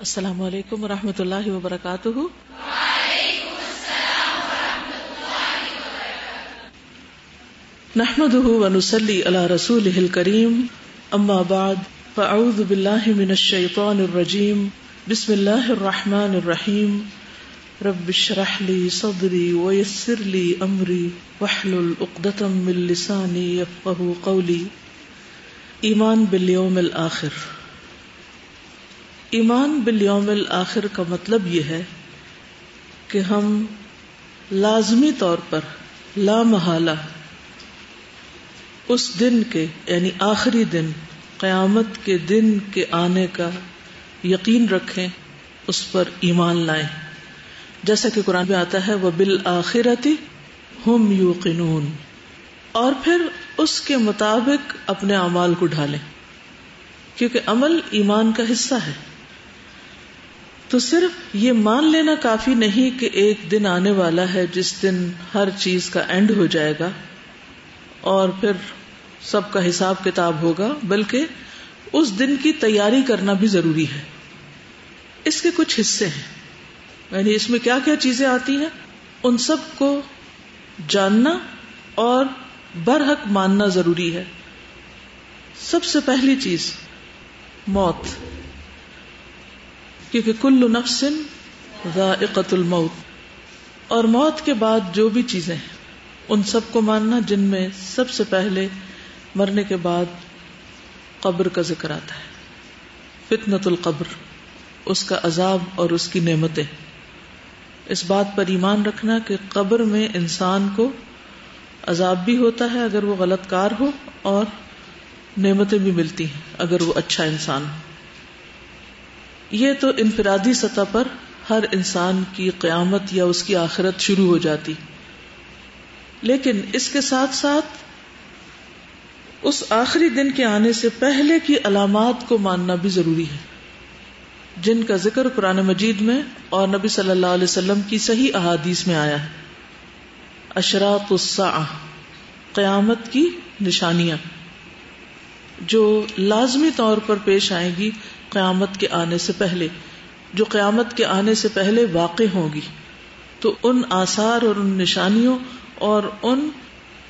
السلام علیکم و رحمۃ اللہ وبرکاتہ۔ نحمد ونسلی علی رسول کریم اما بعد، فاعوذ باللہ من الشیطان الرجیم، بسم اللہ الرحمن الرحیم۔ رب اشرح لي صدری ويسر لي امری، واحلل عقدة من لسانی يفقهوا قولی۔ ایمان بالیوم الاخر۔ ایمان بالیوم الآخر کا مطلب یہ ہے کہ ہم لازمی طور پر لا محالہ اس دن کے یعنی آخری دن، قیامت کے دن کے آنے کا یقین رکھیں، اس پر ایمان لائیں۔ جیسا کہ قرآن میں آتا ہے وہ بالآخرتی ہم یو اور پھر اس کے مطابق اپنے اعمال کو ڈھالیں، کیونکہ عمل ایمان کا حصہ ہے۔ تو صرف یہ مان لینا کافی نہیں کہ ایک دن آنے والا ہے جس دن ہر چیز کا اینڈ ہو جائے گا اور پھر سب کا حساب کتاب ہوگا، بلکہ اس دن کی تیاری کرنا بھی ضروری ہے۔ اس کے کچھ حصے ہیں۔ یعنی اس میں کیا کیا چیزیں آتی ہیں؟ ان سب کو جاننا اور برحق ماننا ضروری ہے۔ سب سے پہلی چیز، موت۔ کیونکہ کل نفس ذائقت الموت۔ اور موت کے بعد جو بھی چیزیں ہیں، ان سب کو ماننا جن میں سب سے پہلے مرنے کے بعد قبر کا ذکر آتا ہے۔ فتنت القبر، اس کا عذاب اور اس کی نعمتیں۔ اس بات پر ایمان رکھنا کہ قبر میں انسان کو عذاب بھی ہوتا ہے اگر وہ غلط کار ہو اور نعمتیں بھی ملتی ہیں، اگر وہ اچھا انسان ہو۔ یہ تو انفرادی سطح پر ہر انسان کی قیامت یا اس کی آخرت شروع ہو جاتی۔ لیکن اس کے ساتھ ساتھ اس آخری دن کے آنے سے پہلے کی علامات کو ماننا بھی ضروری ہے۔ جن کا ذکر قرآن مجید میں اور نبی صلی اللہ علیہ وسلم کی صحیح احادیث میں آیا ہے۔ اشراط الساعہ، قیامت کی نشانیاں۔ جو لازمی طور پر پیش آئیں گی قیامت کے آنے سے پہلے، جو قیامت کے آنے سے پہلے واقع ہوگی تو ان آثار اور ان نشانیوں اور ان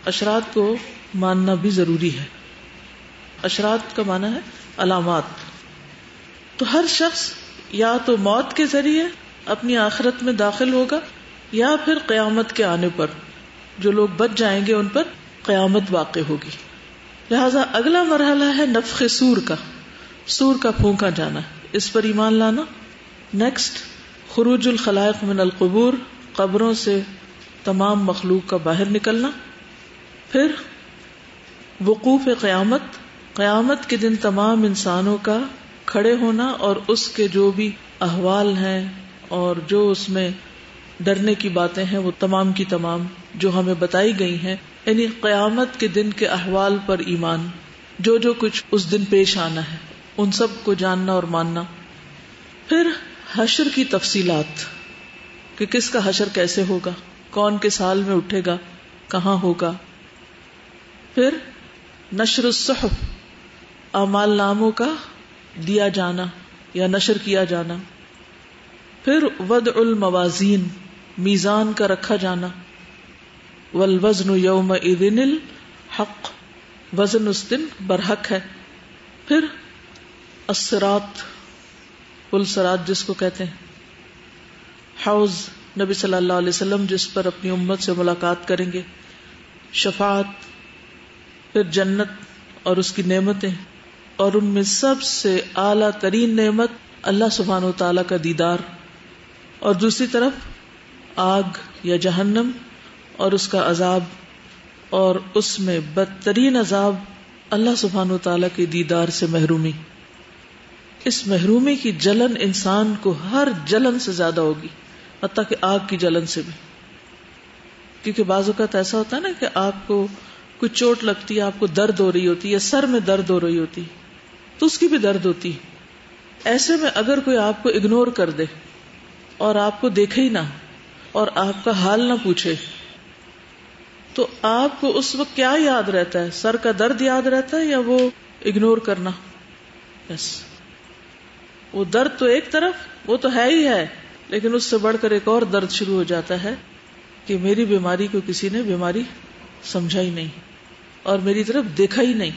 اشرات کو ماننا بھی ضروری ہے۔ اشرات کا مانا ہے علامات۔ تو ہر شخص یا تو موت کے ذریعے اپنی آخرت میں داخل ہوگا، یا پھر قیامت کے آنے پر، جو لوگ بچ جائیں گے ان پر قیامت واقع ہوگی۔ لہذا اگلا مرحلہ ہے نفق سور کا۔ سور کا پھونکا جانا اس پر ایمان لانا۔ نیکسٹ خروج الخلائق من القبور، قبروں سے تمام مخلوق کا باہر نکلنا۔ پھر، وقوف قیامت۔ قیامت کے دن تمام انسانوں کا کھڑے ہونا اور اس کے جو بھی احوال ہیں اور جو اس میں ڈرنے کی باتیں ہیں، وہ تمام کی تمام جو ہمیں بتائی گئی ہیں۔ یعنی قیامت کے دن کے احوال پر ایمان۔ جو جو کچھ اس دن پیش آنا ہے۔ ان سب کو جاننا اور ماننا۔ پھر حشر کی تفصیلات، کہ کس کا حشر کیسے ہوگا، کون کے سال میں اٹھے گا، کہاں ہوگا۔ پھر نشر الصحف، اعمال ناموں کا دیا جانا یا نشر کیا جانا۔ پھر ود الموازین، میزان کا رکھا جانا۔ ولوزن یوم الحق، وزن اس دن برحق ہے۔ پھر اسرات پل سرات جس کو کہتے ہیں۔ حوض، نبی صلی اللہ علیہ وسلم جس پر اپنی امت سے ملاقات کریں گے۔ شفاعت، پھر جنت اور اس کی نعمتیں۔ اور ان میں سب سے اعلی ترین نعمت اللہ سبحان و تعالی کا دیدار۔ اور دوسری طرف، آگ یا جہنم اور اس کا عذاب۔ اور اس میں بدترین عذاب اللہ سبحان و تعالی کے دیدار سے محرومی۔ اس محرومی کی جلن انسان کو ہر جلن سے زیادہ ہوگی، حتیٰ کہ آگ کی جلن سے بھی۔ کیونکہ بعض اوقات ایسا ہوتا ہے نا کہ آپ کو کچھ چوٹ لگتی ہے، آپ کو درد ہو رہی ہوتی ہے یا سر میں درد ہو رہی ہوتی تو اس کی بھی درد ہوتی ایسے میں اگر کوئی آپ کو اگنور کر دے اور آپ کو دیکھے ہی نہ، اور آپ کا حال نہ پوچھے، تو آپ کو اس وقت کیا یاد رہتا ہے؟ سر کا درد یاد رہتا ہے یا وہ اگنور کرنا؟ بس وہ درد تو ایک طرف، وہ تو ہے ہی ہے، لیکن اس سے بڑھ کر ایک اور درد شروع ہو جاتا ہے کہ میری بیماری کو کسی نے بیماری سمجھا ہی نہیں اور میری طرف دیکھا ہی نہیں۔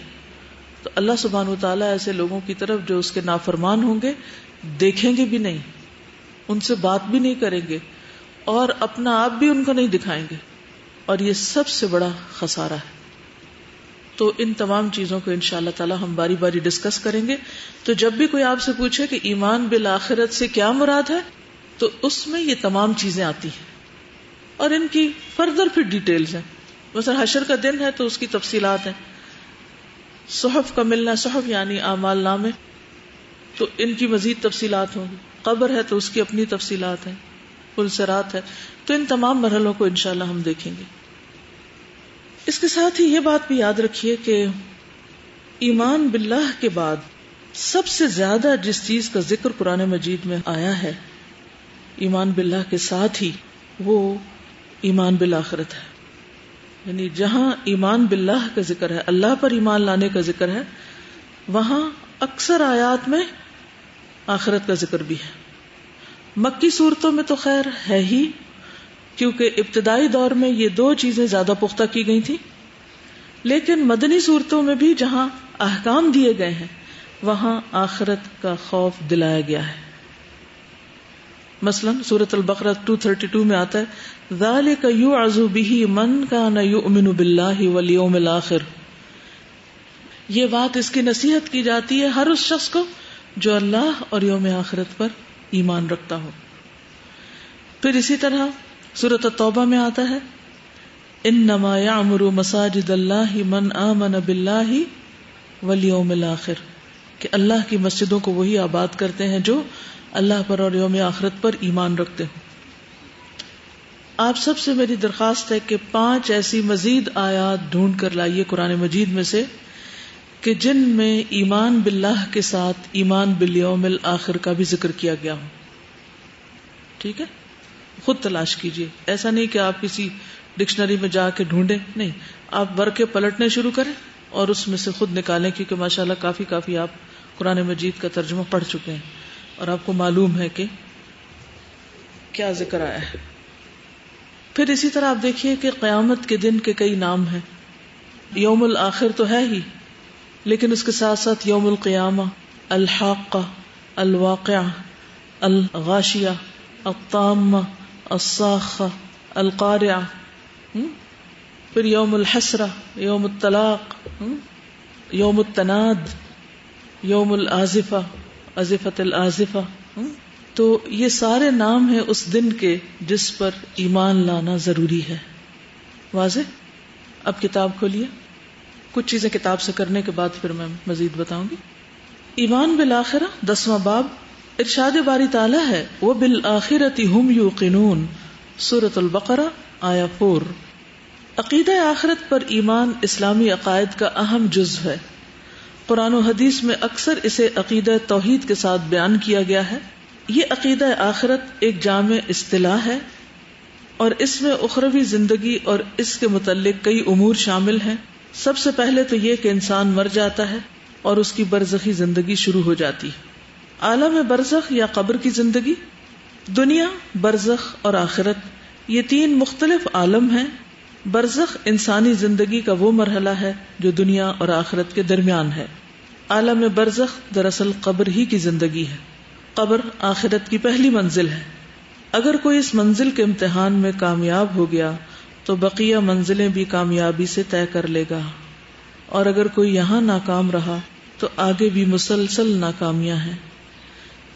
تو اللہ سبحان و تعالیٰ ایسے لوگوں کی طرف جو اس کے نافرمان ہوں گے، دیکھیں گے بھی نہیں، ان سے بات بھی نہیں کریں گے اور اپنا آپ بھی ان کو نہیں دکھائیں گے۔ اور یہ سب سے بڑا خسارہ ہے۔ تو ان تمام چیزوں کو ان شاء اللہ تعالی ہم باری باری ڈسکس کریں گے۔ تو جب بھی کوئی آپ سے پوچھے کہ ایمان بالآخرت سے کیا مراد ہے، تو اس میں یہ تمام چیزیں آتی ہیں۔ اور ان کی فردر پھر ڈیٹیلز ہیں۔ مثلا حشر کا دن ہے تو اس کی تفصیلات ہیں۔ صحف کا ملنا، صحف یعنی اعمال نامے، تو ان کی مزید تفصیلات ہوں گی۔ قبر ہے تو اس کی اپنی تفصیلات ہیں۔ پلسرات ہے۔ تو ان تمام مرحلوں کو انشاءاللہ ہم دیکھیں گے۔ اس کے ساتھ ہی یہ بات بھی یاد رکھیے کہ ایمان باللہ کے بعد سب سے زیادہ جس چیز کا ذکر قرآن مجید میں آیا ہے، ایمان باللہ کے ساتھ ہی وہ ایمان بالآخرت ہے۔ یعنی جہاں ایمان باللہ کا ذکر ہے، اللہ پر ایمان لانے کا ذکر ہے، وہاں اکثر آیات میں آخرت کا ذکر بھی ہے۔ مکی صورتوں میں تو خیر ہے ہی کیونکہ ابتدائی دور میں یہ دو چیزیں زیادہ پختہ کی گئی تھی لیکن مدنی صورتوں میں بھی جہاں احکام دیے گئے ہیں، وہاں آخرت کا خوف دلایا گیا ہے۔ مثلا سورت البقرہ 232 میں آتا ہے، ذالک یعظ به من کان یؤمن باللہ والیوم الاخر۔ یہ بات اس کی نصیحت کی جاتی ہے ہر اس شخص کو جو اللہ اور یوم آخرت پر ایمان رکھتا ہو۔ پھر اسی طرح سورت توبہ میں آتا ہے ان نما امر مساجد اللہ من آمن باللہ والیوم الاخر۔ کہ اللہ کی مسجدوں کو وہی آباد کرتے ہیں جو اللہ پر اور یوم آخرت پر ایمان رکھتے ہوں۔ آپ سب سے میری درخواست ہے کہ پانچ ایسی مزید آیات ڈھونڈ کر لائیے قرآن مجید میں سے، کہ جن میں ایمان باللہ کے ساتھ ایمان بالیوم آخر کا بھی ذکر کیا گیا ہو۔ ٹھیک ہے؟ خود تلاش کیجیے ایسا نہیں کہ آپ کسی ڈکشنری میں جا کے ڈھونڈیں۔ نہیں، آپ ور کے پلٹنے شروع کریں اور اس میں سے خود نکالیں کیونکہ ماشاء اللہ کافی کافی آپ قرآن مجید کا ترجمہ پڑھ چکے ہیں اور آپ کو معلوم ہے کہ کیا ذکر آیا ہے۔ پھر اسی طرح آپ دیکھیے کہ قیامت کے دن کے کئی نام ہیں۔ یوم الآخر تو ہے ہی، لیکن اس کے ساتھ ساتھ یوم القیامہ، الحاقہ الواقع الغاشیہ الطامہ الصاخہ القارعہ پھر یوم الحسرہ یوم الطلاق یوم التناد، یوم العظفہ عظفت العظفہ تو یہ سارے نام ہیں اس دن کے جس پر ایمان لانا ضروری ہے۔ واضح؟ اب کتاب کھولیے۔ کچھ چیزیں کتاب سے کرنے کے بعد پھر میں مزید بتاؤں گی۔ ایمان بالآخرہ، دسواں باب ارشاد باری تعالیٰ ہے وہ بالآخرتی ہم یو قنون سورت البقرا آیا پور عقید آخرت پر ایمان اسلامی عقائد کا اہم جز ہے۔ قرآن و حدیث میں اکثر اسے عقید توحید کے ساتھ بیان کیا گیا ہے۔ یہ عقیدہ آخرت ایک جامع اصطلاح ہے اور اس میں اخروی زندگی اور اس کے متعلق کئی امور شامل ہیں۔ سب سے پہلے تو یہ کہ انسان مر جاتا ہے اور اس کی برزخی زندگی شروع ہو جاتی عالم برزخ یا قبر کی زندگی، دنیا، برزخ اور آخرت، یہ تین مختلف عالم ہیں۔ برزخ انسانی زندگی کا وہ مرحلہ ہے جو دنیا اور آخرت کے درمیان ہے۔ عالم برزخ دراصل قبر ہی کی زندگی ہے۔ قبر آخرت کی پہلی منزل ہے۔ اگر کوئی اس منزل کے امتحان میں کامیاب ہو گیا، تو بقیہ منزلیں بھی کامیابی سے طے کر لے گا۔ اور اگر کوئی یہاں ناکام رہا، تو آگے بھی مسلسل ناکامیاں ہیں۔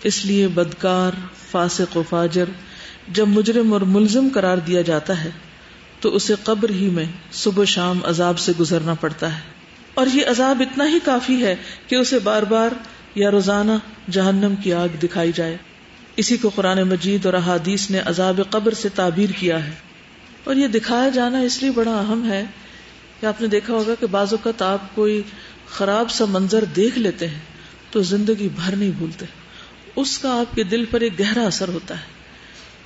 اس لیے بدکار، فاسق و فاجر جب مجرم اور ملزم قرار دیا جاتا ہے، تو اسے قبر ہی میں صبح شام عذاب سے گزرنا پڑتا ہے۔ اور یہ عذاب اتنا ہی کافی ہے کہ اسے بار بار یا روزانہ جہنم کی آگ دکھائی جائے۔ اسی کو قرآن مجید اور احادیث نے عذاب قبر سے تعبیر کیا ہے۔ اور یہ دکھایا جانا اس لیے بڑا اہم ہے کہ آپ نے دیکھا ہوگا کہ بعض اوقات آپ کوئی خراب سا منظر دیکھ لیتے ہیں تو زندگی بھر نہیں بھولتے۔ اس کا آپ کے دل پر ایک گہرا اثر ہوتا ہے۔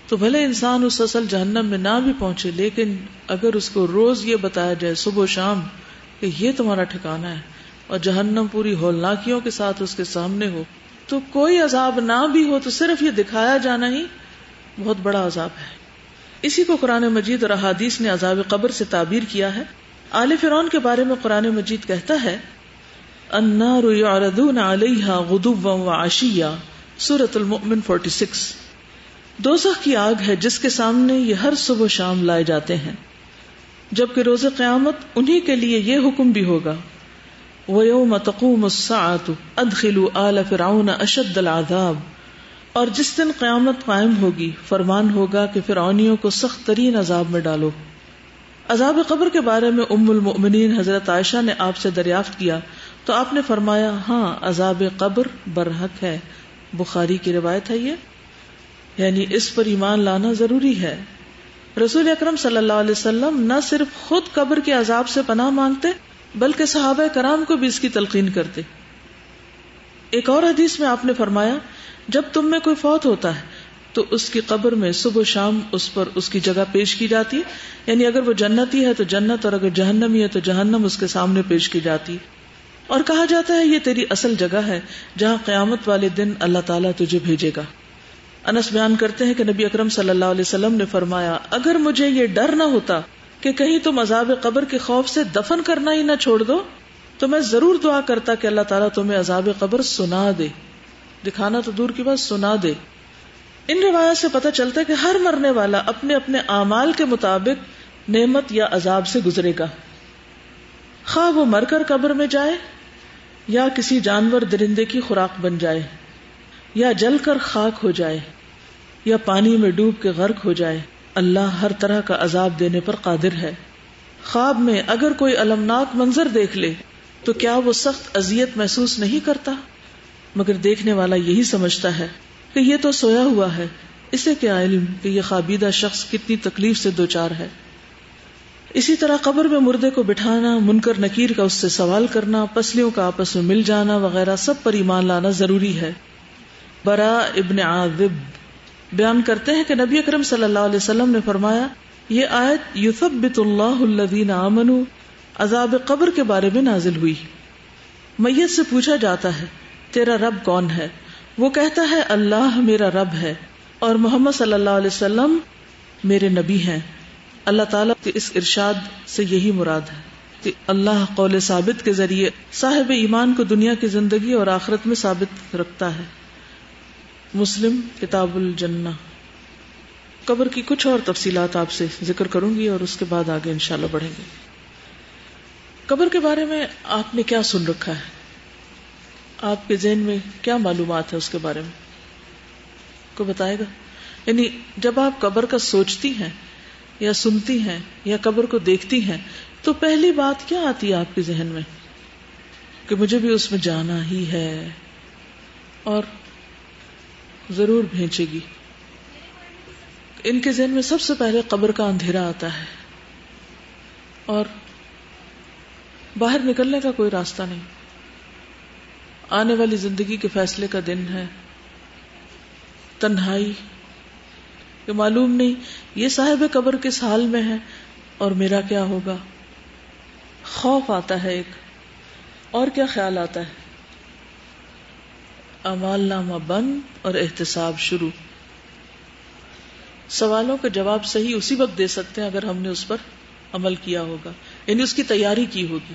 تو بھلے انسان اس اصل جہنم میں نہ بھی پہنچے، لیکن اگر اس کو روز یہ بتایا جائے صبح و شام کہ یہ تمہارا ٹھکانا ہے اور جہنم پوری ہولناکیوں کے ساتھ اس کے سامنے ہو، تو کوئی عذاب نہ بھی ہو تو صرف یہ دکھایا جانا ہی بہت بڑا عذاب ہے۔ اسی کو قرآن مجید اور احادیث نے عذاب قبر سے تعبیر کیا ہے۔ آل فرون کے بارے میں قرآن مجید کہتا ہے، النار يعرضون عليها غدوا وعشيا سورة المؤمن 46 دوزخ کی آگ ہے جس کے سامنے یہ ہر صبح شام لائے جاتے ہیں۔ جبکہ روز قیامت انہی کے لیے یہ حکم بھی ہوگا۔ وَيَوْمَ تَقُومُ السَّاعَةُ أَدْخِلُوا آلَ فِرْعَوْنَ أَشَدَّ الْعَذَابِ۔ اور جس دن قیامت قائم ہوگی، فرمان ہوگا کہ فرعونیوں کو سخت ترین عذاب میں ڈالو۔ عذاب قبر کے بارے میں ام المؤمنین حضرت عائشہ نے آپ سے دریافت کیا تو آپ نے فرمایا ہاں عذاب قبر برحق ہے۔ بخاری کی روایت ہے یہ یعنی اس پر ایمان لانا ضروری ہے۔ رسول اکرم صلی اللہ علیہ وسلم نہ صرف خود قبر کے عذاب سے پناہ مانگتے، بلکہ صحابہ کرام کو بھی اس کی تلقین کرتے۔ ایک اور حدیث میں آپ نے فرمایا، جب تم میں کوئی فوت ہوتا ہے، تو اس کی قبر میں صبح و شام اس پر اس کی جگہ پیش کی جاتی۔ یعنی اگر وہ جنتی ہے تو جنت، اور اگر جہنمی ہے تو جہنم اس کے سامنے پیش کی جاتی۔ اور کہا جاتا ہے یہ تیری اصل جگہ ہے جہاں قیامت والے دن اللہ تعالیٰ تجھے بھیجے گا۔ انس بیان کرتے ہیں کہ نبی اکرم صلی اللہ علیہ وسلم نے فرمایا، اگر مجھے یہ ڈر نہ ہوتا کہ کہیں تم عذاب قبر کے خوف سے دفن کرنا ہی نہ چھوڑ دو، تو میں ضرور دعا کرتا کہ اللہ تعالیٰ تمہیں عذاب قبر سنا دے۔ دکھانا تو دور کی بات، سنا دے۔ ان روایات سے پتہ چلتا ہے کہ ہر مرنے والا اپنے اپنے اعمال کے مطابق نعمت یا عذاب سے گزرے گا۔ خواہ وہ مر کر قبر میں جائے یا کسی جانور درندے کی خوراک بن جائے، یا جل کر خاک ہو جائے، یا پانی میں ڈوب کے غرق ہو جائے، اللہ ہر طرح کا عذاب دینے پر قادر ہے۔ خواب میں اگر کوئی المناک منظر دیکھ لے، تو کیا وہ سخت اذیت محسوس نہیں کرتا؟ مگر دیکھنے والا یہی سمجھتا ہے کہ یہ تو سویا ہوا ہے، اسے کیا علم کہ یہ خوابیدہ شخص کتنی تکلیف سے دوچار ہے؟ اسی طرح قبر میں مردے کو بٹھانا، منکر نکیر کا اس سے سوال کرنا، پسلیوں کا آپس میں مل جانا وغیرہ سب پر ایمان لانا ضروری ہے۔ برا ابن عاذب۔ بیان کرتے ہیں کہ نبی اکرم صلی اللہ علیہ وسلم نے فرمایا، یہ آیت یوسف اللہ الذین آمنوا عذاب قبر کے بارے میں نازل ہوئی۔ میت سے پوچھا جاتا ہے، تیرا رب کون ہے؟ وہ کہتا ہے، اللہ میرا رب ہے اور محمد صلی اللہ علیہ وسلم میرے نبی ہیں۔ اللہ تعالیٰ کے اس ارشاد سے یہی مراد ہے کہ اللہ قول ثابت کے ذریعے صاحب ایمان کو دنیا کی زندگی اور آخرت میں ثابت رکھتا ہے۔ مسلم، کتاب الجنہ۔ قبر کی کچھ اور تفصیلات آپ سے ذکر کروں گی اور اس کے بعد آگے انشاءاللہ بڑھیں گے۔ قبر کے بارے میں آپ نے کیا سن رکھا ہے؟ آپ کے ذہن میں کیا معلومات ہے اس کے بارے میں؟ کو بتائے گا؟ یعنی جب آپ قبر کا سوچتی ہیں یا سنتی ہیں یا قبر کو دیکھتی ہیں، تو پہلی بات کیا آتی ہے آپ کے ذہن میں؟ کہ مجھے بھی اس میں جانا ہی ہے اور ضرور بھیجے گی۔ ان کے ذہن میں سب سے پہلے قبر کا اندھیرا آتا ہے اور باہر نکلنے کا کوئی راستہ نہیں۔ آنے والی زندگی کے فیصلے کا دن ہے، تنہائی کہ معلوم نہیں، یہ صاحب قبر کس حال میں ہے اور میرا کیا ہوگا؟ خوف آتا ہے ایک، اور کیا خیال آتا ہے؟ امال نامہ بند اور احتساب شروع۔ سوالوں کا جواب صحیح اسی وقت دے سکتے ہیں اگر ہم نے اس پر عمل کیا ہوگا یعنی اس کی تیاری کی ہوگی۔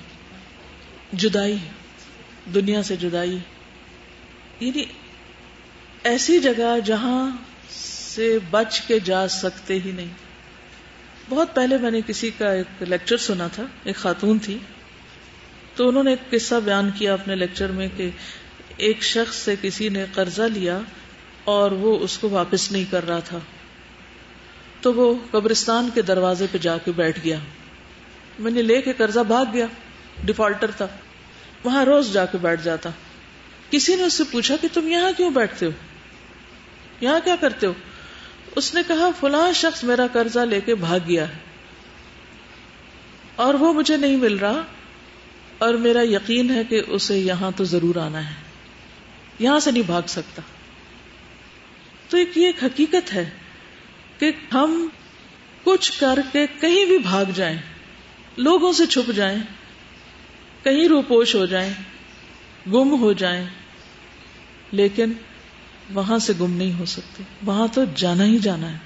جدائی دنیا سے جدائی یعنی ایسی جگہ جہاں سے بچ کے جا سکتے ہی نہیں۔ بہت پہلے میں نے کسی کا ایک لیکچر سنا تھا، ایک خاتون تھی۔ تو انہوں نے ایک قصہ بیان کیا اپنے لیکچر میں کہ ایک شخص سے کسی نے قرضہ لیا اور وہ اس کو واپس نہیں کر رہا تھا۔ تو وہ قبرستان کے دروازے پہ جا کے بیٹھ گیا۔ میں نے لے کے قرضہ بھاگ گیا ڈیفالٹر تھا۔ وہاں روز جا کے بیٹھ جاتا۔ کسی نے اس سے پوچھا کہ تم یہاں کیوں بیٹھتے ہو؟ یہاں کیا کرتے ہو؟ اس نے کہا، فلاں شخص میرا قرضہ لے کے بھاگ گیا ہے اور وہ مجھے نہیں مل رہا اور میرا یقین ہے کہ اسے یہاں تو ضرور آنا ہے، یہاں سے نہیں بھاگ سکتا۔ تو ایک یہ ایک حقیقت ہے کہ ہم کچھ کر کے کہیں بھی بھاگ جائیں، لوگوں سے چھپ جائیں، کہیں روپوش ہو جائیں، گم ہو جائیں، لیکن وہاں سے گم نہیں ہو سکتے۔ وہاں تو جانا ہی جانا ہے۔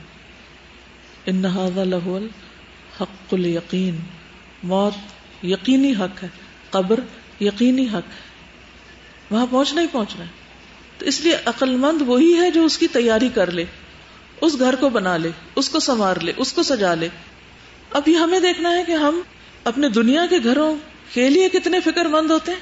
ان لہول حق یقین موت یقینی حق ہے۔ قبر یقینی حق ہے۔ وہاں پہنچنا ہی پہنچ رہا ہے۔ تو اس لیے عقل مند وہی ہے جو اس کی تیاری کر لے۔ اس گھر کو بنا لے، اس کو سنوار لے، اس کو سجا لے۔ اب یہ ہمیں دیکھنا ہے کہ ہم اپنے دنیا کے گھروں کے لیے کتنے فکر مند ہوتے ہیں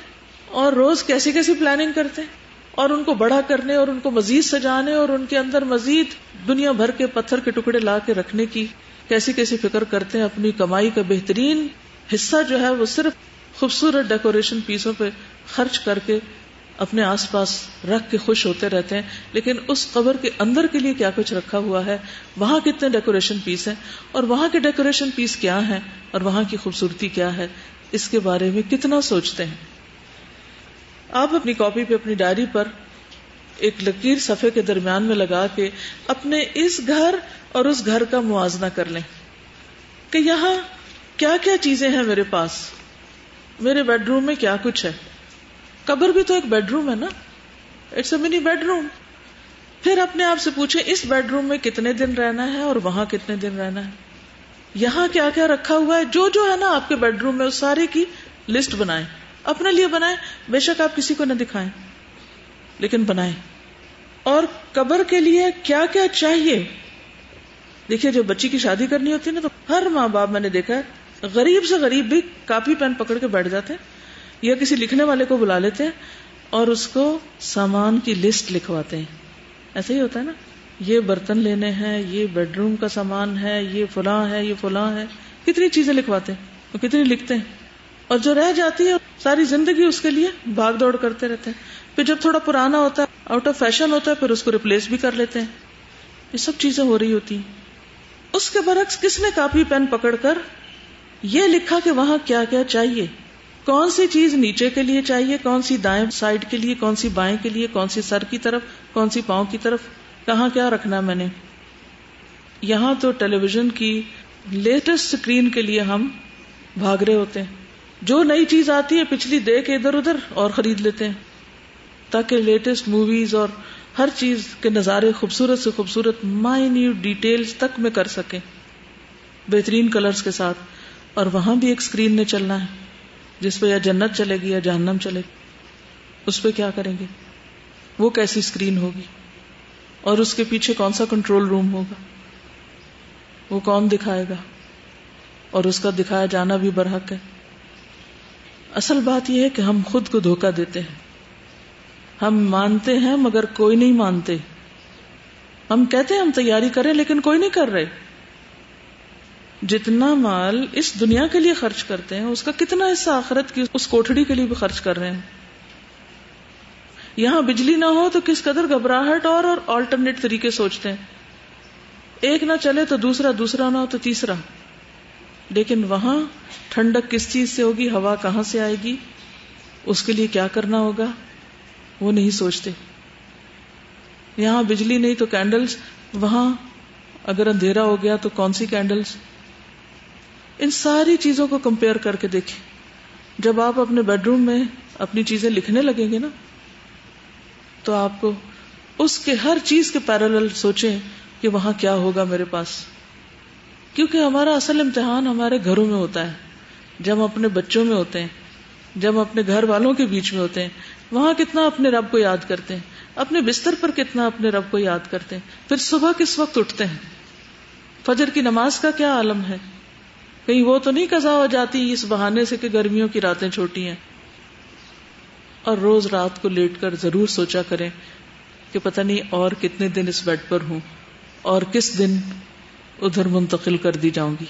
اور روز کیسی کیسی پلاننگ کرتے ہیں۔ اور ان کو بڑا کرنے اور ان کو مزید سجانے اور ان کے اندر مزید دنیا بھر کے پتھر کے ٹکڑے لا کے رکھنے کی کیسی کیسی فکر کرتے ہیں، اپنی کمائی کا بہترین حصہ جو ہے وہ صرف خوبصورت ڈیکوریشن پیسوں پہ خرچ کر کے اپنے آس پاس رکھ کے خوش ہوتے رہتے ہیں۔ لیکن اس قبر کے اندر کے لیے کیا کچھ رکھا ہوا ہے؟ وہاں کتنے ڈیکوریشن پیس ہیں؟ اور وہاں کے ڈیکوریشن پیس کیا ہیں؟ اور وہاں کی خوبصورتی کیا ہے؟ اس کے بارے میں کتنا سوچتے ہیں؟ آپ اپنی کاپی پہ اپنی ڈائری پر ایک لکیر صفحے کے درمیان میں لگا کے اپنے اس گھر اور اس گھر کا موازنہ کر لیں کہ یہاں کیا کیا چیزیں ہیں میرے پاس؟ میرے بیڈ روم میں کیا کچھ ہے؟ قبر بھی تو ایک بیڈ روم ہے نا؟ It's a mini bed. پھر اپنے آپ سے پوچھیں، اس بیڈ روم میں کتنے دن رہنا ہے اور وہاں کتنے دن رہنا ہے؟ یہاں کیا کیا رکھا ہوا ہے؟ جو جو ہے نا آپ کے بیڈ روم میں، اس سارے کی لسٹ بنائیں۔ اپنے لیے بنائیں، بے شک آپ کسی کو نہ دکھائیں، لیکن بنائیں۔ اور قبر کے لیے کیا کیا چاہیے؟ دیکھیے، جب بچی کی شادی کرنی ہوتی ہے نا، تو ہر ماں باپ میں نے دیکھا ہے، غریب سے غریب بھی کاپی پین پکڑ کے بیٹھ جاتے ہیں، یا کسی لکھنے والے کو بلا لیتے ہیں اور اس کو سامان کی لسٹ لکھواتے ہیں۔ ایسا ہی ہوتا ہے نا، یہ برتن لینے ہیں، یہ بیڈ روم کا سامان ہے، یہ فلاں ہے، یہ فلاں ہے۔ کتنی چیزیں لکھواتے ہیں اور کتنی لکھتے ہیں۔ اور جو رہ جاتی ہے ساری زندگی اس کے لیے بھاگ دوڑ کرتے رہتے ہیں۔ پھر جب تھوڑا پرانا ہوتا ہے آؤٹ آف فیشن ہوتا ہے، پھر اس کو ریپلیس بھی کر لیتے ہیں۔ یہ سب چیزیں ہو رہی ہوتی ہیں۔ اس کے برعکس کس نے کاپی پین پکڑ کر یہ لکھا کہ وہاں کیا کیا چاہیے؟ کون سی چیز نیچے کے لیے چاہیے؟ کون سی دائیں سائڈ کے لیے؟ کون سی بائیں کے لیے؟ کون سی سر کی طرف؟ کون سی پاؤں کی طرف؟ کہاں کیا رکھنا میں نے؟ یہاں تو ٹیلی ویژن کی لیٹسٹ اسکرین کے لیے ہم بھاگ رہے ہوتے ہیں۔ جو نئی چیز آتی ہے پچھلی دے کے ادھر ادھر اور خرید لیتے ہیں تاکہ لیٹسٹ موویز اور ہر چیز کے نظارے خوبصورت سے خوبصورت مائنیوٹ ڈیٹیلز تک میں کر سکیں بہترین کلرز کے ساتھ اور وہاں بھی ایک اسکرین نے چلنا ہے جس پہ یا جنت چلے گی یا جہنم چلے گی۔ اس پہ کیا کریں گے؟ وہ کیسی اسکرین ہوگی؟ اور اس کے پیچھے کون سا کنٹرول روم ہوگا؟ وہ کون دکھائے گا؟ اور اس کا دکھایا جانا بھی برحق ہے۔ اصل بات یہ ہے کہ ہم خود کو دھوکا دیتے ہیں۔ ہم مانتے ہیں مگر کوئی نہیں مانتے۔ ہم کہتے ہیں ہم تیاری کریں لیکن کوئی نہیں کر رہے۔ جتنا مال اس دنیا کے لیے خرچ کرتے ہیں، اس کا کتنا حصہ آخرت کی اس کوٹڑی کے لیے بھی خرچ کر رہے ہیں۔ یہاں بجلی نہ ہو تو کس قدر گھبراہٹ اور آلٹرنیٹ طریقے سوچتے ہیں۔ ایک نہ چلے تو دوسرا دوسرا نہ ہو تو تیسرا۔ لیکن وہاں ٹھنڈک کس چیز سے ہوگی؟ ہوا کہاں سے آئے گی؟ اس کے لیے کیا کرنا ہوگا؟ وہ نہیں سوچتے۔ یہاں بجلی نہیں تو کینڈلز وہاں اگر اندھیرا ہو گیا تو کون سی کینڈلز ان ساری چیزوں کو کمپیئر کر کے دیکھیں۔ جب آپ اپنے بیڈ روم میں اپنی چیزیں لکھنے لگیں گے نا، تو آپ کو اس کے ہر چیز کے پیرل سوچیں کہ وہاں کیا ہوگا میرے پاس۔ کیونکہ ہمارا اصل امتحان ہمارے گھروں میں ہوتا ہے، جب ہم اپنے بچوں میں ہوتے ہیں، جب ہم اپنے گھر والوں کے بیچ میں ہوتے ہیں، وہاں کتنا اپنے رب کو یاد کرتے ہیں، اپنے بستر پر کتنا اپنے رب کو یاد کرتے ہیں۔ پھر صبح کس وقت اٹھتے ہیں؟ فجر کی نماز کا کیا عالم ہے؟ کہیں وہ تو نہیں کزا ہو جاتی اس بہانے سے کہ گرمیوں کی راتیں چھوٹی ہیں۔ اور روز رات کو لیٹ کر ضرور سوچا کریں کہ پتہ نہیں اور کتنے دن اس بیڈ پر ہوں، اور کس دن ادھر منتقل کر دی جاؤں گی۔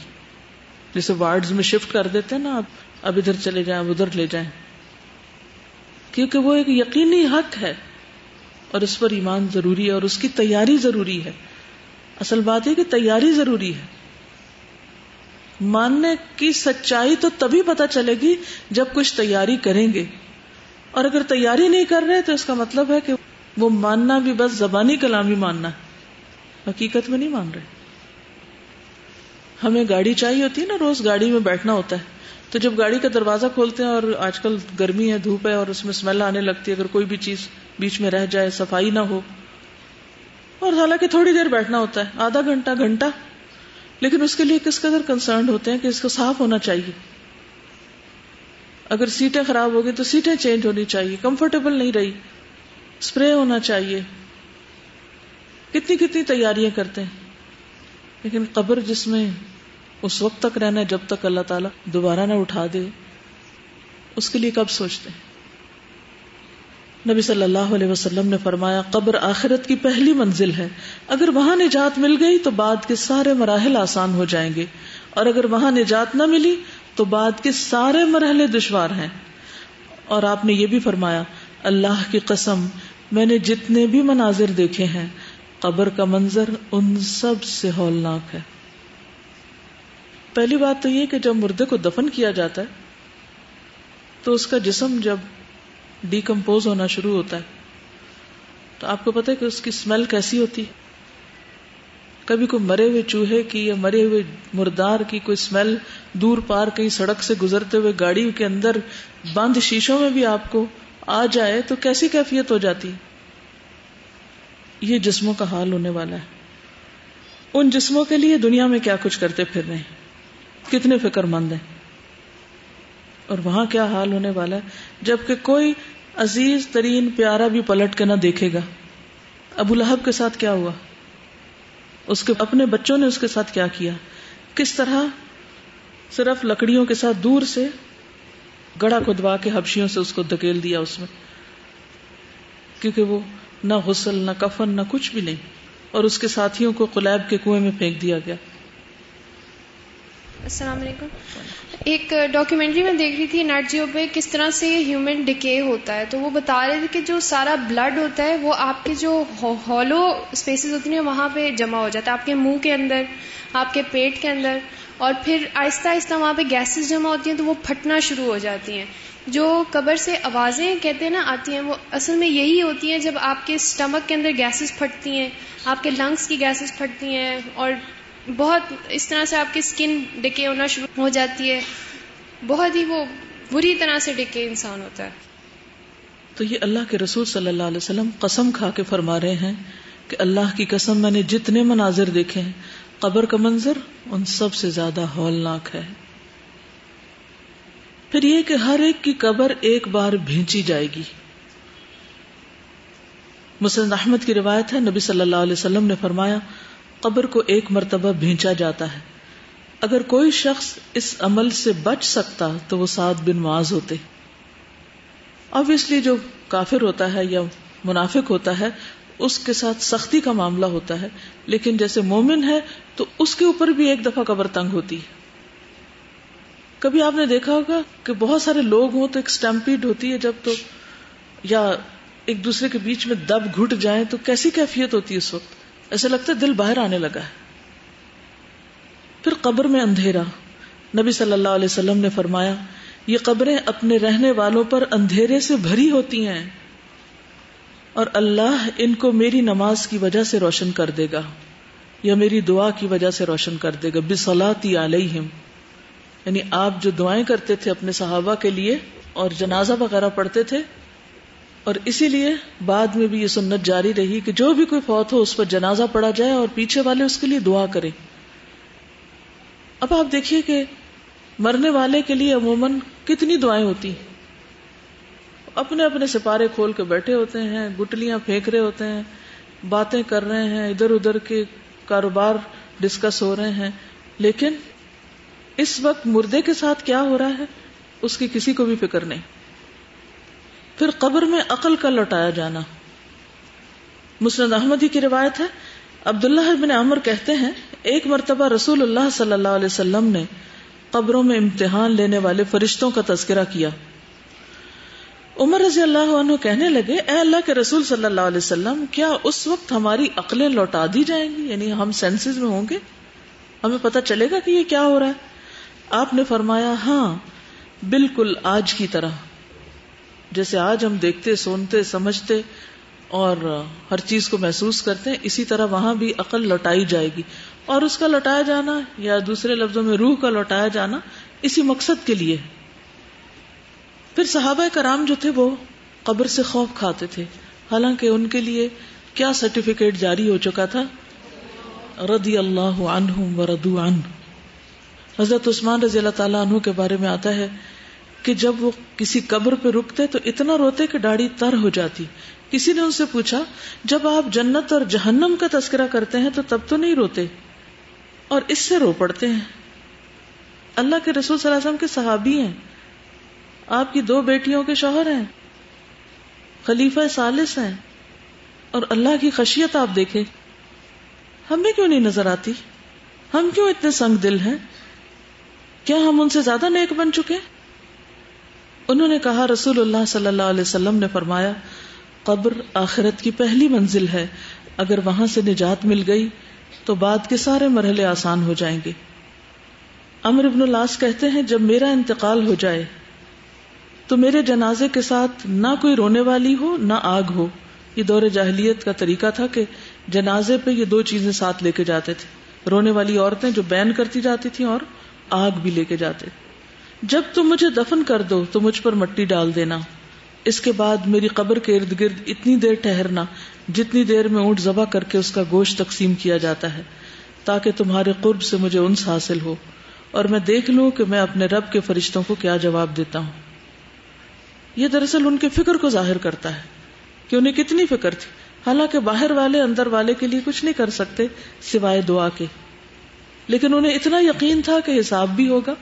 جیسے وارڈز میں شفٹ کر دیتے ہیں نا آپ، اب ادھر چلے جائیں، اب ادھر لے جائیں۔ کیونکہ وہ ایک یقینی حق ہے اور اس پر ایمان ضروری ہے اور اس کی تیاری ضروری ہے۔ اصل بات ہے کہ تیاری ضروری ہے۔ ماننے کی سچائی تو تبھی پتا چلے گی جب کچھ تیاری کریں گے۔ اور اگر تیاری نہیں کر رہے تو اس کا مطلب ہے کہ وہ ماننا بھی بس زبانی کلامی ماننا ہے حقیقت میں نہیں مان رہے۔ ہمیں گاڑی چاہیے ہوتی ہے نا، روز گاڑی میں بیٹھنا ہوتا ہے۔ تو جب گاڑی کا دروازہ کھولتے ہیں اور آج کل گرمی ہے، دھوپ ہے اور اس میں اسمیل آنے لگتی ہے، اگر کوئی بھی چیز بیچ میں رہ جائے، صفائی نہ ہو۔ اور حالانکہ تھوڑی دیر بیٹھنا ہوتا ہے، آدھا گھنٹہ گھنٹہ۔ لیکن اس کے لیے کس قدر کنسرنڈ ہوتے ہیں کہ اس کو صاف ہونا چاہیے۔ اگر سیٹیں خراب ہو گئی تو سیٹیں چینج ہونی چاہیے کمفرٹیبل نہیں رہی۔ اسپرے ہونا چاہیے۔ کتنی کتنی تیاریاں کرتے ہیں۔ لیکن قبر جس میں اس وقت تک رہنا ہے، جب تک اللہ تعالیٰ دوبارہ نہ اٹھا دے۔ اس کے لیے کب سوچتے ہیں؟ نبی صلی اللہ علیہ وسلم نے فرمایا، قبر آخرت کی پہلی منزل ہے۔ اگر وہاں نجات مل گئی تو بعد کے سارے مراحل آسان ہو جائیں گے۔ اور اگر وہاں نجات نہ ملی تو بعد کے سارے مرحلے دشوار ہیں۔ اور آپ نے یہ بھی فرمایا، اللہ کی قسم، میں نے جتنے بھی مناظر دیکھے ہیں، قبر کا منظر ان سب سے ہولناک ہے۔ پہلی بات تو یہ کہ جب مردے کو دفن کیا جاتا ہے، تو اس کا جسم جب ڈیکمپوز ہونا شروع ہوتا ہے، تو آپ کو پتا ہے کہ اس کی اسمیل کیسی ہوتی کبھی کوئی مرے ہوئے چوہے کی یا مرے ہوئے مردار کی کوئی اسمیل دور پار کہیں سڑک سے گزرتے ہوئے گاڑی کے اندر بند شیشوں میں بھی آپ کو آ جائے تو کیسی کیفیت ہو جاتی؟ یہ جسموں کا حال ہونے والا ہے۔ ان جسموں کے لیے دنیا میں کیا کچھ کرتے پھر رہے ہیں؟ کتنے فکر مند ہیں۔ اور وہاں کیا حال ہونے والا ہے؟ جبکہ کوئی عزیز ترین پیارا بھی پلٹ کے نہ دیکھے گا۔ ابو لہب کے ساتھ کیا ہوا؟ اس کے اپنے بچوں نے اس کے ساتھ کیا کیا؟ کس طرح؟ صرف لکڑیوں کے ساتھ دور سے گڑا کھدوا کے حبشیوں سے اس کو دکیل دیا اس میں۔ کیونکہ وہ نہ غسل، نہ کفن، نہ کچھ بھی نہیں۔ اور اس کے ساتھیوں کو قلیب کے کنویں میں پھینک دیا گیا۔ السلام علیکم۔ ایک ڈاکیومنٹری میں دیکھ رہی تھی نیٹ جیو پہ کس طرح سے ہیومن ڈکے ہوتا ہے۔ تو وہ بتا رہے تھے کہ جو سارا بلڈ ہوتا ہے وہ آپ کے جو ہالو اسپیسیز ہوتی ہیں وہاں پہ جمع ہو جاتا ہے۔ آپ کے منہ کے اندر، آپ کے پیٹ کے اندر۔ اور پھر آہستہ آہستہ وہاں پہ گیسز جمع ہوتی ہیں تو وہ پھٹنا شروع ہو جاتی ہیں۔ جو قبر سے آوازیں کہتے ہیں نا، آتی ہیں، وہ اصل میں یہی ہوتی ہیں جب آپ کے اسٹمک کے اندر گیسز پھٹتی ہیں، آپ کے لنگس کی گیسز پھٹتی ہیں اور بہت اس طرح سے آپ کی اسکن ڈکے ہونا شروع ہو جاتی ہے۔ بہت ہی وہ بری طرح سے ڈکے انسان ہوتا ہے۔ تو یہ اللہ کے رسول صلی اللہ علیہ وسلم قسم کھا کے فرما رہے ہیں کہ اللہ کی قسم میں نے جتنے مناظر دیکھے ہیں، قبر کا منظر ان سب سے زیادہ ہولناک ہے۔ پھر یہ کہ ہر ایک کی قبر ایک بار بھینچی جائے گی۔ مسلم احمد کی روایت ہے، نبی صلی اللہ علیہ وسلم نے فرمایا قبر کو ایک مرتبہ بھینچا جاتا ہے۔ اگر کوئی شخص اس عمل سے بچ سکتا تو وہ سات بن معاذ ہوتے۔ جو کافر ہوتا ہے یا منافق ہوتا ہے، اس کے ساتھ سختی کا معاملہ ہوتا ہے۔ لیکن جیسے مومن ہے تو اس کے اوپر بھی ایک دفعہ قبر تنگ ہوتی۔ ہے کبھی آپ نے دیکھا ہوگا کہ بہت سارے لوگ ہوں تو ایک اسٹمپیڈ ہوتی ہے جب تو، یا ایک دوسرے کے بیچ میں دب گھٹ جائیں تو کیسی کیفیت ہوتی ہے اس وقت؟ ایسا لگتا ہے دل باہر آنے لگا ہے۔ پھر قبر میں اندھیرا۔ نبی صلی اللہ علیہ وسلم نے فرمایا، یہ قبریں اپنے رہنے والوں پر اندھیرے سے بھری ہوتی ہیں۔ اور اللہ ان کو میری نماز کی وجہ سے روشن کر دے گا، یا میری دعا کی وجہ سے روشن کر دے گا۔ بسلاتی علیہم یعنی آپ جو دعائیں کرتے تھے اپنے صحابہ کے لیے اور جنازہ وغیرہ پڑھتے تھے اور اسی لیے بعد میں بھی یہ سنت جاری رہی کہ جو بھی کوئی فوت ہو، اس پر جنازہ پڑا جائے اور پیچھے والے اس کے لیے دعا کریں۔ اب آپ دیکھیے کہ مرنے والے کے لیے عموماً کتنی دعائیں ہوتی اپنے اپنے سپارے کھول کے بیٹھے ہوتے ہیں، گٹلیاں پھینک رہے ہوتے ہیں، باتیں کر رہے ہیں، ادھر ادھر کے کاروبار ڈسکس ہو رہے ہیں۔ لیکن اس وقت مردے کے ساتھ کیا ہو رہا ہے؟ اس کی کسی کو بھی فکر نہیں۔ پھر قبر میں عقل کا لوٹایا جانا۔ مسند احمدی کی روایت ہے۔ عبداللہ بن عمر کہتے ہیں، ایک مرتبہ رسول اللہ صلی اللہ علیہ وسلم نے قبروں میں امتحان لینے والے فرشتوں کا تذکرہ کیا۔ عمر رضی اللہ عنہ کہنے لگے، اے اللہ کے رسول صلی اللہ علیہ وسلم، کیا اس وقت ہماری عقلیں لوٹا دی جائیں گی؟ یعنی ہم سینسز میں ہوں گے؟ ہمیں پتہ چلے گا کہ یہ کیا ہو رہا ہے؟ آپ نے فرمایا ہاں بالکل آج کی طرح۔ جیسے آج ہم دیکھتے، سنتے، سمجھتے اور ہر چیز کو محسوس کرتے ہیں اسی طرح وہاں بھی عقل لوٹائی جائے گی۔ اور اس کا لوٹایا جانا یا دوسرے لفظوں میں روح کا لوٹایا جانا اسی مقصد کے لیے۔ پھر صحابہ کرام جو تھے وہ قبر سے خوف کھاتے تھے۔ حالانکہ ان کے لیے کیا سرٹیفکیٹ جاری ہو چکا تھا؟ رضی اللہ عنہم ردو عنہ۔ حضرت عثمان رضی اللہ تعالیٰ عنہ کے بارے میں آتا ہے کہ جب وہ کسی قبر پہ رکتے تو اتنا روتے کہ داڑھی تر ہو جاتی۔ کسی نے ان سے پوچھا، جب آپ جنت اور جہنم کا تذکرہ کرتے ہیں تو تب تو نہیں روتے؟ اور اس سے رو پڑتے ہیں۔ اللہ کے رسول صلی اللہ علیہ وسلم کے صحابی ہیں۔ آپ کی دو بیٹیوں کے شوہر ہیں۔ خلیفہ سالس ہیں۔ اور اللہ کی خشیت آپ دیکھیں۔ ہمیں کیوں نہیں نظر آتی؟ ہم کیوں اتنے سنگ دل ہیں؟ کیا ہم ان سے زیادہ نیک بن چکے؟ انہوں نے کہا، رسول اللہ صلی اللہ علیہ وسلم نے فرمایا، قبر آخرت کی پہلی منزل ہے۔ اگر وہاں سے نجات مل گئی، تو بعد کے سارے مرحلے آسان ہو جائیں گے۔ امر ابن اللاس کہتے ہیں، جب میرا انتقال ہو جائے، تو میرے جنازے کے ساتھ نہ کوئی رونے والی ہو، نہ آگ ہو۔ یہ دور جاہلیت کا طریقہ تھا کہ جنازے پہ یہ دو چیزیں ساتھ لے کے جاتے تھے۔ رونے والی عورتیں جو بین کرتی جاتی تھیں اور آگ بھی لے کے جاتے۔ جب تم مجھے دفن کر دو تو مجھ پر مٹی ڈال دینا۔ اس کے بعد میری قبر کے ارد گرد اتنی دیر ٹہرنا جتنی دیر میں اونٹ ذبح کر کے اس کا گوشت تقسیم کیا جاتا ہے، تاکہ تمہارے قرب سے مجھے انس حاصل ہو۔ اور میں دیکھ لوں کہ میں اپنے رب کے فرشتوں کو کیا جواب دیتا ہوں۔ یہ دراصل ان کے فکر کو ظاہر کرتا ہے کہ انہیں کتنی فکر تھی۔ حالانکہ باہر والے، اندر والے کے لیے کچھ نہیں کر سکتے سوائے دعا کے۔ لیکن انہیں اتنا یقین تھا کہ حساب بھی ہوگا۔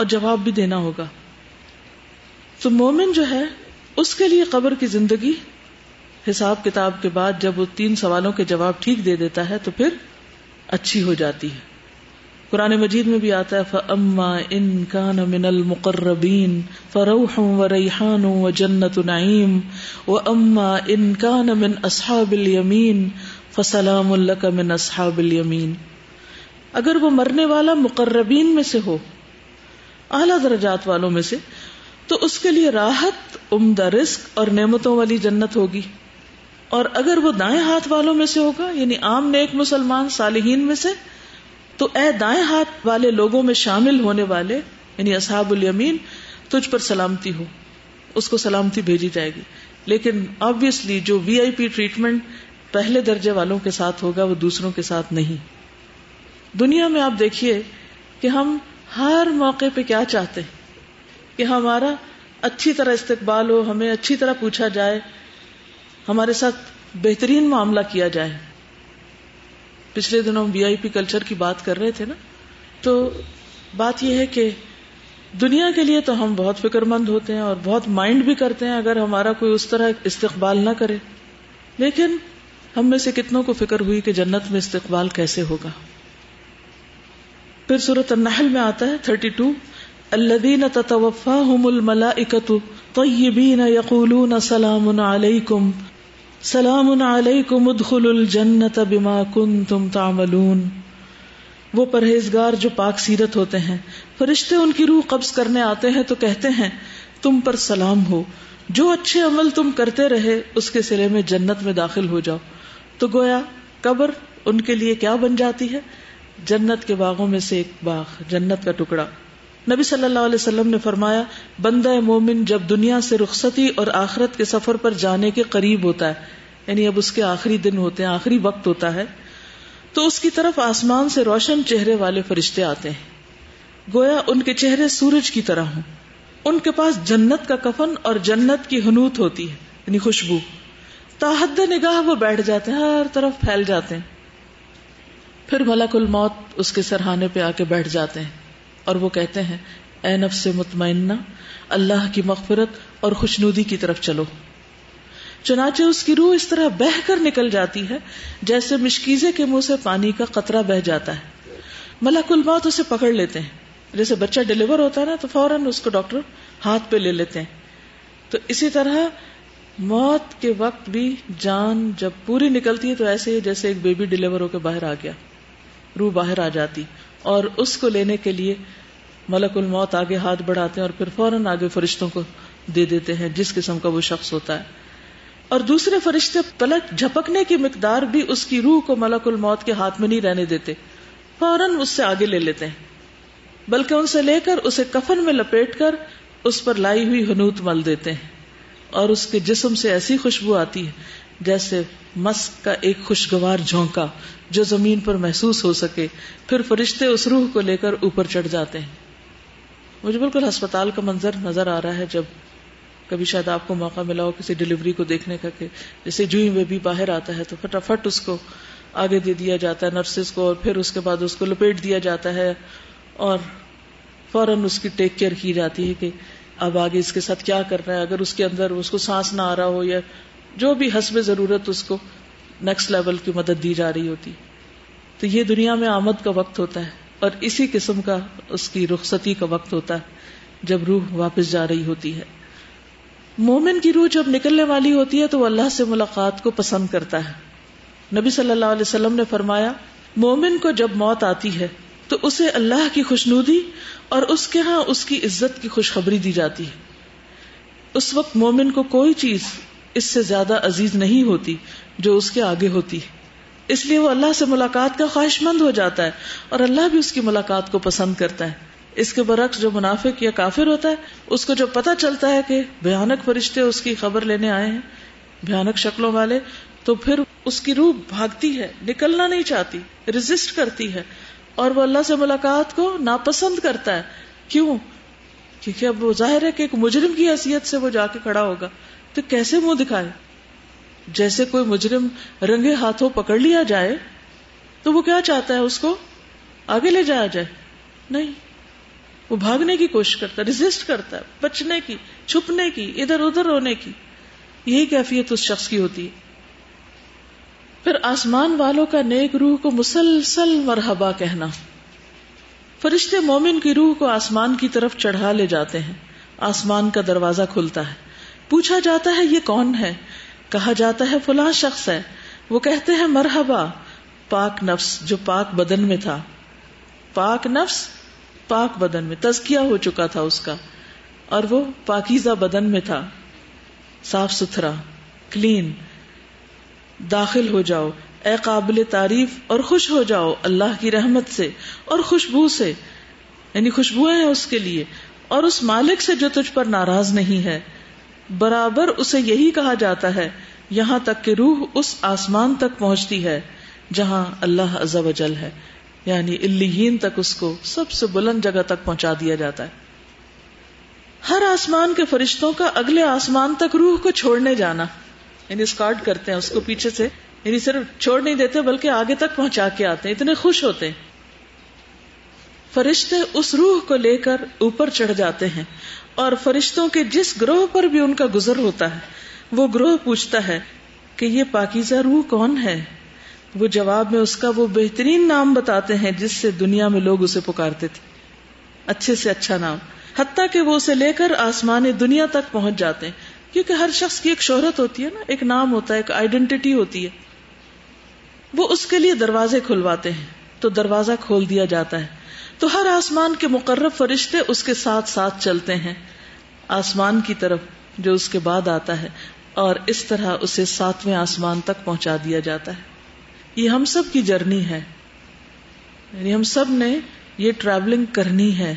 اور جواب بھی دینا ہوگا۔ تو مومن جو ہے، اس کے لیے قبر کی زندگی، حساب کتاب کے بعد جب وہ تین سوالوں کے جواب ٹھیک دے دیتا ہے، تو پھر اچھی ہو جاتی ہے۔ قرآن مجید میں بھی آتا ہے، فَأَمَّا إِن كَانَ مِنَ الْمُقَرَّبِينَ فَرَوْحٌ وَرَيْحَانٌ وَجَنَّةُ نَعِيمٌ وَأَمَّا إِن كَانَ مِنْ أَصْحَابِ الْيَمِينَ فَسَلَامٌ لَكَ مِنْ أَصْحَابِ الْيَمِينَ۔ اگر وہ مرنے والا مقربین میں سے ہو اعلی درجات والوں میں سے، تو اس کے لیے راحت، عمدہ رزق اور نعمتوں والی جنت ہوگی۔ اور اگر وہ دائیں ہاتھ والوں میں سے ہوگا یعنی عام نیک مسلمان صالحین میں سے، تو اے دائیں ہاتھ والے لوگوں میں شامل ہونے والے یعنی اصحاب الیمین، تجھ پر سلامتی ہو۔ اس کو سلامتی بھیجی جائے گی۔ لیکن آبیسلی جو وی آئی پی ٹریٹمنٹ پہلے درجے والوں کے ساتھ ہوگا، وہ دوسروں کے ساتھ نہیں۔ دنیا میں آپ دیکھیے کہ ہم ہر موقع پہ کیا چاہتے ہیں؟ کہ ہمارا اچھی طرح استقبال ہو، ہمیں اچھی طرح پوچھا جائے، ہمارے ساتھ بہترین معاملہ کیا جائے۔ پچھلے دنوں وی آئی پی کلچر کی بات کر رہے تھے نا؟ تو بات یہ ہے کہ دنیا کے لیے تو ہم بہت فکر مند ہوتے ہیں اور بہت مائنڈ بھی کرتے ہیں اگر ہمارا کوئی اس طرح استقبال نہ کرے۔ لیکن ہم میں سے کتنوں کو فکر ہوئی کہ جنت میں استقبال کیسے ہوگا؟ پھر صورت النحل میں آتا ہے تھرٹی ٹو، الذین تتوفاہم الملائکت طیبین یقولون سلام علیکم سلام علیکم ادخل الجنت بما کنتم تعملون۔ وہ پرہیزگار جو پاک سیرت ہوتے ہیں، فرشتے ان کی روح قبض کرنے آتے ہیں تو کہتے ہیں، تم پر سلام ہو۔ جو اچھے عمل تم کرتے رہے، اس کے سرے میں جنت میں داخل ہو جاؤ۔ تو گویا، قبر ان کے لیے کیا بن جاتی ہے؟ جنت کے باغوں میں سے ایک باغ، جنت کا ٹکڑا۔ نبی صلی اللہ علیہ وسلم نے فرمایا، بندہ مومن جب دنیا سے رخصتی اور آخرت کے سفر پر جانے کے قریب ہوتا ہے یعنی اب اس کے آخری دن ہوتے ہیں، آخری وقت ہوتا ہے، تو اس کی طرف آسمان سے روشن چہرے والے فرشتے آتے ہیں۔ گویا ان کے چہرے سورج کی طرح ہوں۔ ان کے پاس جنت کا کفن اور جنت کی حنوت ہوتی ہے یعنی خوشبو۔ تاحد نگاہ وہ بیٹھ جاتے ہیں، ہر طرف پھیل جاتے ہیں۔ پھر ملک الموت اس کے سرحانے پہ آ کے بیٹھ جاتے ہیں اور وہ کہتے ہیں، اے نفس مطمئنہ، اللہ کی مغفرت اور خوشنودی کی طرف چلو۔ چنانچہ اس کی روح اس طرح بہ کر نکل جاتی ہے جیسے مشکیزے کے منہ سے پانی کا قطرہ بہ جاتا ہے۔ ملک الموت اسے پکڑ لیتے ہیں۔ جیسے بچہ ڈلیور ہوتا ہے نا تو فوراً اس کو ڈاکٹر ہاتھ پہ لے لیتے ہیں۔ تو اسی طرح موت کے وقت بھی جان جب پوری نکلتی ہے تو ایسے ہی جیسے ایک بیبی ڈلیور ہو کے باہر آ گیا۔ روح باہر آ جاتی اور اس کو لینے کے لیے ملک الموت آگے ہاتھ بڑھاتے ہیں اور پھر فوراً آگے فرشتوں کو دے دیتے ہیں، جس قسم کا وہ شخص ہوتا ہے۔ اور دوسرے فرشتے پلک جھپکنے کی مقدار بھی اس کی روح کو ملک الموت کے ہاتھ میں نہیں رہنے دیتے۔ فوراً اس سے آگے لے لیتے ہیں۔ بلکہ ان سے لے کر اسے کفن میں لپیٹ کر اس پر لائی ہوئی ہنوت مل دیتے ہیں۔ اور اس کے جسم سے ایسی خوشبو آتی ہے جیسے مسک کا ایک خوشگوار جھونکا جو زمین پر محسوس ہو سکے، پھر فرشتے اس روح کو لے کر اوپر چڑھ جاتے ہیں۔ مجھے بالکل ہسپتال کا منظر نظر آ رہا ہے جب کبھی شاید آپ کو موقع ملا ہو کسی ڈلیوری کو دیکھنے کا کہ جیسے جو بھی باہر آتا ہے تو فٹافٹ اس کو آگے دے دیا جاتا ہے نرسز کو اور پھر اس کے بعد اس کو لپیٹ دیا جاتا ہے اور فوراً اس کی ٹیک کیئر کی جاتی ہے کہ اب آگے اس کے ساتھ کیا کر ہے۔ اگر اس کے اندر اس کو سانس نہ آ رہا ہو یا جو بھی حسب ضرورت اس کو نیکسٹ لیول کی مدد دی جا رہی ہوتی۔ تو یہ دنیا میں آمد کا وقت ہوتا ہے اور اسی قسم کا اس کی رخصتی کا وقت ہوتا ہے جب روح واپس جا رہی ہوتی ہے۔ مومن کی روح جب نکلنے والی ہوتی ہے تو وہ اللہ سے ملاقات کو پسند کرتا ہے۔ نبی صلی اللہ علیہ وسلم نے فرمایا، مومن کو جب موت آتی ہے تو اسے اللہ کی خوشنودی اور اس کے ہاں اس کی عزت کی خوشخبری دی جاتی ہے۔ اس وقت مومن کو کوئی چیز اس سے زیادہ عزیز نہیں ہوتی۔ جو اس کے آگے ہوتی ہے۔ اس لیے وہ اللہ سے ملاقات کا خواہش مند ہو جاتا ہے اور اللہ بھی اس کی ملاقات کو پسند کرتا ہے۔ اس کے برعکس جو منافق یا کافر ہوتا ہے، اس کو جو پتا چلتا ہے کہ بھیانک فرشتے اس کی خبر لینے آئے ہیں، بھیانک شکلوں والے، تو پھر اس کی روح بھاگتی ہے، نکلنا نہیں چاہتی ریزسٹ کرتی ہے۔ اور وہ اللہ سے ملاقات کو ناپسند کرتا ہے۔ کیوں؟ کیونکہ اب وہ ظاہر ہے کہ ایک مجرم کی حیثیت سے وہ جا کے کھڑا ہوگا۔ تو کیسے منہ دکھائے؟ جیسے کوئی مجرم رنگے ہاتھوں پکڑ لیا جائے، تو وہ کیا چاہتا ہے اس کو؟ آگے لے جایا جائے؟ نہیں۔ وہ بھاگنے کی کوشش کرتا ہے ریزسٹ کرتا ہے بچنے کی، چھپنے کی، ادھر ادھر ہونے کی۔ یہی کیفیت اس شخص کی ہوتی ہے۔ پھر آسمان والوں کا نیک روح کو مسلسل مرحبا کہنا۔ فرشتے مومن کی روح کو آسمان کی طرف چڑھا لے جاتے ہیں۔ آسمان کا دروازہ کھلتا ہے۔ پوچھا جاتا ہے، یہ کون ہے؟ کہا جاتا ہے فلاں شخص ہے۔ وہ کہتے ہیں، مرحبا، پاک نفس جو پاک بدن میں تھا۔ پاک نفس پاک بدن میں تزکیا ہو چکا تھا اس کا۔ اور وہ پاکیزہ بدن میں تھا۔ صاف ستھرا، کلین، داخل ہو جاؤ۔ اے قابل تعریف اور خوش ہو جاؤ اللہ کی رحمت سے اور خوشبو سے۔ یعنی خوشبوئیں ہیں اس کے لیے۔ اور اس مالک سے جو تجھ پر ناراض نہیں ہے۔ برابر اسے یہی کہا جاتا ہے، یہاں تک کہ روح اس آسمان تک پہنچتی ہے جہاں اللہ عزب جل ہے۔ یعنی الہین تک اس کو سب سے بلند جگہ تک پہنچا دیا جاتا ہے۔ ہر آسمان کے فرشتوں کا اگلے آسمان تک روح کو چھوڑنے جانا۔ یعنی اسکارٹ کرتے ہیں، اس کو پیچھے سے یعنی صرف چھوڑ نہیں دیتے، بلکہ آگے تک پہنچا کے آتے ہیں۔ اتنے خوش ہوتے ہیں۔ فرشتے اس روح کو لے کر اوپر چڑھ جاتے ہیں۔ اور فرشتوں کے جس گروہ پر بھی ان کا گزر ہوتا ہے، وہ گروہ پوچھتا ہے کہ یہ پاکیزہ روح کون ہے؟ وہ جواب میں اس کا وہ بہترین نام بتاتے ہیں جس سے دنیا میں لوگ اسے پکارتے تھے۔ اچھے سے اچھا نام۔ حتیٰ کہ وہ اسے لے کر آسمان دنیا تک پہنچ جاتے ہیں۔ کیونکہ ہر شخص کی ایک شہرت ہوتی ہے نا، ایک نام ہوتا ہے، ایک آئیڈینٹی ہوتی ہے۔ وہ اس کے لیے دروازے کھلواتے ہیں۔ تو دروازہ کھول دیا جاتا ہے۔ تو ہر آسمان کے مقرب فرشتے اس کے ساتھ ساتھ چلتے ہیں۔ آسمان کی طرف جو اس کے بعد آتا ہے، اور اس طرح اسے ساتویں آسمان تک پہنچا دیا جاتا ہے۔ یہ ہم سب کی جرنی ہے۔ یعنی ہم سب نے یہ ٹریولنگ کرنی ہے۔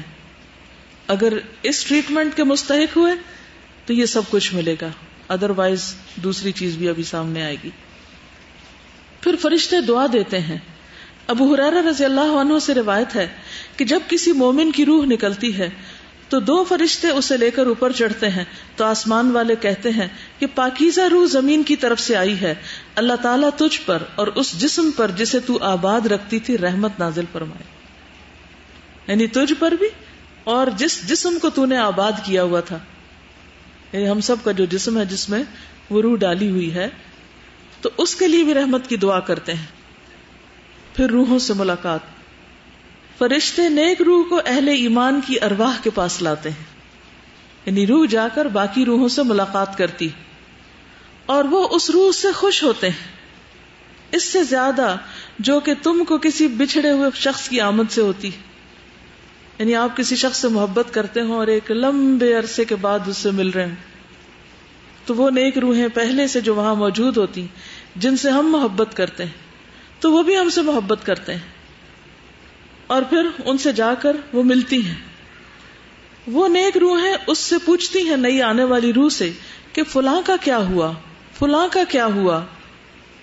اگر اس ٹریٹمنٹ کے مستحق ہوئے، تو یہ سب کچھ ملے گا۔ ادر وائز دوسری چیز بھی ابھی سامنے آئے گی۔ پھر فرشتے دعا دیتے ہیں۔ ابو حرارہ رضی اللہ عنہ سے روایت ہے کہ جب کسی مومن کی روح نکلتی ہے تو دو فرشتے اسے لے کر اوپر چڑھتے ہیں تو آسمان والے کہتے ہیں کہ پاکیزہ روح زمین کی طرف سے آئی ہے، اللہ تعالیٰ تجھ پر اور اس جسم پر جسے تو آباد رکھتی تھی رحمت نازل فرمائے۔ یعنی تجھ پر بھی اور جس جسم کو تو نے آباد کیا ہوا تھا۔ یعنی ہم سب کا جو جسم ہے جس میں وہ روح ڈالی ہوئی ہے، تو اس کے لیے بھی رحمت کی دعا کرتے ہیں۔ پھر روحوں سے ملاقات۔ فرشتے نیک روح کو اہل ایمان کی ارواح کے پاس لاتے ہیں۔ یعنی روح جا کر باقی روحوں سے ملاقات کرتی۔ اور وہ اس روح سے خوش ہوتے ہیں۔ اس سے زیادہ جو کہ تم کو کسی بچھڑے ہوئے شخص کی آمد سے ہوتی۔ یعنی آپ کسی شخص سے محبت کرتے ہوں اور ایک لمبے عرصے کے بعد اس سے مل رہے ہیں تو وہ نیک روحیں پہلے سے جو وہاں موجود ہوتی، جن سے ہم محبت کرتے ہیں۔ تو وہ بھی ہم سے محبت کرتے ہیں۔ اور پھر ان سے جا کر وہ ملتی ہیں۔ وہ نیک روح ہیں، اس سے پوچھتی ہیں نئی آنے والی روح سے کہ فلاں کا کیا ہوا؟ فلاں کا کیا ہوا؟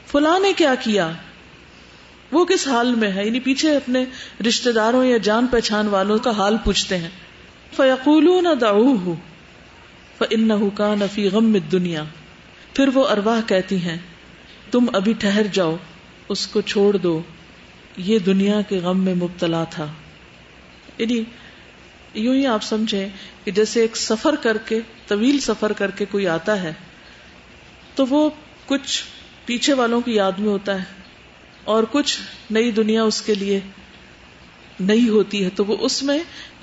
فلاں نے کیا کیا؟ وہ کس حال میں ہے یعنی پیچھے اپنے رشتے داروں یا جان پہچان والوں کا حال پوچھتے ہیں۔ فیقول نہ داؤ ہو ان کا نفی غم دنیا پھر وہ ارواہ کہتی ہیں، تم ابھی ٹھہر جاؤ۔ اس کو چھوڑ دو، یہ دنیا کے غم میں مبتلا تھا۔ یعنی یوں ہی آپ سمجھیں کہ جیسے ایک سفر کر کے، طویل سفر کر کے کوئی آتا ہے، تو وہ کچھ پیچھے والوں کی یاد میں ہوتا ہے۔ اور کچھ نئی دنیا اس کے لیے نئی ہوتی ہے، تو وہ اس میں،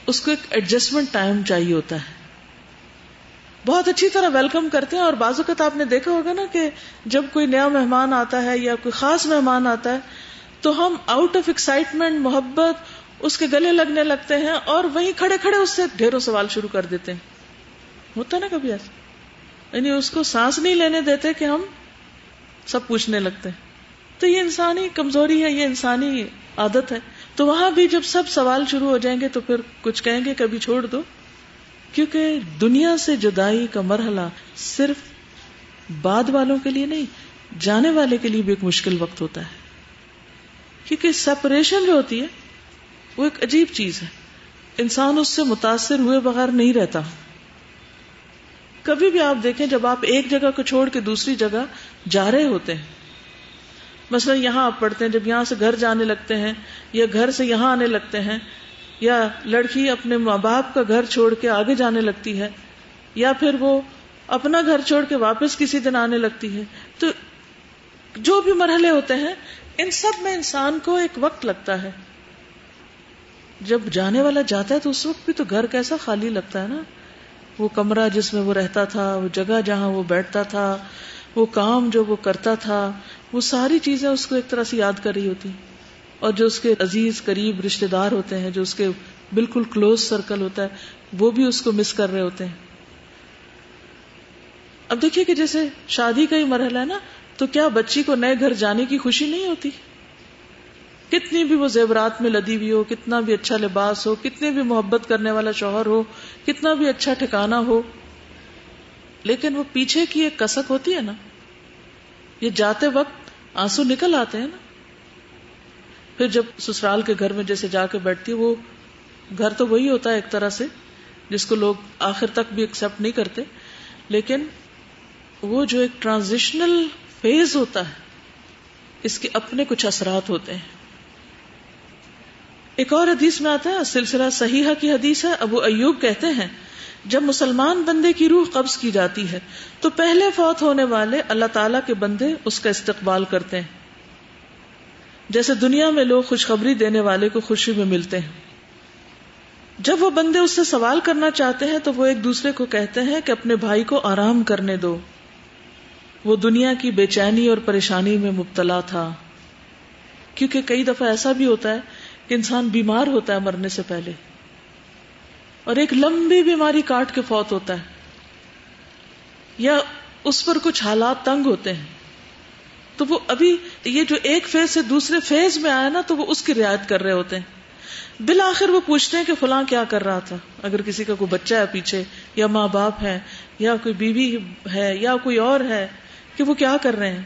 اس کو ایک ایڈجسٹمنٹ ٹائم چاہیے ہوتا ہے۔ بہت اچھی طرح ویلکم کرتے ہیں اور بازو کا آپ نے دیکھا ہوگا نا کہ جب کوئی نیا مہمان آتا ہے یا کوئی خاص مہمان آتا ہے تو ہم آؤٹ آف ایکسائٹمنٹ محبت اس کے گلے لگنے لگتے ہیں اور وہیں کھڑے کھڑے اس سے ڈھیروں سوال شروع کر دیتے ہیں۔ ہوتا نا کبھی ایسا؟ یعنی اس کو سانس نہیں لینے دیتے کہ ہم سب پوچھنے لگتے ہیں۔ تو یہ انسانی کمزوری ہے، یہ انسانی عادت ہے۔ تو وہاں بھی جب سب سوال شروع ہو جائیں گے تو پھر کچھ کہیں گے، کبھی چھوڑ دو۔ کیونکہ دنیا سے جدائی کا مرحلہ صرف بعد والوں کے لیے نہیں، جانے والے کے لیے بھی ایک مشکل وقت ہوتا ہے۔ کیونکہ سپریشن جو ہوتی ہے، وہ ایک عجیب چیز ہے۔ انسان اس سے متاثر ہوئے بغیر نہیں رہتا۔ کبھی بھی آپ دیکھیں، جب آپ ایک جگہ کو چھوڑ کے دوسری جگہ جا رہے ہوتے ہیں۔ مثلا یہاں آپ پڑھتے ہیں، جب یہاں سے گھر جانے لگتے ہیں یا گھر سے یہاں آنے لگتے ہیں یا لڑکی اپنے ماں باپ کا گھر چھوڑ کے آگے جانے لگتی ہے، یا پھر وہ اپنا گھر چھوڑ کے واپس کسی دن آنے لگتی ہے۔ تو جو بھی مرحلے ہوتے ہیں، ان سب میں انسان کو ایک وقت لگتا ہے۔ جب جانے والا جاتا ہے تو اس وقت بھی تو گھر کیسا خالی لگتا ہے نا۔ وہ کمرہ جس میں وہ رہتا تھا، وہ جگہ جہاں وہ بیٹھتا تھا، وہ کام جو وہ کرتا تھا، وہ ساری چیزیں اس کو ایک طرح سے یاد کر رہی ہوتی۔ اور جو اس کے عزیز قریب رشتے دار ہوتے ہیں، جو اس کے بالکل کلوز سرکل ہوتا ہے، وہ بھی اس کو مس کر رہے ہوتے ہیں۔ اب دیکھیے کہ جیسے شادی کا ہی مرحلہ ہے نا، تو کیا بچی کو نئے گھر جانے کی خوشی نہیں ہوتی؟ کتنی بھی وہ زیورات میں لدی ہوئی ہو، کتنا بھی اچھا لباس ہو کتنے بھی محبت کرنے والا شوہر ہو، کتنا بھی اچھا ٹھکانا ہو، لیکن وہ پیچھے کی ایک کسک ہوتی ہے نا، یہ جاتے وقت آنسو نکل آتے ہیں نا۔ پھر جب سسرال کے گھر میں جیسے جا کے بیٹھتی وہ گھر تو وہی ہوتا ہے ایک طرح سے، جس کو لوگ آخر تک بھی ایکسپٹ نہیں کرتے۔ لیکن وہ جو ایک ٹرانزیشنل فیز ہوتا ہے، اس کے اپنے کچھ اثرات ہوتے ہیں۔ ایک اور حدیث میں آتا ہے، سلسلہ صحیحہ کی حدیث ہے، ابو ایوب کہتے ہیں، جب مسلمان بندے کی روح قبض کی جاتی ہے، تو پہلے فوت ہونے والے اللہ تعالی کے بندے اس کا استقبال کرتے ہیں۔ جیسے دنیا میں لوگ خوشخبری دینے والے کو خوشی میں ملتے ہیں۔ جب وہ بندے اس سے سوال کرنا چاہتے ہیں تو وہ ایک دوسرے کو کہتے ہیں کہ اپنے بھائی کو آرام کرنے دو۔ وہ دنیا کی بے چینی اور پریشانی میں مبتلا تھا۔ کیونکہ کئی دفعہ ایسا بھی ہوتا ہے کہ انسان بیمار ہوتا ہے مرنے سے پہلے۔ اور ایک لمبی بیماری کاٹ کے فوت ہوتا ہے۔ یا اس پر کچھ حالات تنگ ہوتے ہیں۔ تو وہ ابھی یہ جو ایک فیز سے دوسرے فیز میں آیا نا تو وہ اس کی رعایت کر رہے ہوتے ہیں۔ بالآخر وہ پوچھتے ہیں کہ فلاں کیا کر رہا تھا؟ اگر کسی کا کوئی بچہ ہے پیچھے، یا ماں باپ ہے، یا کوئی بیوی ہے، یا کوئی اور ہے، کہ وہ کیا کر رہے ہیں؟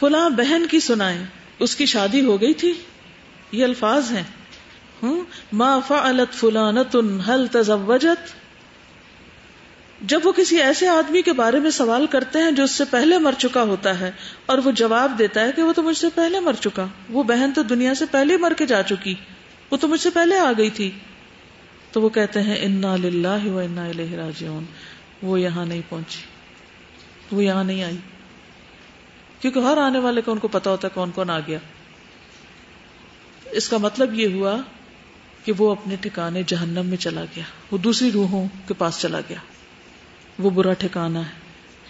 فلاں بہن کی سنائیں، اس کی شادی ہو گئی تھی؟ یہ الفاظ ہیں۔ ما فعلت فلانت هل تزوجت؟ جب وہ کسی ایسے آدمی کے بارے میں سوال کرتے ہیں جو اس سے پہلے مر چکا ہوتا ہے اور وہ جواب دیتا ہے کہ وہ تو مجھ سے پہلے مر چکا، وہ بہن تو دنیا سے پہلے مر کے جا چکی، وہ تو مجھ سے پہلے آ گئی تھی۔ تو وہ کہتے ہیں، انا للہ و انا الیہ راجعون وہ یہاں نہیں پہنچی، وہ یہاں نہیں آئی۔ کیونکہ ہر آنے والے کا ان کو پتا ہوتا ہے کون کون آ گیا۔ اس کا مطلب یہ ہوا کہ وہ اپنے ٹھکانے جہنم میں چلا گیا، وہ دوسری روحوں کے پاس چلا گیا۔ وہ برا ٹھکانا ہے،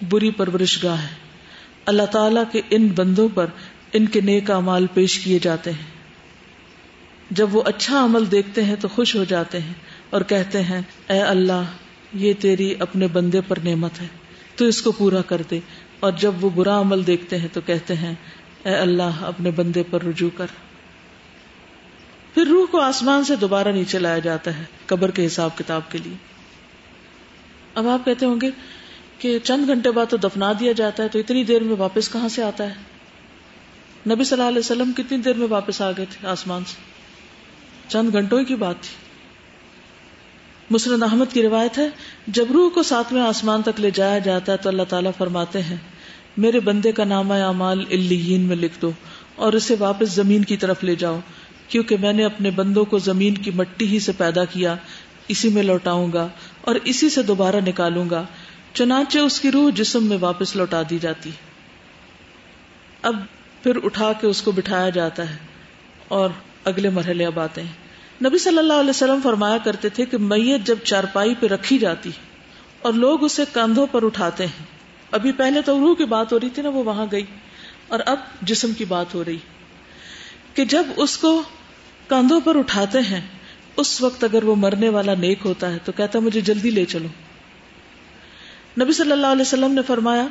بری پرورش گاہ ہے۔ اللہ تعالی کے ان بندوں پر ان کے نیک امال پیش کیے جاتے ہیں۔ جب وہ اچھا عمل دیکھتے ہیں تو خوش ہو جاتے ہیں اور کہتے ہیں، اے اللہ، یہ تیری اپنے بندے پر نعمت ہے، تو اس کو پورا کر دے۔ اور جب وہ برا عمل دیکھتے ہیں تو کہتے ہیں، اے اللہ، اپنے بندے پر رجوع کر۔ پھر روح کو آسمان سے دوبارہ نیچے لایا جاتا ہے، قبر کے حساب کتاب کے لیے۔ اب آپ کہتے ہوں گے کہ چند گھنٹے بعد تو دفنا دیا جاتا ہے تو اتنی دیر میں واپس کہاں سے آتا ہے؟ نبی صلی اللہ علیہ وسلم کتنی دیر میں واپس آ گئے تھے آسمان سے؟ چند گھنٹوں کی بات تھی۔ مسرد احمد کی روایت ہے، جب روح کو ساتویں آسمان تک لے جایا جاتا ہے تو اللہ تعالیٰ فرماتے ہیں، میرے بندے کا نام اعمال الین میں لکھ دو اور اسے واپس زمین کی طرف لے جاؤ، کیونکہ میں نے اپنے بندوں کو زمین کی مٹی ہی سے پیدا کیا، اسی میں لوٹاؤں گا۔ اور اسی سے دوبارہ نکالوں گا، چنانچہ اس کی روح جسم میں واپس لوٹا دی جاتی۔ اب پھر اٹھا کے اس کو بٹھایا جاتا ہے۔ اور اگلے مرحلے اب آتے ہیں۔ نبی صلی اللہ علیہ وسلم فرمایا کرتے تھے کہ میت جب چارپائی پہ رکھی جاتی اور لوگ اسے کندھوں پر اٹھاتے ہیں۔ ابھی پہلے تو روح کی بات ہو رہی تھی نا، وہ وہاں گئی۔ اور اب جسم کی بات ہو رہی۔ کہ جب اس کو کندھوں پر اٹھاتے ہیں اس وقت اگر وہ مرنے والا نیک ہوتا ہے تو کہتا مجھے جلدی لے چلو۔ نبی صلی اللہ علیہ وسلم نے فرمایا،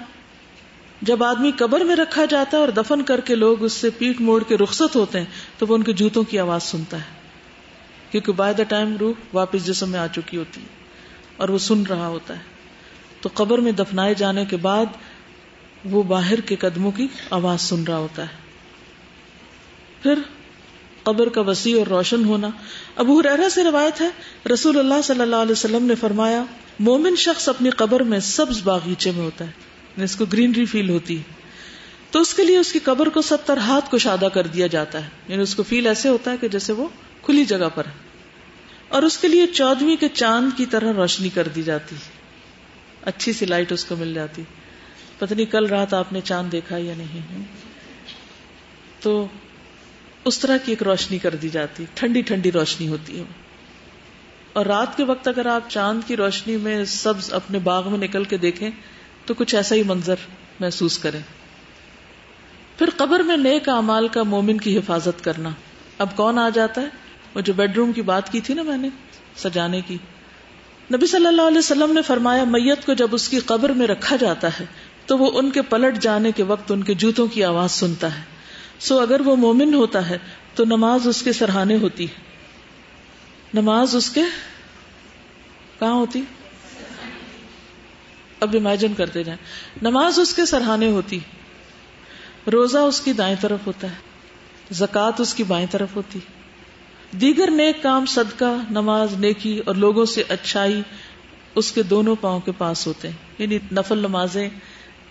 جب آدمی قبر میں رکھا جاتا ہے اور دفن کر کے لوگ اس سے پیٹ موڑ کے رخصت ہوتے ہیں، تو وہ ان کے جوتوں کی آواز سنتا ہے۔ کیونکہ بائی دا ٹائم روح واپس جسم میں آ چکی ہوتی ہے اور وہ سن رہا ہوتا ہے۔ تو قبر میں دفنائے جانے کے بعد وہ باہر کے قدموں کی آواز سن رہا ہوتا ہے۔ پھر قبر کا وسیع اور روشن ہونا۔ ابو حرا سے روایت ہے، رسول اللہ صلی اللہ علیہ وسلم نے فرمایا، مومن شخص اپنی قبر میں سبز باغیچے میں ہوتا ہے، اس کو گرینری فیل ہوتی ہے۔ تو اس کے لیے اس کی قبر کو ستر ہاتھ کو شادہ کر دیا جاتا ہے۔ یعنی اس کو فیل ایسے ہوتا ہے کہ جیسے وہ کھلی جگہ پر ہے۔ اور اس کے لیے چودویں کے چاند کی طرح روشنی کر دی جاتی اچھی سی لائٹ اس کو مل جاتی۔ پتنی کل رات آپ نے چاند دیکھا یا نہیں۔ تو اس طرح کی ایک روشنی کر دی جاتی، ٹھنڈی ٹھنڈی روشنی ہوتی ہے۔ اور رات کے وقت اگر آپ چاند کی روشنی میں سبز اپنے باغ میں نکل کے دیکھیں، تو کچھ ایسا ہی منظر محسوس کریں۔ پھر قبر میں نیک امال کا مومن کی حفاظت کرنا۔ اب کون آ جاتا ہے؟ وہ جو بیڈ روم کی بات کی تھی نا میں نے، سجانے کی۔ نبی صلی اللہ علیہ وسلم نے فرمایا، میت کو جب اس کی قبر میں رکھا جاتا ہے، تو وہ ان کے پلٹ جانے کے وقت ان کے جوتوں کی آواز سنتا ہے۔ سو اگر وہ مومن ہوتا ہے تو نماز اس کے سرحانے ہوتی ہے۔ نماز اس کے کہاں ہوتی؟ اب امیجن کرتے جائیں۔ نماز اس کے سرحانے ہوتی۔ روزہ اس کی دائیں طرف ہوتا ہے۔ زکات اس کی بائیں طرف ہوتی۔ دیگر نیک کام، صدقہ، نماز، نیکی اور لوگوں سے اچھائی اس کے دونوں پاؤں کے پاس ہوتے ہیں۔ یعنی نفل نمازیں،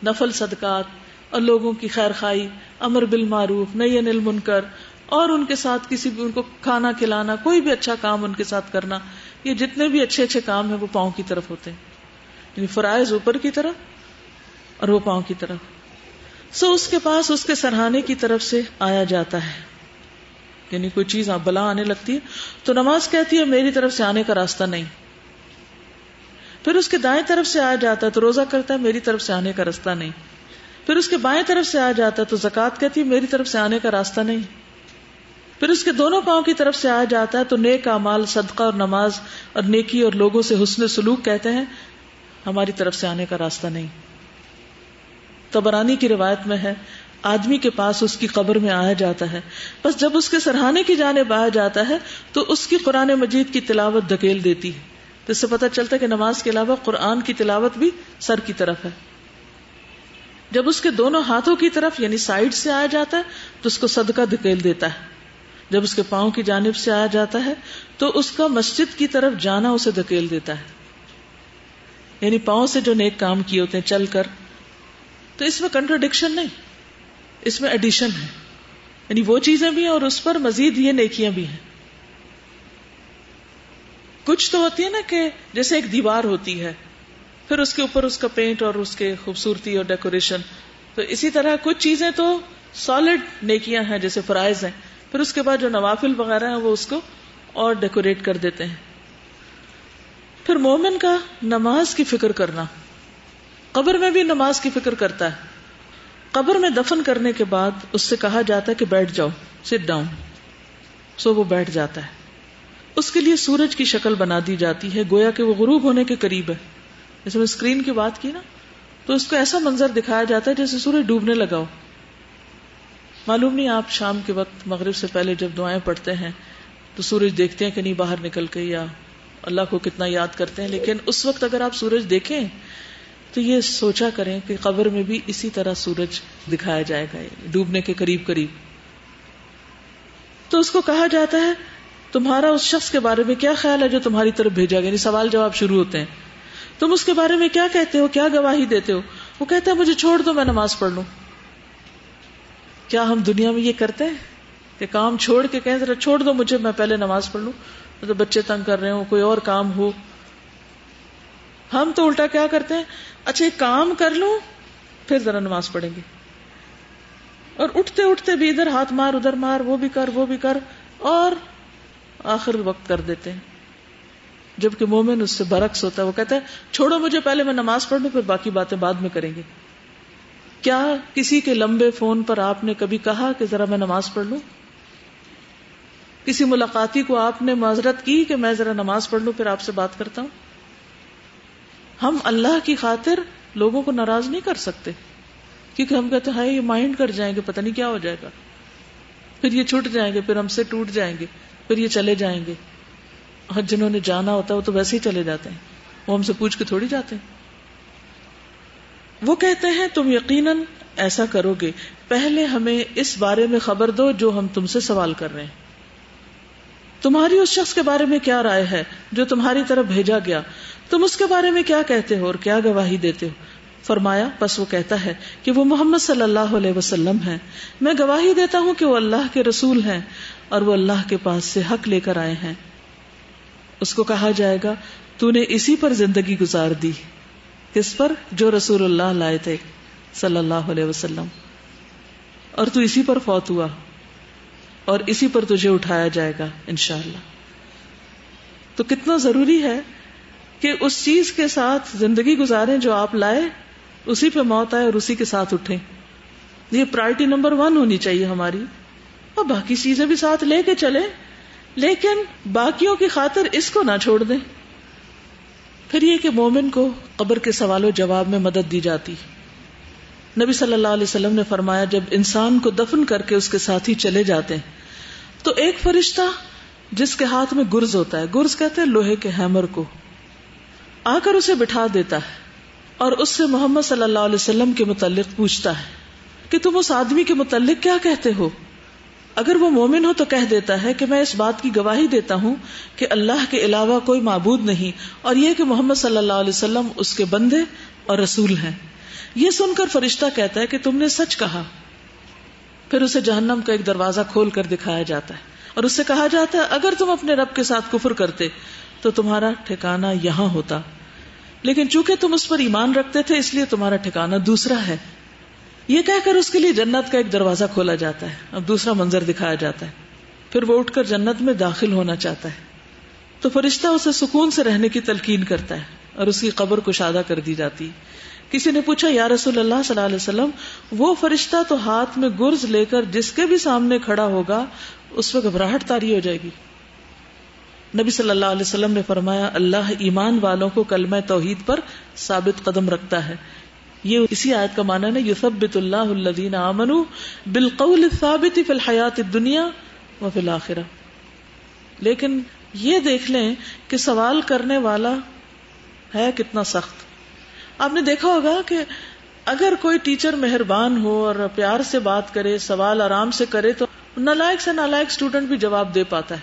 نفل صدقات اور لوگوں کی خیر خائی امر بالمعروف نئی انل منکر اور ان کے ساتھ کسی بھی، ان کو کھانا کھلانا، کوئی بھی اچھا کام ان کے ساتھ کرنا، یہ جتنے بھی اچھے اچھے کام ہیں وہ پاؤں کی طرف ہوتے ہیں۔ یعنی فرائض اوپر کی طرف اور وہ پاؤں کی طرف۔ سو اس کے پاس، اس کے سرحانے کی طرف سے آیا جاتا ہے۔ یعنی کوئی چیز بلا آنے لگتی ہے، تو نماز کہتی ہے، میری طرف سے آنے کا راستہ نہیں۔ پھر اس کے دائیں طرف سے آیا جاتا ہے، تو روزہ کرتا ہے، میری طرف سے آنے کا راستہ نہیں۔ پھر اس کے بائیں طرف سے آ جاتا ہے تو زکات کہتی ہے، میری طرف سے آنے کا راستہ نہیں۔ پھر اس کے دونوں پاؤں کی طرف سے آ جاتا ہے تو نیک امال صدقہ اور نماز اور نیکی اور لوگوں سے حسن سلوک کہتے ہیں، ہماری طرف سے آنے کا راستہ نہیں۔ تبرانی کی روایت میں ہے، آدمی کے پاس اس کی قبر میں آیا جاتا ہے۔ بس جب اس کے سرحانے کی جانب آیا جاتا ہے تو اس کی قرآن مجید کی تلاوت دھکیل دیتی ہے۔ تو اس سے پتہ چلتا ہے کہ نماز کے علاوہ قرآن کی تلاوت بھی سر کی طرف ہے۔ جب اس کے دونوں ہاتھوں کی طرف یعنی سائڈ سے آیا جاتا ہے تو اس کو صدقہ دھکیل دیتا ہے۔ جب اس کے پاؤں کی جانب سے آیا جاتا ہے تو اس کا مسجد کی طرف جانا اسے دھکیل دیتا ہے۔ یعنی پاؤں سے جو نیک کام کیے ہوتے ہیں چل کر۔ تو اس میں کنٹروڈکشن نہیں، اس میں ایڈیشن ہے۔ یعنی وہ چیزیں بھی ہیں اور اس پر مزید یہ نیکیاں بھی ہیں۔ کچھ تو ہوتی ہے نا کہ جیسے ایک دیوار ہوتی ہے پھر اس کے اوپر اس کا پینٹ اور اس کے خوبصورتی اور ڈیکوریشن تو اسی طرح کچھ چیزیں تو سالڈ نیکیاں ہیں جیسے فرائض ہیں. پھر اس کے بعد جو نوافل وغیرہ ہیں وہ اس کو اور ڈیکوریٹ کر دیتے ہیں. پھر مومن کا نماز کی فکر کرنا. قبر میں بھی نماز کی فکر کرتا ہے. قبر میں دفن کرنے کے بعد اس سے کہا جاتا ہے کہ بیٹھ جاؤ سٹ ڈاؤن سو وہ بیٹھ جاتا ہے. اس کے لیے سورج کی شکل بنا دی جاتی ہے، گویا کہ وہ غروب ہونے کے قریب ہے. جیسے میں اسکرین کی بات کی نا، تو اس کو ایسا منظر دکھایا جاتا ہے جیسے سورج ڈوبنے لگا ہو۔ معلوم نہیں آپ شام کے وقت مغرب سے پہلے جب دعائیں پڑھتے ہیں، تو سورج دیکھتے ہیں کہ نہیں باہر نکل کے یا اللہ کو کتنا یاد کرتے ہیں، لیکن اس وقت اگر آپ سورج دیکھیں، تو یہ سوچا کریں کہ قبر میں بھی اسی طرح سورج دکھایا جائے گا یعنی ڈوبنے کے قریب قریب۔ تو اس کو کہا جاتا ہے، تمہارا اس شخص کے بارے میں کیا خیال ہے جو تمہاری طرف بھیجا گیا؟ یعنی سوال جواب شروع ہوتے ہیں۔ تم اس کے بارے میں کیا کہتے ہو؟ کیا گواہی دیتے ہو؟ وہ کہتا ہے، مجھے چھوڑ دو، میں نماز پڑھ لوں۔ کیا ہم دنیا میں یہ کرتے ہیں؟ کہ کام چھوڑ کے کہیں ذرا چھوڑ دو مجھے، میں پہلے نماز پڑھ لوں۔ تو بچے تنگ کر رہے ہوں، کوئی اور کام ہو۔ ہم تو الٹا کیا کرتے ہیں؟ اچھا ایک کام کر لوں، پھر ذرا نماز پڑھیں گے۔ اور اٹھتے اٹھتے بھی ادھر ہاتھ مار، ادھر مار، وہ بھی کر، وہ بھی کر، اور آخر وقت کر دیتے ہیں۔ جبکہ مومن اس سے برعکس ہوتا ہے، وہ کہتا ہے، چھوڑو مجھے پہلے میں نماز پڑھ لوں پھر باقی باتیں بعد میں کریں گے۔ کیا کسی کے لمبے فون پر آپ نے کبھی کہا کہ ذرا میں نماز پڑھ لوں؟ کسی ملاقاتی کو آپ نے معذرت کی کہ میں ذرا نماز پڑھ لوں، پھر آپ سے بات کرتا ہوں؟ ہم اللہ کی خاطر لوگوں کو ناراض نہیں کر سکتے، کیونکہ ہم کہتے ہیں یہ مائنڈ کر جائیں گے، پتہ نہیں کیا ہو جائے گا۔ پھر یہ چھٹ جائیں گے، پھر ہم سے ٹوٹ جائیں گے، پھر یہ چلے جائیں گے۔ اور جنہوں نے جانا ہوتا ہے وہ تو ویسے ہی چلے جاتے ہیں۔ وہ ہم سے پوچھ کے تھوڑی جاتے ہیں۔ وہ کہتے ہیں، تم یقیناً ایسا کرو گے۔ پہلے ہمیں اس بارے میں خبر دو جو ہم تم سے سوال کر رہے ہیں۔ تمہاری اس شخص کے بارے میں کیا رائے ہے جو تمہاری طرف بھیجا گیا؟ تم اس کے بارے میں کیا کہتے ہو اور کیا گواہی دیتے ہو؟ فرمایا بس وہ کہتا ہے کہ وہ محمد صلی اللہ علیہ وسلم ہے میں گواہی دیتا ہوں کہ وہ اللہ کے رسول ہیں اور وہ اللہ کے پاس سے حق لے کر آئے ہیں۔ اس کو کہا جائے گا، تو نے اسی پر زندگی گزار دی، کس پر؟ جو رسول اللہ لائے تھے، صلی اللہ علیہ وسلم۔ اور تو اسی پر فوت ہوا، اور اسی پر تجھے اٹھایا جائے گا، انشاءاللہ۔ تو کتنا ضروری ہے کہ اس چیز کے ساتھ زندگی گزارے جو آپ لائے، اسی پہ موت آئے اور اسی کے ساتھ اٹھے یہ پرائرٹی نمبر ون ہونی چاہیے ہماری۔ اور باقی چیزیں بھی ساتھ لے کے چلے لیکن باقیوں کی خاطر اس کو نہ چھوڑ دیں۔ پھر یہ کہ مومن کو قبر کے سوال و جواب میں مدد دی جاتی۔ نبی صلی اللہ علیہ وسلم نے فرمایا، جب انسان کو دفن کر کے اس کے ساتھی چلے جاتے ہیں، تو ایک فرشتہ جس کے ہاتھ میں گرز ہوتا ہے، گرز کہتے ہیں لوہے کے ہیمر کو۔ آ کر اسے بٹھا دیتا ہے اور اس سے محمد صلی اللہ علیہ وسلم کے متعلق پوچھتا ہے کہ تم اس آدمی کے متعلق کیا کہتے ہو؟ اگر وہ مومن ہو تو کہہ دیتا ہے کہ میں اس بات کی گواہی دیتا ہوں کہ اللہ کے علاوہ کوئی معبود نہیں اور یہ کہ محمد صلی اللہ علیہ وسلم اس کے بندے اور رسول ہیں۔ یہ سن کر فرشتہ کہتا ہے کہ تم نے سچ کہا۔ پھر اسے جہنم کا ایک دروازہ کھول کر دکھایا جاتا ہے اور اس سے کہا جاتا ہے، اگر تم اپنے رب کے ساتھ کفر کرتے تو تمہارا ٹھکانا یہاں ہوتا۔ لیکن چونکہ تم اس پر ایمان رکھتے تھے، اس لیے تمہارا ٹھکانا دوسرا ہے۔ یہ کہہ کر اس کے لیے جنت کا ایک دروازہ کھولا جاتا ہے اب دوسرا منظر دکھایا جاتا ہے۔ پھر وہ اٹھ کر جنت میں داخل ہونا چاہتا ہے۔ تو فرشتہ اسے سکون سے رہنے کی تلقین کرتا ہے اور اس کی قبر کو شادہ کر دی جاتی کسی نے پوچھا، یا رسول اللہ صلی اللہ علیہ وسلم، وہ فرشتہ تو ہاتھ میں گرز لے کر جس کے بھی سامنے کھڑا ہوگا، اس وقت گھبراہٹ تاری ہو جائے گی۔ نبی صلی اللہ علیہ وسلم نے فرمایا، اللہ ایمان والوں کو کلمہ توحید پر ثابت قدم رکھتا ہے۔ یہ اسی آیت کا مانا ہے یوسبت اللہ الدین امن بالقول ثابت فی الحیات دنیا و فی الآخرہ لیکن یہ دیکھ لیں کہ سوال کرنے والا ہے کتنا سخت۔ آپ نے دیکھا ہوگا کہ اگر کوئی ٹیچر مہربان ہو اور پیار سے بات کرے، سوال آرام سے کرے، تو نالائک سے نالائک اسٹوڈنٹ بھی جواب دے پاتا ہے۔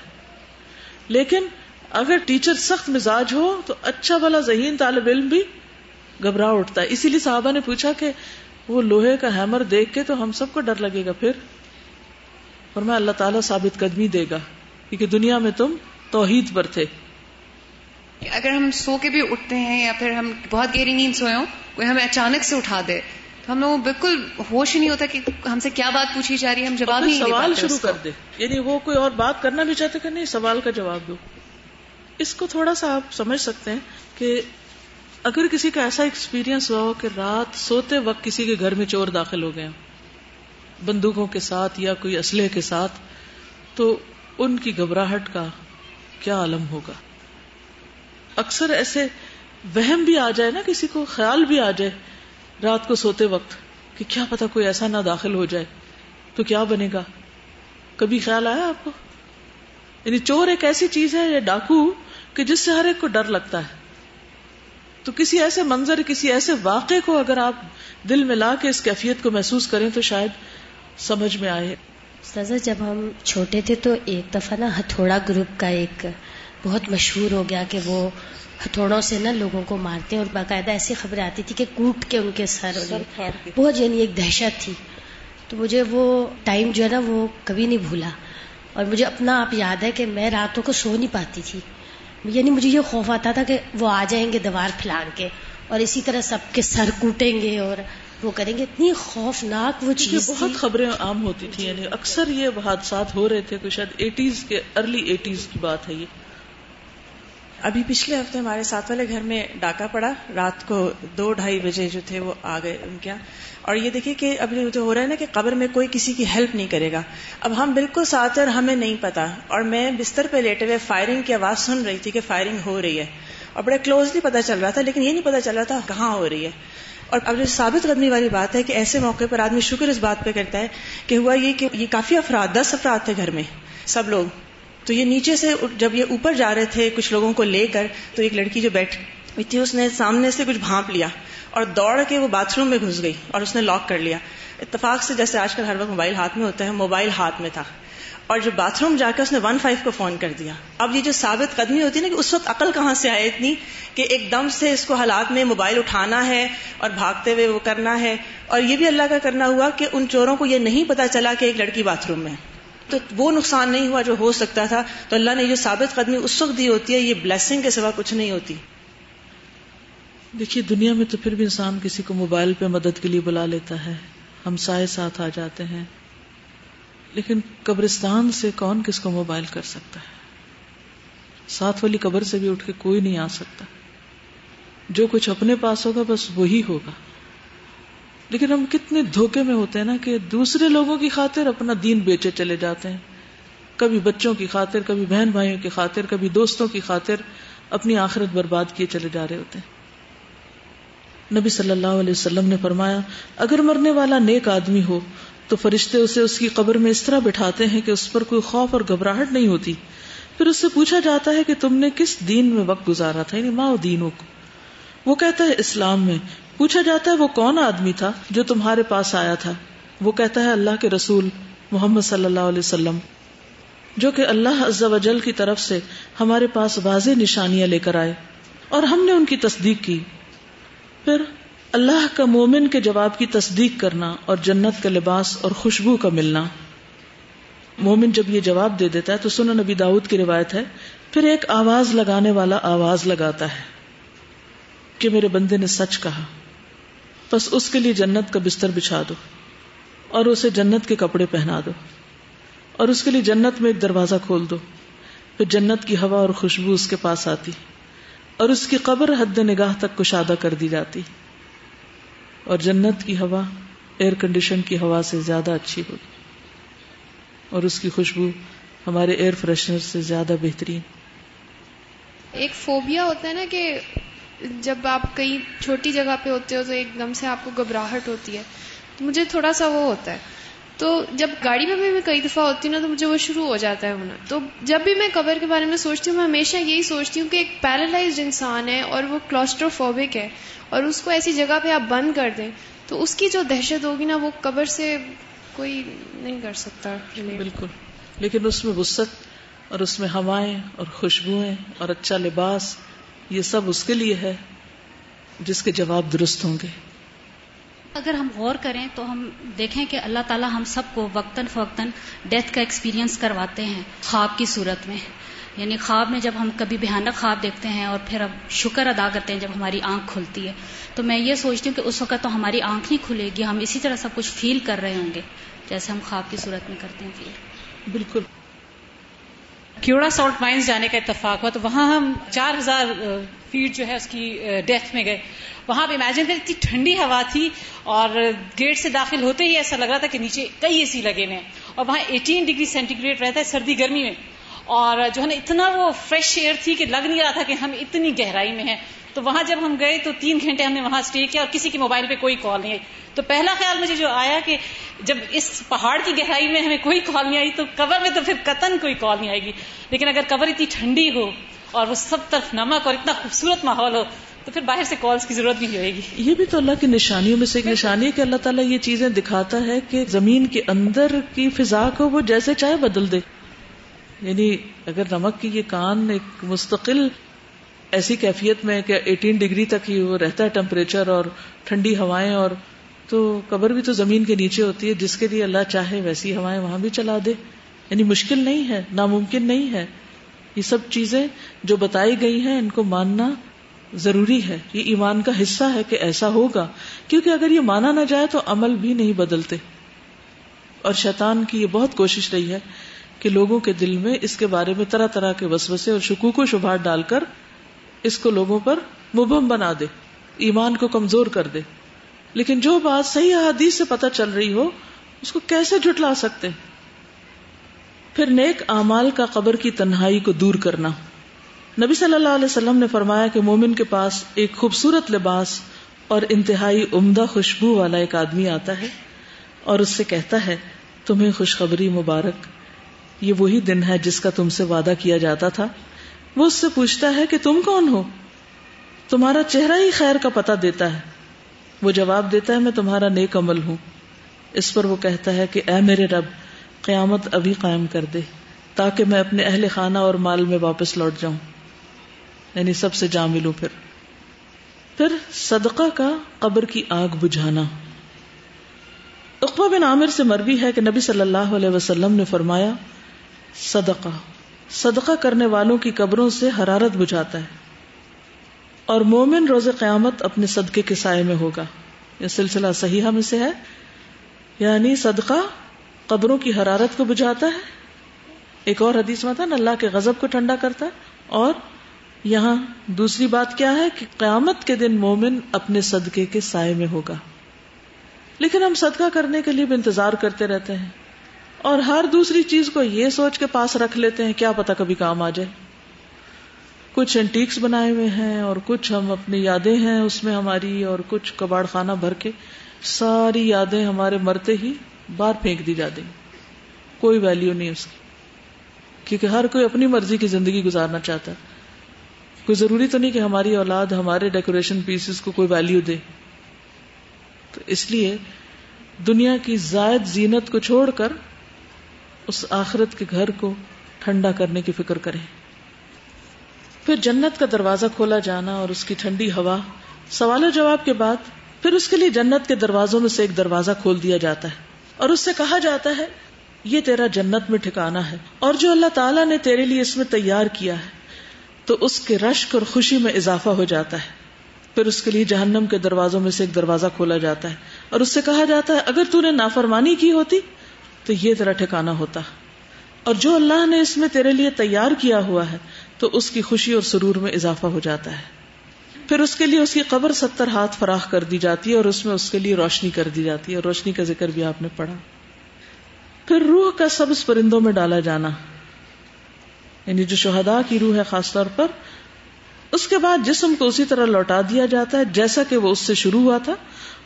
لیکن اگر ٹیچر سخت مزاج ہو، تو اچھا والا ذہین طالب علم بھی گھبرا اٹھتا ہے۔ اسی لیے صحابہ نے پوچھا کہ وہ لوہے کا ہیمر دیکھ کے تو ہم سب کو ڈر لگے گا۔ پھر اور میں اللہ تعالیٰ ثابت قدمی دے گا کیونکہ دنیا میں تم توحید پر تھے۔ اگر ہم سو کے بھی اٹھتے ہیں یا پھر ہم بہت گہری نیند سوئے ہوں کوئی ہمیں اچانک سے اٹھا دے۔ تو ہم لوگ بالکل ہوش ہی نہیں ہوتا کہ ہم سے کیا بات پوچھی جا رہی ہے ہم جواب ہی سوال شروع کر دے۔ یعنی وہ کوئی اور بات کرنا بھی چاہتے کہ نہیں سوال کا جواب دو۔ اس کو تھوڑا سا آپ سمجھ سکتے ہیں کہ اگر کسی کا ایسا ایکسپیرئنس ہوا ہو کہ رات سوتے وقت کسی کے گھر میں چور داخل ہو گئے بندوقوں کے ساتھ یا کوئی اسلحے کے ساتھ، تو ان کی گھبراہٹ کا کیا عالم ہوگا؟ اکثر ایسے وہم بھی آ جائے نا، کسی کو خیال بھی آ جائے رات کو سوتے وقت کہ کیا پتا کوئی ایسا نہ داخل ہو جائے، تو کیا بنے گا؟ کبھی خیال آیا آپ کو؟ یعنی چور ایک ایسی چیز ہے یا ڈاکو کہ جس سے ہر ایک کو ڈر لگتا ہے۔ تو کسی ایسے منظر کسی ایسے واقعے کو اگر آپ دل میں لا کے اس کیفیت کو محسوس کریں تو شاید سمجھ میں آئے۔ سزا جب ہم چھوٹے تھے تو ایک دفعہ نا ہتھوڑا گروپ کا ایک بہت مشہور ہو گیا کہ وہ ہتھوڑوں سے نا لوگوں کو مارتے اور باقاعدہ ایسی خبریں آتی تھی کہ کوٹ کے ان کے سر بہت یعنی ایک دہشت تھی۔ تو مجھے وہ ٹائم جو ہے نا وہ کبھی نہیں بھولا۔ اور مجھے اپنا آپ یاد ہے کہ میں راتوں کو سو نہیں پاتی تھی۔ یعنی مجھے یہ خوف آتا تھا کہ وہ آ جائیں گے دیوار پھیلان کے اور اسی طرح سب کے سر کوٹیں گے اور وہ کریں گے۔ اتنی خوفناک وہ چیز بہت خبریں عام ہوتی تھی یعنی اکثر یہ حادثات ہو رہے تھے کوئی شاید ایٹیز کے ارلی ایٹیز کی بات ہے یہ۔ ابھی پچھلے ہفتے ہمارے ساتھ والے گھر میں ڈاکہ پڑا۔ رات کو دو ڈھائی بجے جو تھے وہ آ گئے ان کیا اور یہ دیکھیے کہ اب جو ہو رہا ہے نا کہ قبر میں کوئی کسی کی ہیلپ نہیں کرے گا۔ اب ہم بالکل ساتھ اور ہمیں نہیں پتا۔ اور میں بستر پہ لیٹے ہوئے فائرنگ کی آواز سن رہی تھی کہ فائرنگ ہو رہی ہے۔ اور بڑے کلوزلی پتا چل رہا تھا، لیکن یہ نہیں پتا چل رہا تھا کہاں ہو رہی ہے۔ اور اب جو ثابت قدمی والی بات ہے کہ ایسے موقع پر آدمی شکر اس بات پہ کرتا ہے کہ ہوا یہ کہ یہ کافی افراد، دس افراد تھے گھر میں، سب لوگ۔ تو یہ نیچے سے جب یہ اوپر جا رہے تھے کچھ لوگوں کو لے کر، تو ایک لڑکی جو بیٹھی تھی، اس نے سامنے سے کچھ بھانپ لیا اور دوڑ کے وہ باتھ روم میں گھس گئی اور اس نے لاک کر لیا۔ اتفاق سے جیسے آج کل ہر وقت موبائل ہاتھ میں ہوتا ہے، موبائل ہاتھ میں تھا۔ اور جو باتھ روم جا کے اس نے ون فائیو کو فون کر دیا۔ اب یہ جو ثابت قدمی ہوتی ہے نا کہ اس وقت عقل کہاں سے آئے اتنی کہ ایک دم سے اس کو حالات میں موبائل اٹھانا ہے اور بھاگتے ہوئے وہ کرنا ہے۔ اور یہ بھی اللہ کا کرنا ہوا کہ ان چوروں کو یہ نہیں پتا چلا کہ ایک لڑکی باتھ روم میں ہے۔ تو وہ نقصان نہیں ہوا جو ہو سکتا تھا۔ تو اللہ نے جو ثابت قدمی اس وقت دی ہوتی ہے، یہ بلیسنگ کے سوا کچھ نہیں ہوتی۔ دیکھیے، دنیا میں تو پھر بھی انسان کسی کو موبائل پہ مدد کے لیے بلا لیتا ہے۔ ہم سائے ساتھ آ جاتے ہیں۔ لیکن قبرستان سے کون کس کو موبائل کر سکتا ہے؟ ساتھ والی قبر سے بھی اٹھ کے کوئی نہیں آ سکتا۔ جو کچھ اپنے پاس ہوگا، بس وہی ہوگا۔ لیکن ہم کتنے دھوکے میں ہوتے ہیں نا کہ دوسرے لوگوں کی خاطر اپنا دین بیچے چلے جاتے ہیں۔ کبھی بچوں کی خاطر، کبھی بہن بھائیوں کی خاطر، کبھی دوستوں کی خاطر اپنی آخرت برباد کیے چلے جا رہے ہوتے ہیں۔ نبی صلی اللہ علیہ وسلم نے فرمایا، اگر مرنے والا نیک آدمی ہو تو فرشتے اسے اس کی قبر میں اس طرح بٹھاتے ہیں کہ اس پر کوئی خوف اور گھبراہٹ نہیں ہوتی۔ پھر اس سے پوچھا جاتا ہے کہ تم نے کس دین میں وقت گزارا تھا؟ یعنی ماں دینوں کو۔ وہ کہتا ہے، اسلام میں پوچھا جاتا ہے وہ کون آدمی تھا جو تمہارے پاس آیا تھا؟ وہ کہتا ہے اللہ کے رسول محمد صلی اللہ علیہ وسلم، جو کہ اللہ عز و جل کی طرف سے ہمارے پاس واضح نشانیاں لے کر آئے اور ہم نے ان کی تصدیق کی۔ پھر اللہ کا مومن کے جواب کی تصدیق کرنا اور جنت کا لباس اور خوشبو کا ملنا۔ مومن جب یہ جواب دے دیتا ہے تو سنن نبی داؤد کی روایت ہے، پھر ایک آواز لگانے والا آواز لگاتا ہے کہ میرے بندے نے سچ کہا۔ بس اس کے لیے جنت کا بستر بچھا دو اور اسے جنت کے کپڑے پہنا دو اور اس کے لیے جنت میں ایک دروازہ کھول دو۔ پھر جنت کی ہوا اور خوشبو اس کے پاس آتی اور اس کی قبر حد نگاہ تک کشادہ کر دی جاتی۔ اور جنت کی ہوا ایئر کنڈیشن کی ہوا سے زیادہ اچھی ہوگی۔ اور اس کی خوشبو ہمارے ایئر فریشنر سے زیادہ بہترین۔ ایک فوبیا ہوتا ہے نا کہ جب آپ کئی چھوٹی جگہ پہ ہوتے ہو تو ایک دم سے آپ کو گھبراہٹ ہوتی ہے، تو مجھے تھوڑا سا وہ ہوتا ہے۔ تو جب گاڑی میں بھی میں کئی دفعہ ہوتی ہوں نا، تو مجھے وہ شروع ہو جاتا ہے ہونا۔ تو جب بھی میں قبر کے بارے میں سوچتی ہوں، میں ہمیشہ یہی سوچتی ہوں کہ ایک پیرالائزڈ انسان ہے اور وہ کلاسٹروفوبک ہے اور اس کو ایسی جگہ پہ آپ بند کر دیں، تو اس کی جو دہشت ہوگی نا، وہ قبر سے کوئی نہیں کر سکتا۔ بالکل۔ لیکن اس میں وسط اور اس میں ہوائیں اور خوشبوئیں اور اچھا لباس یہ سب اس کے لیے ہے جس کے جواب درست ہوں گے۔ اگر ہم غور کریں تو ہم دیکھیں کہ اللہ تعالیٰ ہم سب کو وقتاً فوقتاً ڈیتھ کا ایکسپیرینس کرواتے ہیں خواب کی صورت میں۔ یعنی خواب میں جب ہم کبھی بھیانک خواب دیکھتے ہیں اور پھر اب شکر ادا کرتے ہیں جب ہماری آنکھ کھلتی ہے۔ تو میں یہ سوچتی ہوں کہ اس وقت تو ہماری آنکھ نہیں کھلے گی ہم اسی طرح سب کچھ فیل کر رہے ہوں گے جیسے ہم خواب کی صورت میں کرتے ہیں۔ فیل بالکل۔ کیوڑا سالٹ مائنس جانے کا اتفاق ہوا تو وہاں ہم چار ہزار فیٹ جو ہے اس کی ڈیتھ میں گئے۔ وہاں پہ امیجن کریں، اتنی ٹھنڈی ہوا تھی اور گیٹ سے داخل ہوتے ہی ایسا لگ رہا تھا کہ نیچے کئی اے سی لگے ہوئے اور وہاں ایٹین ڈگری سینٹی گریڈ رہتا ہے سردی گرمی میں۔ اور جو ہے نا اتنا وہ فریش ایئر تھی کہ لگ نہیں رہا تھا کہ ہم اتنی گہرائی میں ہیں۔ تو وہاں جب ہم گئے تو تین گھنٹے ہم نے وہاں اسٹے کیا اور کسی کے موبائل پہ کوئی کال نہیں آئی۔ تو پہلا خیال مجھے جو آیا کہ جب اس پہاڑ کی گہرائی میں ہمیں کوئی کال نہیں آئی تو کور میں تو پھر قطن کوئی کال نہیں آئے گی۔ لیکن اگر کور اتنی ٹھنڈی ہو اور وہ سب طرف نمک اور اتنا خوبصورت ماحول ہو تو پھر باہر سے کالس کی ضرورت نہیں ہوئے گی۔ یہ بھی تو اللہ کی نشانیوں میں سے ایک نشانی ہے کہ اللہ تعالیٰ یہ چیزیں دکھاتا ہے کہ زمین کے اندر کی فضا کو وہ جیسے چاہے بدل دے۔ یعنی اگر نمک کی یہ کان ایک مستقل ایسی کیفیت میں کہ ایٹین ڈگری تک ہی وہ رہتا ہے ٹمپریچر اور ٹھنڈی ہوائیں اور تو قبر بھی تو زمین کے نیچے ہوتی ہے، جس کے لیے اللہ چاہے ویسی ہوائیں وہاں بھی چلا دے۔ یعنی مشکل نہیں ہے، ناممکن نہیں ہے۔ یہ سب چیزیں جو بتائی گئی ہیں، ان کو ماننا ضروری ہے۔ یہ ایمان کا حصہ ہے کہ ایسا ہوگا۔ کیونکہ اگر یہ مانا نہ جائے تو عمل بھی نہیں بدلتے۔ اور شیطان کی یہ بہت کوشش رہی ہے کہ لوگوں کے دل میں اس کے بارے میں طرح طرح کے وسوسے اور شکوک و شبہات ڈال کر اس کو لوگوں پر مبہم بنا دے، ایمان کو کمزور کر دے۔ لیکن جو بات صحیح حدیث سے پتہ چل رہی ہو، اس کو کیسے جھٹلا سکتے؟ پھر نیک اعمال کا قبر کی تنہائی کو دور کرنا۔ نبی صلی اللہ علیہ وسلم نے فرمایا کہ مومن کے پاس ایک خوبصورت لباس اور انتہائی عمدہ خوشبو والا ایک آدمی آتا ہے اور اس سے کہتا ہے، تمہیں خوشخبری مبارک۔ یہ وہی دن ہے جس کا تم سے وعدہ کیا جاتا تھا۔ وہ اس سے پوچھتا ہے کہ تم کون ہو؟ تمہارا چہرہ ہی خیر کا پتہ دیتا ہے۔ وہ جواب دیتا ہے، میں تمہارا نیک عمل ہوں۔ اس پر وہ کہتا ہے کہ اے میرے رب، قیامت ابھی قائم کر دے، تاکہ میں اپنے اہل خانہ اور مال میں واپس لوٹ جاؤں۔ یعنی سب سے جا ملوں پھر۔ پھر صدقہ کا قبر کی آگ بجھانا۔ اقبا بن عامر سے مروی ہے کہ نبی صلی اللہ علیہ وسلم نے فرمایا صدقہ۔ صدقہ کرنے والوں کی قبروں سے حرارت بجھاتا ہے۔ اور مومن روز قیامت اپنے صدقے کے سائے میں ہوگا۔ یہ سلسلہ صحیحہ میں سے ہے۔ یعنی صدقہ قبروں کی حرارت کو بجھاتا ہے۔ ایک اور حدیث میں تھا نا اللہ کے غضب کو ٹھنڈا کرتا۔ ہے اور یہاں دوسری بات کیا ہے کہ قیامت کے دن مومن اپنے صدقے کے سائے میں ہوگا۔ لیکن ہم صدقہ کرنے کے لیے بھی انتظار کرتے رہتے ہیں۔ اور ہر دوسری چیز کو یہ سوچ کے پاس رکھ لیتے ہیں، کیا پتا کبھی کام آ جائے۔ کچھ اینٹیکس بنائے ہوئے ہیں اور کچھ ہم اپنی یادیں ہیں اس میں ہماری اور کچھ کباڑ خانہ بھر کے۔ ساری یادیں ہمارے مرتے ہی باہر پھینک دی جاتی کوئی ویلیو نہیں اس کی۔ کیونکہ ہر کوئی اپنی مرضی کی زندگی گزارنا چاہتا ہے۔ کوئی ضروری تو نہیں کہ ہماری اولاد ہمارے ڈیکوریشن پیسز کو کوئی ویلیو دے۔ تو اس لیے دنیا کی زائد زینت کو چھوڑ کر اس آخرت کے گھر کو ٹھنڈا کرنے کی فکر کریں۔ پھر جنت کا دروازہ کھولا جانا اور اس کی ٹھنڈی ہوا، سوال و جواب کے بعد پھر اس کے لیے جنت کے دروازوں میں سے ایک دروازہ کھول دیا جاتا ہے۔ اور اس سے کہا جاتا ہے، یہ تیرا جنت میں ٹھکانا ہے۔ اور جو اللہ تعالیٰ نے تیرے لیے اس میں تیار کیا ہے، تو اس کے رشک اور خوشی میں اضافہ ہو جاتا ہے۔ پھر اس کے لیے جہنم کے دروازوں میں سے ایک دروازہ کھولا جاتا ہے۔ اور اس سے کہا جاتا ہے، اگر تو نے نافرمانی کی ہوتی تو یہ تیرا ٹھکانا ہوتا۔ اور جو اللہ نے اس میں تیرے لیے تیار کیا ہوا ہے، تو اس کی خوشی اور سرور میں اضافہ ہو جاتا ہے۔ پھر اس کے لیے اس کی قبر ستر ہاتھ فراخ کر دی جاتی ہے اور اس میں اس کے لیے روشنی کر دی جاتی ہے۔ اور روشنی کا ذکر بھی آپ نے پڑھا۔ پھر روح کا سبز پرندوں میں ڈالا جانا۔ یعنی جو شہدا کی روح ہے، خاص طور پر۔ اس کے بعد جسم کو اسی طرح لوٹا دیا جاتا ہے، جیسا کہ وہ اس سے شروع ہوا تھا۔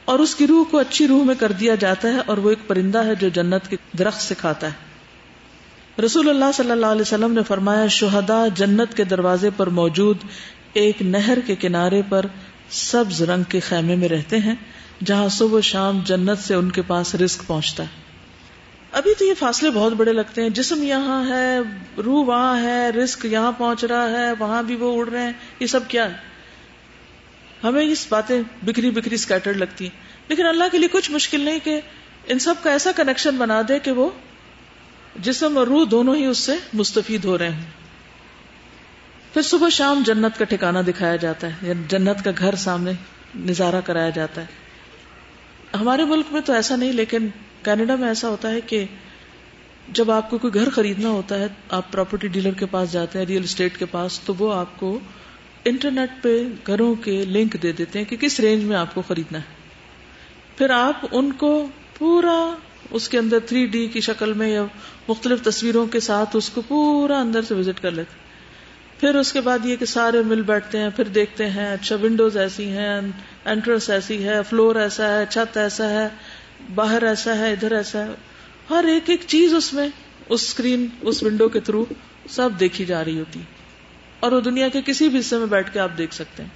اور اس کی روح کو اچھی روح میں کر دیا جاتا ہے اور وہ ایک پرندہ ہے جو جنت کے درخت سے کھاتا ہے۔ رسول اللہ صلی اللہ علیہ وسلم نے فرمایا شہدا جنت کے دروازے پر موجود ایک نہر کے کنارے پر سبز رنگ کے خیمے میں رہتے ہیں، جہاں صبح شام جنت سے ان کے پاس رسک پہنچتا ہے۔ ابھی تو یہ فاصلے بہت بڑے لگتے ہیں۔ جسم یہاں ہے، روح وہاں ہے رسک یہاں پہنچ رہا ہے، وہاں بھی وہ اڑ رہے ہیں۔ یہ سب کیا ہے؟ ہمیں اس باتیں بکھری بکھری اسکیٹرڈ لگتی ہیں۔ لیکن اللہ کے لیے کچھ مشکل نہیں کہ ان سب کا ایسا کنیکشن بنا دے کہ وہ جسم اور روح دونوں ہی اس سے مستفید ہو رہے ہیں پھر صبح شام جنت کا ٹھکانا دکھایا جاتا ہے، یا جنت کا گھر سامنے نظارہ کرایا جاتا ہے۔ ہمارے ملک میں تو ایسا نہیں، لیکن کینیڈا میں ایسا ہوتا ہے کہ جب آپ کو کوئی گھر خریدنا ہوتا ہے، آپ پراپرٹی ڈیلر کے پاس جاتے ہیں ریئل اسٹیٹ کے پاس، تو وہ آپ کو انٹرنیٹ پہ گھروں کے لنک دے دیتے ہیں کہ کس رینج میں آپ کو خریدنا ہے۔ پھر آپ ان کو پورا اس کے اندر تھری ڈی کی شکل میں یا مختلف تصویروں کے ساتھ اس کو پورا اندر سے وزٹ کر لیتے پھر اس کے بعد یہ کہ سارے مل بیٹھتے ہیں، پھر دیکھتے ہیں اچھا ونڈوز ایسی ہیں انٹرنس ایسی ہے فلور ایسا ہے، چھت ایسا ہے، باہر ایسا ہے، ادھر ایسا ہے۔ ہر ایک ایک چیز اس میں، اس اسکرین اس ونڈو کے تھرو سب دیکھی جا رہی ہوتی۔ اور وہ دنیا کے کسی بھی حصے میں بیٹھ کے آپ دیکھ سکتے ہیں۔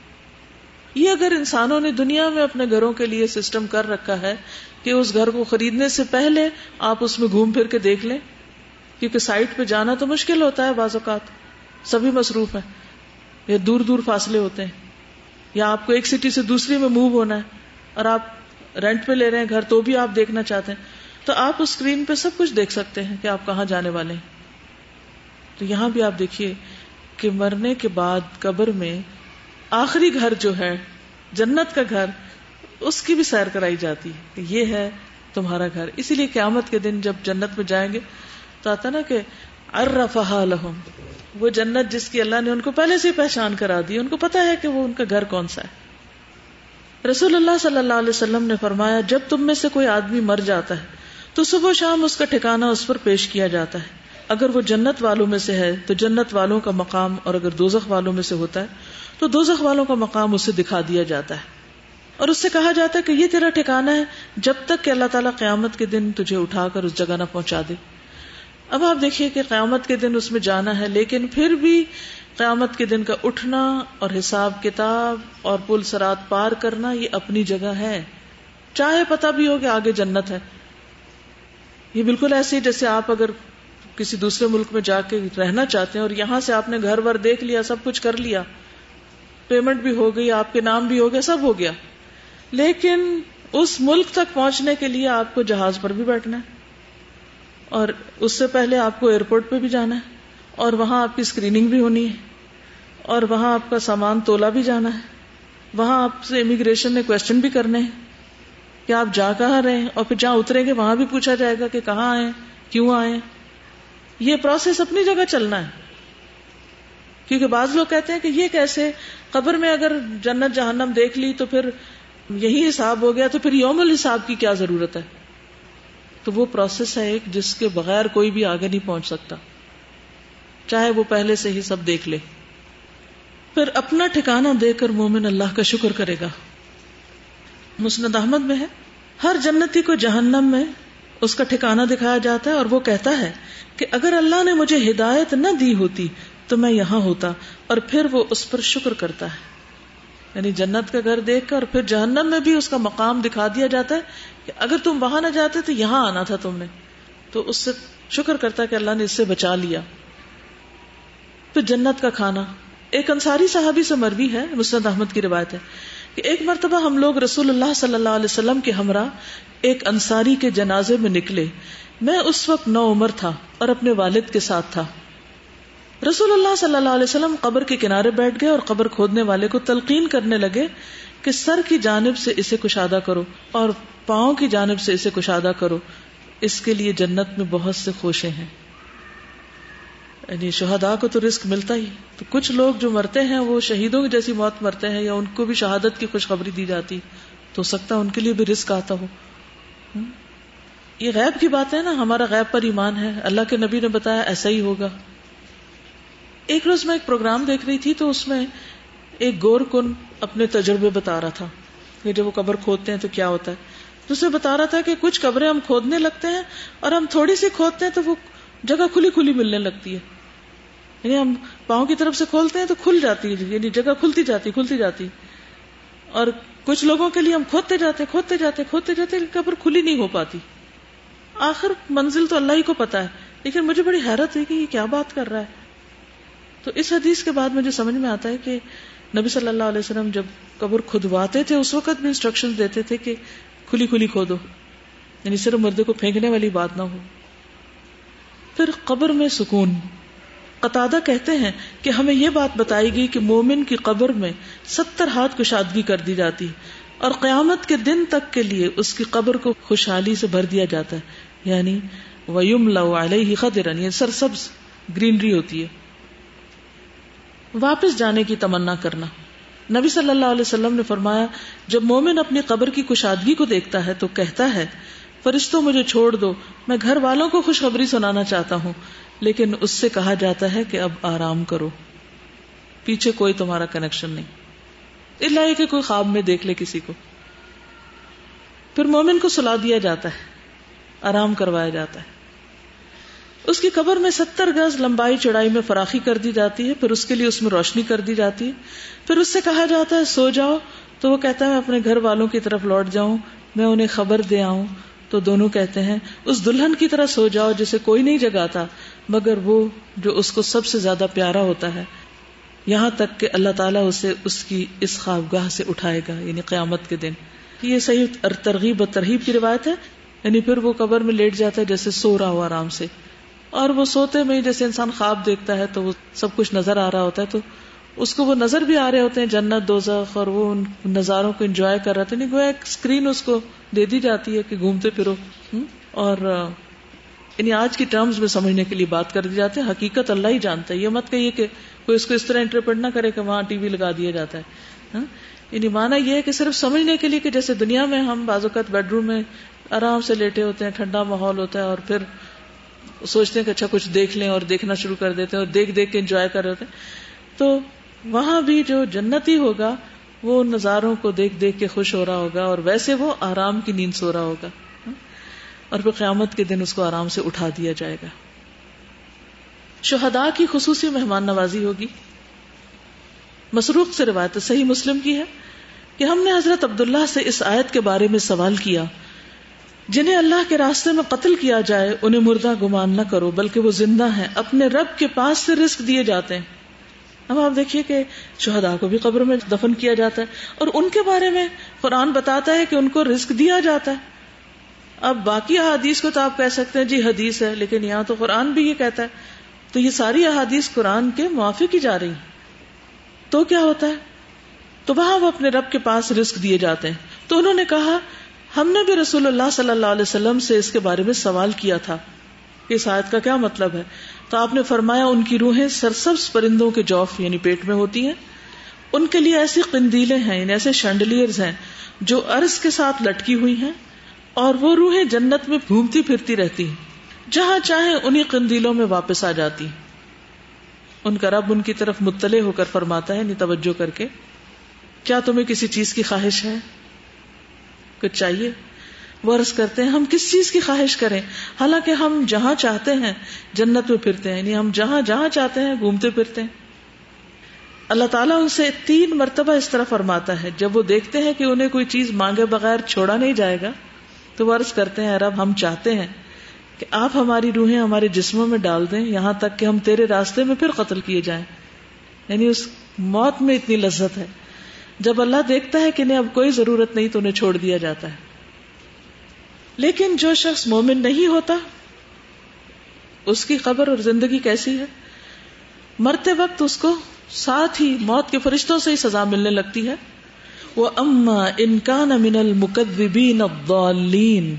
یہ اگر انسانوں نے دنیا میں اپنے گھروں کے لیے سسٹم کر رکھا ہے کہ اس گھر کو خریدنے سے پہلے آپ اس میں گھوم پھر کے دیکھ لیں، کیونکہ سائٹ پہ جانا تو مشکل ہوتا ہے بعض اوقات۔ سبھی مصروف ہیں، یا دور دور فاصلے ہوتے ہیں، یا آپ کو ایک سٹی سے دوسری میں موو ہونا ہے اور آپ رینٹ پہ لے رہے ہیں گھر تو بھی آپ دیکھنا چاہتے ہیں۔ تو آپ اسکرین پہ سب کچھ دیکھ سکتے ہیں کہ آپ کہاں جانے والے ہیں۔ تو یہاں بھی آپ دیکھیے کہ مرنے کے بعد قبر میں آخری گھر جو ہے، جنت کا گھر، اس کی بھی سیر کرائی جاتی ہے۔ کہ یہ ہے تمہارا گھر۔ اسی لیے قیامت کے دن جب جنت میں جائیں گے، تو آتا نا کہ ارفا لہم۔ وہ جنت جس کی اللہ نے ان کو پہلے سے پہچان کرا دی، ان کو پتا ہے کہ وہ ان کا گھر کون سا ہے۔ رسول اللہ صلی اللہ علیہ وسلم نے فرمایا، جب تم میں سے کوئی آدمی مر جاتا ہے، تو صبح شام اس کا ٹھکانا اس پر پیش کیا جاتا ہے۔ اگر وہ جنت والوں میں سے ہے، تو جنت والوں کا مقام اور اگر دوزخ والوں میں سے ہوتا ہے، تو دوزخ والوں کا مقام اسے دکھا دیا جاتا ہے۔ اور اس سے کہا جاتا ہے کہ یہ تیرا ٹھکانا ہے، جب تک کہ اللہ تعالیٰ قیامت کے دن تجھے اٹھا کر اس جگہ نہ پہنچا دے۔ اب آپ دیکھیے کہ قیامت کے دن اس میں جانا ہے، لیکن پھر بھی قیامت کے دن کا اٹھنا اور حساب کتاب اور پل سرات پار کرنا یہ اپنی جگہ ہے۔ چاہے پتا بھی ہو کہ آگے جنت ہے۔ یہ بالکل ایسے جیسے آپ اگر کسی دوسرے ملک میں جا کے رہنا چاہتے ہیں اور یہاں سے آپ نے گھر ور دیکھ لیا، سب کچھ کر لیا، پیمنٹ بھی ہو گئی، آپ کے نام بھی ہو گیا، سب ہو گیا۔ لیکن اس ملک تک پہنچنے کے لیے آپ کو جہاز پر بھی بیٹھنا ہے۔ اور اس سے پہلے آپ کو ایئرپورٹ پہ بھی جانا ہے۔ اور وہاں آپ کی اسکریننگ بھی ہونی ہے۔ اور وہاں آپ کا سامان تولا بھی جانا ہے۔ وہاں آپ سے امیگریشن نے کوشچن بھی کرنے ہیں۔ کہ آپ جا کہاں رہے اور پھر جہاں اتریں گے، وہاں بھی پوچھا جائے گا کہ کہاں آئے کیوں آئے یہ پروسیس اپنی جگہ چلنا ہے۔ کیونکہ بعض لوگ کہتے ہیں کہ یہ کیسے، قبر میں اگر جنت جہنم دیکھ لی تو پھر یہی حساب ہو گیا تو پھر یوم الحساب کی کیا ضرورت ہے؟ تو وہ پروسیس ہے ایک جس کے بغیر کوئی بھی آگے نہیں پہنچ سکتا۔ چاہے وہ پہلے سے ہی سب دیکھ لے۔ پھر اپنا ٹھکانا دے کر مومن اللہ کا شکر کرے گا۔ مسند احمد میں ہے۔ ہر جنتی کو جہنم میں اس کا ٹھکانا دکھایا جاتا ہے اور وہ کہتا ہے کہ اگر اللہ نے مجھے ہدایت نہ دی ہوتی تو میں یہاں ہوتا اور پھر وہ اس پر شکر کرتا ہے۔ یعنی جنت کا گھر دیکھ کر پھر جہنم میں بھی اس کا مقام دکھا دیا جاتا ہے کہ اگر تم وہاں نہ جاتے تو یہاں آنا تھا تم نے۔ تو اس سے شکر کرتا کہ اللہ نے اس سے بچا لیا۔ پھر جنت کا کھانا۔ ایک انصاری صحابی سے مروی ہے، مسند احمد کی روایت ہے کہ ایک مرتبہ ہم لوگ رسول اللہ صلی اللہ علیہ وسلم کے ہمراہ ایک انصاری کے جنازے میں نکلے۔ میں اس وقت نو عمر تھا اور اپنے والد کے ساتھ تھا۔ رسول اللہ صلی اللہ علیہ وسلم قبر کے کنارے بیٹھ گئے اور قبر کھودنے والے کو تلقین کرنے لگے کہ سر کی جانب سے اسے کشادہ کرو اور پاؤں کی جانب سے اسے کشادہ کرو۔ اس کے لیے جنت میں بہت سے خوشے ہیں۔ یعنی شہدا کو تو رسک ملتا ہی۔ تو کچھ لوگ جو مرتے ہیں وہ شہیدوں کی جیسی موت مرتے ہیں یا ان کو بھی شہادت کی خوشخبری دی جاتی۔ تو سکتا ان کے لیے بھی رسک آتا ہو۔ یہ غیب کی بات ہے نا، ہمارا غیب پر ایمان ہے۔ اللہ کے نبی نے بتایا ایسا ہی ہوگا۔ ایک روز میں ایک پروگرام دیکھ رہی تھی تو اس میں ایک گور کن اپنے تجربے بتا رہا تھا کہ جب وہ قبر کھودتے ہیں تو کیا ہوتا ہے۔ دوسرے بتا رہا تھا کہ کچھ قبریں ہم کھودنے لگتے ہیں اور ہم تھوڑی سی کھودتے ہیں تو وہ جگہ کھلی کھلی ملنے لگتی ہے۔ یعنی ہم پاؤں کی طرف سے کھولتے ہیں تو کھل جاتی ہے یعنی جگہ کھلتی جاتی کھلتی جاتی۔ اور کچھ لوگوں کے لیے ہم کھودتے جاتے کھودتے جاتے کھودتے جاتے قبر کھلی نہیں ہو پاتی۔ آخر منزل تو اللہ ہی کو پتا ہے، لیکن مجھے بڑی حیرت ہے کہ یہ کیا بات کر رہا ہے۔ تو اس حدیث کے بعد مجھے سمجھ میں آتا ہے کہ نبی صلی اللہ علیہ وسلم جب قبر کھدواتے تھے، اس وقت بھی انسٹرکشن دیتے تھے کہ کھلی کھلی کھودو۔ یعنی صرف مردے کو پھینکنے والی بات نہ ہو۔ پھر قبر میں سکون۔ قطع کہتے ہیں کہ ہمیں یہ بات بتائی گئی کہ مومن کی قبر میں ستر ہاتھ کشادگی کر دی جاتی اور قیامت کے دن تک کے لیے اس کی قبر کو خوشحالی سے بھر دیا جاتا ہے۔ یعنی ویم علیہ خدرن یہ یعنی سر سبز گرینری ہوتی ہے۔ واپس جانے کی تمنا کرنا۔ نبی صلی اللہ علیہ وسلم نے فرمایا، جب مومن اپنی قبر کی کشادگی کو دیکھتا ہے تو کہتا ہے فرشتوں مجھے چھوڑ دو، میں گھر والوں کو خوشخبری سنانا چاہتا ہوں۔ لیکن اس سے کہا جاتا ہے کہ اب آرام کرو۔ پیچھے کوئی تمہارا کنیکشن نہیں۔ اللہ کہ کوئی خواب میں دیکھ لے کسی کو۔ پھر مومن کو سلا دیا جاتا ہے۔ آرام کروایا جاتا ہے۔ اس کی قبر میں ستر گز لمبائی چڑھائی میں فراخی کر دی جاتی ہے۔ پھر اس کے لیے اس میں روشنی کر دی جاتی ہے۔ پھر اس سے کہا جاتا ہے، سو جاؤ۔ تو وہ کہتا ہے، میں اپنے گھر والوں کی طرف لوٹ جاؤں۔ میں انہیں خبر دے آؤں۔ تو دونوں کہتے ہیں، اس دلہن کی طرح سو جاؤ جسے کوئی نہیں جگاتا۔ مگر وہ جو اس کو سب سے زیادہ پیارا ہوتا ہے، یہاں تک کہ اللہ تعالیٰ اسے اس کی اس خوابگاہ سے اٹھائے گا یعنی قیامت کے دن۔ یہ صحیح ترغیب و ترغیب کی روایت ہے یعنی پھر وہ قبر میں لیٹ جاتا ہے جیسے سو رہا ہو آرام سے۔ اور وہ سوتے میں جیسے انسان خواب دیکھتا ہے تو وہ سب کچھ نظر آ رہا ہوتا ہے، تو اس کو وہ نظر بھی آ رہے ہوتے ہیں، جنت، دوزخ، اور وہ ان نظاروں کو انجوائے کر رہا تھا نہیں یعنی گویا ایک اسکرین اس کو دے دی جاتی ہے کہ گھومتے پھرو۔ اور یعنی آج کی ٹرمز میں سمجھنے کے لیے بات کر دی جاتی ہے، حقیقت اللہ ہی جانتا ہے۔ یہ مت کہیے کہ کوئی اس کو اس طرح انٹرپریٹ نہ کرے کہ وہاں ٹی وی لگا دیا جاتا ہے۔ ہاں؟ یعنی مانا یہ ہے کہ صرف سمجھنے کے لیے کہ جیسے دنیا میں ہم بعض اوقات بیڈ روم میں آرام سے لیٹے ہوتے ہیں، ٹھنڈا ماحول ہوتا ہے اور پھر سوچتے ہیں کہ اچھا کچھ دیکھ لیں اور دیکھنا شروع کر دیتے ہیں اور دیکھ دیکھ کے انجوائے کر رہے ہیں۔ تو وہاں بھی جو جنتی ہوگا، وہ نظاروں کو دیکھ دیکھ کے خوش ہو رہا ہوگا اور ویسے وہ آرام کی نیند سو رہا ہوگا۔ اور پھر قیامت کے دن اس کو آرام سے اٹھا دیا جائے گا۔ شہدا کی خصوصی مہمان نوازی ہوگی۔ مسروخ سے روایت صحیح مسلم کی ہے کہ ہم نے حضرت عبداللہ سے اس آیت کے بارے میں سوال کیا، جنہیں اللہ کے راستے میں قتل کیا جائے، انہیں مردہ گمان نہ کرو، بلکہ وہ زندہ ہیں، اپنے رب کے پاس سے رسک دیے جاتے ہیں۔ اب آپ دیکھیے کہ شہدا کو بھی قبر میں دفن کیا جاتا ہے اور ان کے بارے میں قرآن بتاتا ہے کہ ان کو رسک دیا جاتا ہے۔ اب باقی احادیث کو تو آپ کہہ سکتے ہیں جی حدیث ہے، لیکن یہاں تو قرآن بھی یہ کہتا ہے۔ تو یہ ساری احادیث قرآن کے موافق کی جا رہی تو کیا ہوتا ہے؟ تو وہاں وہ اپنے رب کے پاس رسک دیے جاتے ہیں۔ تو انہوں نے کہا، ہم نے بھی رسول اللہ صلی اللہ علیہ وسلم سے اس کے بارے میں سوال کیا تھا۔ کہ اس آیت کا کیا مطلب ہے؟ تو آپ نے فرمایا، ان کی روحیں سرسبز پرندوں کے جوف یعنی پیٹ میں ہوتی ہیں۔ ان کے لیے ایسی قندیلیں ہیں یعنی ایسے شنڈلیئرز ہیں، جو ارض کے ساتھ لٹکی ہوئی ہیں۔ اور وہ روحیں جنت میں گھومتی پھرتی رہتی جہاں چاہیں انہیں قندیلوں میں واپس آ جاتی ان کا رب ان کی طرف مطلع ہو کر فرماتا ہے یعنی توجہ کر کے، کیا تمہیں کسی چیز کی خواہش ہے؟ کچھ چاہیے؟ وہ عرض کرتے ہیں، ہم کس چیز کی خواہش کریں؟ حالانکہ ہم جہاں چاہتے ہیں جنت میں پھرتے ہیں یعنی ہم جہاں جہاں چاہتے ہیں گھومتے پھرتے ہیں۔ اللہ تعالیٰ ان سے تین مرتبہ اس طرح فرماتا ہے، جب وہ دیکھتے ہیں کہ انہیں کوئی چیز مانگے بغیر چھوڑا نہیں جائے گا تو وہ عرض کرتے ہیں، رب، ہم چاہتے ہیں کہ آپ ہماری روحیں ہمارے جسموں میں ڈال دیں، یہاں تک کہ ہم تیرے راستے میں پھر قتل کیے جائیں۔ یعنی اس موت میں اتنی لذت ہے۔ جب اللہ دیکھتا ہے کہ انہیں اب کوئی ضرورت نہیں تو انہیں چھوڑ دیا جاتا ہے۔ لیکن جو شخص مومن نہیں ہوتا، اس کی خبر اور زندگی کیسی ہے؟ مرتے وقت اس کو ساتھ ہی موت کے فرشتوں سے ہی سزا ملنے لگتی ہے۔ وہ اما انکان من المکذبین الضالین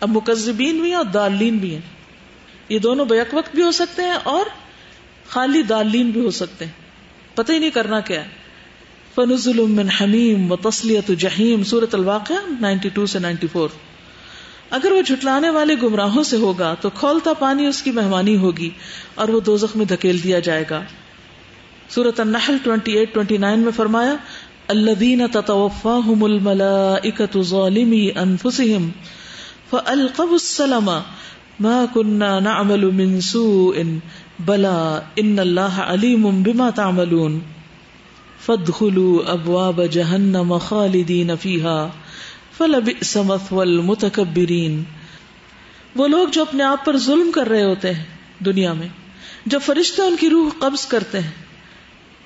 اب مکذبین بھی ہیں اور دالین بھی ہیں۔ یہ دونوں بیک وقت بھی ہو سکتے ہیں اور خالی دالین بھی ہو سکتے ہیں۔ پتہ ہی نہیں کرنا کیا ہے۔ فنزل من حمیم و تسلیت جہیم سورت الواقع 92 سے 94 اگر وہ جھٹلانے والے گمراہوں سے ہوگا تو کھولتا پانی اس کی مہمانی ہوگی اور وہ دوزخ میں دھکیل دیا جائے گا۔ سورت النحل 28 29 میں فرمایا الذين تتوفاهم الملائكة ظالمي انفسهم فالقوا السلام ما كنا نعمل من سوء بلا ان الله عليم بما تعملون فدخلوا ابواب جہنم خالدین فیہا فلبئس مثوى المتکبرین وہ لوگ جو اپنے آپ پر ظلم کر رہے ہوتے ہیں دنیا میں جب فرشتے ان کی روح قبض کرتے ہیں،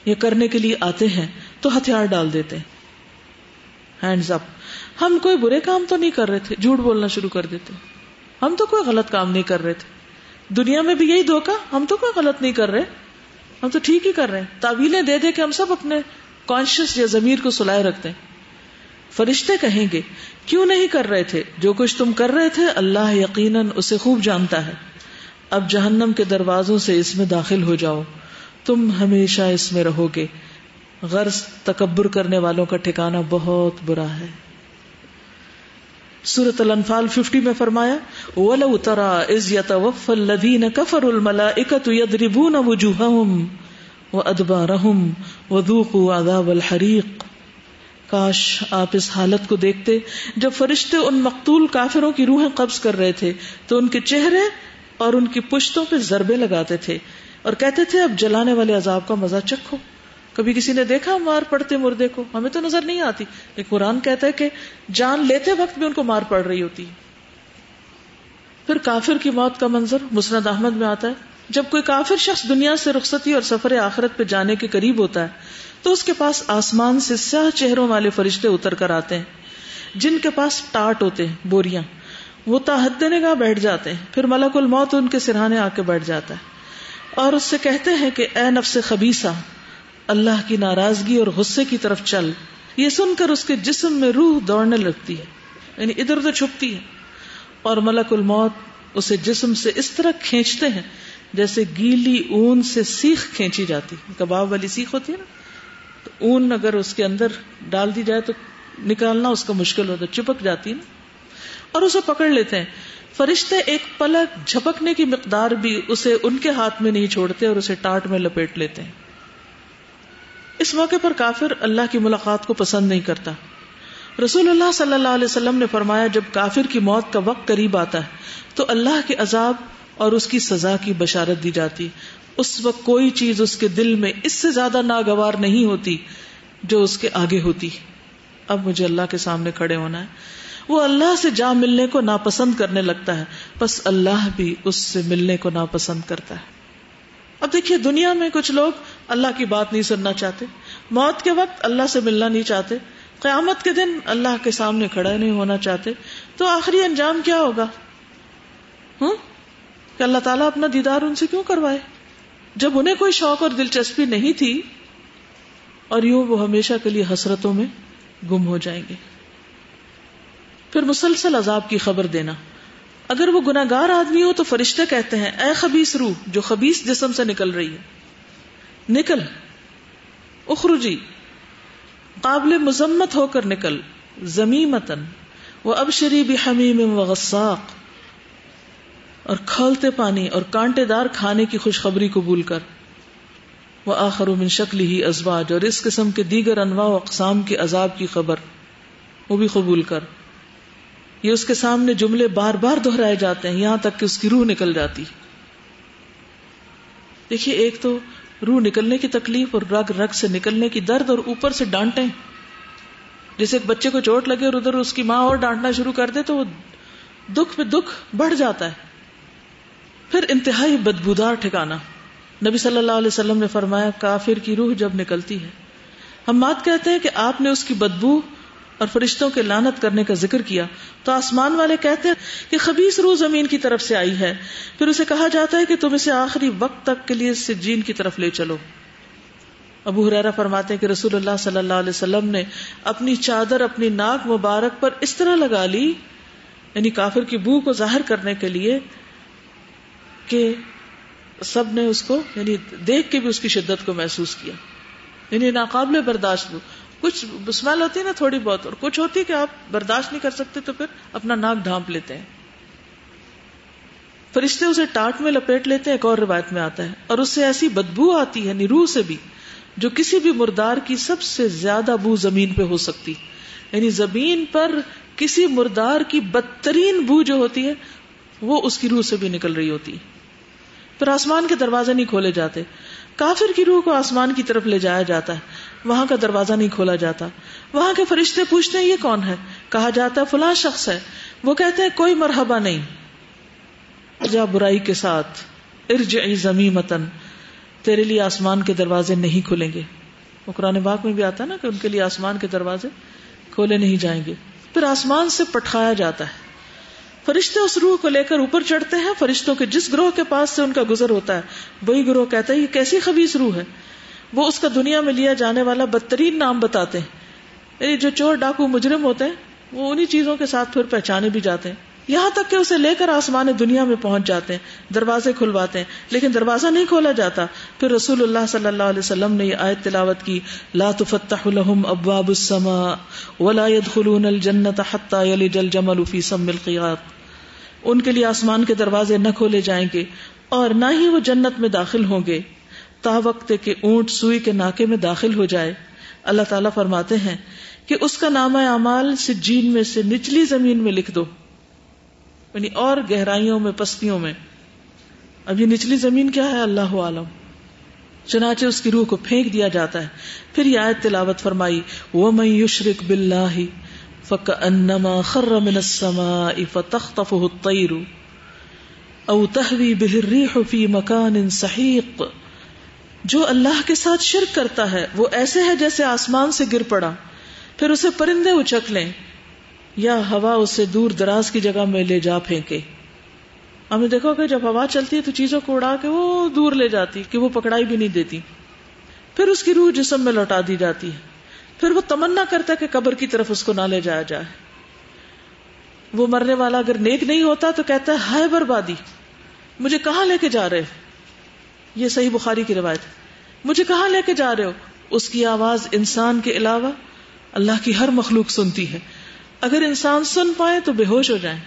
یہ کرنے کے لیے آتے ہیں تو ہتھیار ڈال دیتے ہیں۔ ہینڈز اپ ہم کوئی برے کام تو نہیں کر رہے تھے، جھوٹ بولنا شروع کر دیتے۔ ہم تو کوئی غلط کام نہیں کر رہے تھے۔ دنیا میں بھی یہی دھوکا ہم تو کوئی غلط نہیں کر رہے۔ ہم تو ٹھیک ہی کر رہے ہیں۔ تعویلیں دے دے کہ ہم سب اپنے کانشیس یا ضمیر کو سلائے رکھتے ہیں۔ فرشتے کہیں گے، کیوں نہیں کر رہے تھے؟ جو کچھ تم کر رہے تھے، اللہ یقیناً اسے خوب جانتا ہے۔ اب جہنم کے دروازوں سے اس میں داخل ہو جاؤ۔ تم ہمیشہ اس میں رہو گے۔ غرض تکبر کرنے والوں کا ٹھکانہ بہت برا ہے۔ سورت الانفال 50 میں فرمایا، وَلَوْ تَرَا اِذْ يَتَوَفَّ الَّذِينَ كَفَرُوا الْمَلَائِكَةُ يَضْرِبُونَ وُجُوهَهُمْ وَأَدْبَارَهُمْ وَذُوقُوا عَذَابَ الْحَرِيقِ۔ کاش آپ اس حالت کو دیکھتے، جب فرشتے ان مقتول کافروں کی روحیں قبض کر رہے تھے، تو ان کے چہرے اور ان کی پشتوں پہ ضربے لگاتے تھے اور کہتے تھے، اب جلانے والے عذاب کا مزہ چکھو۔ کبھی کسی نے دیکھا مار پڑتے مردے کو؟ ہمیں تو نظر نہیں آتی۔ لیکن قرآن کہتا ہے کہ جان لیتے وقت بھی ان کو مار پڑ رہی ہوتی۔ پھر کافر کی موت کا منظر مسند احمد میں آتا ہے۔ جب کوئی کافر شخص دنیا سے رخصتی اور سفر آخرت پہ جانے کے قریب ہوتا ہے، تو اس کے پاس آسمان سے سیاہ چہروں والے فرشتے اتر کر آتے ہیں۔ جن کے پاس ٹاٹ ہوتے ہیں، بوریاں۔ وہ تاحد نگاہ بیٹھ جاتے ہیں۔ پھر ملک الموت ان کے سرہانے آ کے بیٹھ جاتا ہے۔ اور اس سے کہتے ہیں کہ اے نفس خبیصہ اللہ کی ناراضگی اور غصے کی طرف چل۔ یہ سن کر اس کے جسم میں روح دوڑنے لگتی ہے یعنی ادھر ادھر چھپتی ہے۔ اور ملک الموت اسے جسم سے اس طرح کھینچتے ہیں جیسے گیلی اون سے سیخ کھینچی جاتی کباب والی سیخ ہوتی ہے نا۔ تو اون اگر اس کے اندر ڈال دی جائے تو نکالنا اس کا مشکل ہوتا ہے، چپک جاتی نا۔ اور اسے پکڑ لیتے ہیں۔ فرشتے ایک پلک جھپکنے کی مقدار بھی اسے ان کے ہاتھ میں نہیں چھوڑتے اور اسے ٹاٹ میں لپیٹ لیتے ہیں۔ اس موقع پر کافر اللہ کی ملاقات کو پسند نہیں کرتا۔ رسول اللہ صلی اللہ علیہ وسلم نے فرمایا، جب کافر کی موت کا وقت قریب آتا ہے، تو اللہ کے عذاب اور اس کی سزا کی بشارت دی جاتی۔ اس وقت کوئی چیز اس کے دل میں اس سے زیادہ ناگوار نہیں ہوتی جو اس کے آگے ہوتی۔ اب مجھے اللہ کے سامنے کھڑے ہونا ہے۔ وہ اللہ سے جا ملنے کو ناپسند کرنے لگتا ہے۔ بس اللہ بھی اس سے ملنے کو ناپسند کرتا ہے۔ اب دیکھیے، دنیا میں کچھ لوگ اللہ کی بات نہیں سننا چاہتے۔ موت کے وقت اللہ سے ملنا نہیں چاہتے۔ قیامت کے دن اللہ کے سامنے کھڑا نہیں ہونا چاہتے۔ تو آخری انجام کیا ہوگا؟ ہوں؟ کہ اللہ تعالیٰ اپنا دیدار ان سے کیوں کروائے؟ جب انہیں کوئی شوق اور دلچسپی نہیں تھی، اور یوں وہ ہمیشہ کے لیے حسرتوں میں گم ہو جائیں گے۔ پھر مسلسل عذاب کی خبر دینا۔ اگر وہ گناگار آدمی ہو تو فرشتے کہتے ہیں، اے خبیس روح، جو خبیس جسم سے نکل رہی ہے۔ نکل، اخرجی، قابل مذمت ہو کر نکل زمی متن وہ اب شریب حمیم و اور کھولتے پانی اور کانٹے دار کھانے کی خوشخبری قبول کر۔ وہ آخر من شکل ہی ازواج، اور اس قسم کے دیگر انواع و اقسام کی عذاب کی خبر، وہ بھی قبول کر۔ یہ اس کے سامنے جملے بار بار دہرائے جاتے ہیں، یہاں تک کہ اس کی روح نکل جاتی۔ دیکھیے، ایک تو روح نکلنے کی تکلیف اور رگ رگ سے نکلنے کی درد اور اوپر سے ڈانٹے جیسے ایک بچے کو چوٹ لگے اور ادھر اس کی ماں اور ڈانٹنا شروع کر دے تو وہ دکھ پہ دکھ بڑھ جاتا ہے۔ پھر انتہائی بدبودار ٹھکانا نبی صلی اللہ علیہ وسلم نے فرمایا، کافر کی روح جب نکلتی ہے، ہم بات کہتے ہیں کہ آپ نے اس کی بدبو اور فرشتوں کے لانت کرنے کا ذکر کیا تو آسمان والے کہتے ہیں کہ خبیص روح زمین کی طرف سے آئی ہے۔ پھر اسے کہا جاتا ہے کہ تم اسے آخری وقت تک کے لیے جین کی طرف لے چلو۔ ابو حرارا فرماتے ہیں کہ رسول اللہ صلی اللہ علیہ وسلم نے اپنی چادر، اپنی ناک مبارک پر اس طرح لگا لی یعنی کافر کی بو کو ظاہر کرنے کے لیے کہ سب نے اس کو یعنی دیکھ کے بھی اس کی شدت کو محسوس کیا۔ یعنی ناقابل برداشت کچھ اسمیل ہوتی ہے نا تھوڑی بہت، اور کچھ ہوتی ہے کہ آپ برداشت نہیں کر سکتے تو پھر اپنا ناک ڈھانپ لیتے ہیں۔ فرشتے اسے ٹاٹ میں لپیٹ لیتے ہیں، ایک اور روایت میں آتا ہے۔ اور اس سے ایسی بدبو آتی ہے یعنی روح سے بھی، جو کسی بھی مردار کی سب سے زیادہ بو زمین پہ ہو سکتی۔ یعنی زمین پر کسی مردار کی بدترین بو جو ہوتی ہے، وہ اس کی روح سے بھی نکل رہی ہوتی پھر آسمان کے دروازے نہیں کھولے جاتے۔ کافر کی روح کو آسمان کی طرف لے جایا جاتا ہے۔ وہاں کا دروازہ نہیں کھولا جاتا۔ وہاں کے فرشتے پوچھتے ہیں، یہ کون ہے؟ کہا جاتا ہے، فلاں شخص ہے۔ وہ کہتے ہیں، کوئی مرحبا نہیں۔ جا برائی کے ساتھ۔ ارج زمی متن تیرے لیے آسمان کے دروازے نہیں کھلیں گے۔ وہ قرآن باغ میں بھی آتا ہے نا کہ ان کے لیے آسمان کے دروازے کھولے نہیں جائیں گے۔ پھر آسمان سے پٹھایا جاتا ہے۔ فرشتے اس روح کو لے کر اوپر چڑھتے ہیں۔ فرشتوں کے جس گروہ کے پاس سے ان کا گزر ہوتا ہے، وہی گروہ کہتا ہے، یہ کیسی خبیص روح ہے؟ وہ اس کا دنیا میں لیا جانے والا بدترین نام بتاتے ہیں۔ یعنی جو چور ڈاکو مجرم ہوتے ہیں، وہ انہی چیزوں کے ساتھ پھر پہچانے بھی جاتے ہیں۔ یہاں تک کہ اسے لے کر آسمان دنیا میں پہنچ جاتے ہیں، دروازے کھلواتے ہیں، لیکن دروازہ نہیں کھولا جاتا۔ پھر رسول اللہ صلی اللہ علیہ وسلم نے یہ آیت تلاوت کی، لا تفتح لهم ابواب السماء ولا يدخلون الجنة حتى يلج الجمل في سم الخياط۔ ان کے لیے آسمان کے دروازے نہ کھولے جائیں گے اور نہ ہی وہ جنت میں داخل ہوں گے۔ تا وقت کے اونٹ سوئی کے ناکے میں داخل ہو جائے۔ اللہ تعالیٰ فرماتے ہیں کہ اس کا نام اعمال سے جین میں سے نچلی زمین میں لکھ دو۔ یعنی اور گہرائیوں میں، پستیوں میں۔ اب یہ نچلی زمین کیا ہے؟ اللہ عالم۔ چنانچہ اس کی روح کو پھینک دیا جاتا ہے۔ پھر یہ آیت تلاوت فرمائی وہ میں یشرک بلّہ فک انما خر من السماء فتخطفه الطير او تهوي به الريح في مكان سحيق جو اللہ کے ساتھ شرک کرتا ہے، وہ ایسے ہے جیسے آسمان سے گر پڑا۔ پھر اسے پرندے اچک لیں۔ یا ہوا اسے دور دراز کی جگہ میں لے جا پھینکے۔ ہم نے دیکھو کہ جب ہوا چلتی ہے تو چیزوں کو اڑا کے وہ دور لے جاتی، کہ وہ پکڑائی بھی نہیں دیتی۔ پھر اس کی روح جسم میں لوٹا دی جاتی ہے۔ پھر وہ تمنا کرتا ہے کہ قبر کی طرف اس کو نہ لے جایا جائے۔ وہ مرنے والا اگر نیک نہیں ہوتا تو کہتا ہے، ہائے بربادی، مجھے کہاں لے کے جا رہے یہ صحیح بخاری کی روایت ہے۔ مجھے کہاں لے کے جا رہے ہو؟ اس کی آواز انسان کے علاوہ اللہ کی ہر مخلوق سنتی ہے۔ اگر انسان سن پائے تو بے ہوش ہو جائیں۔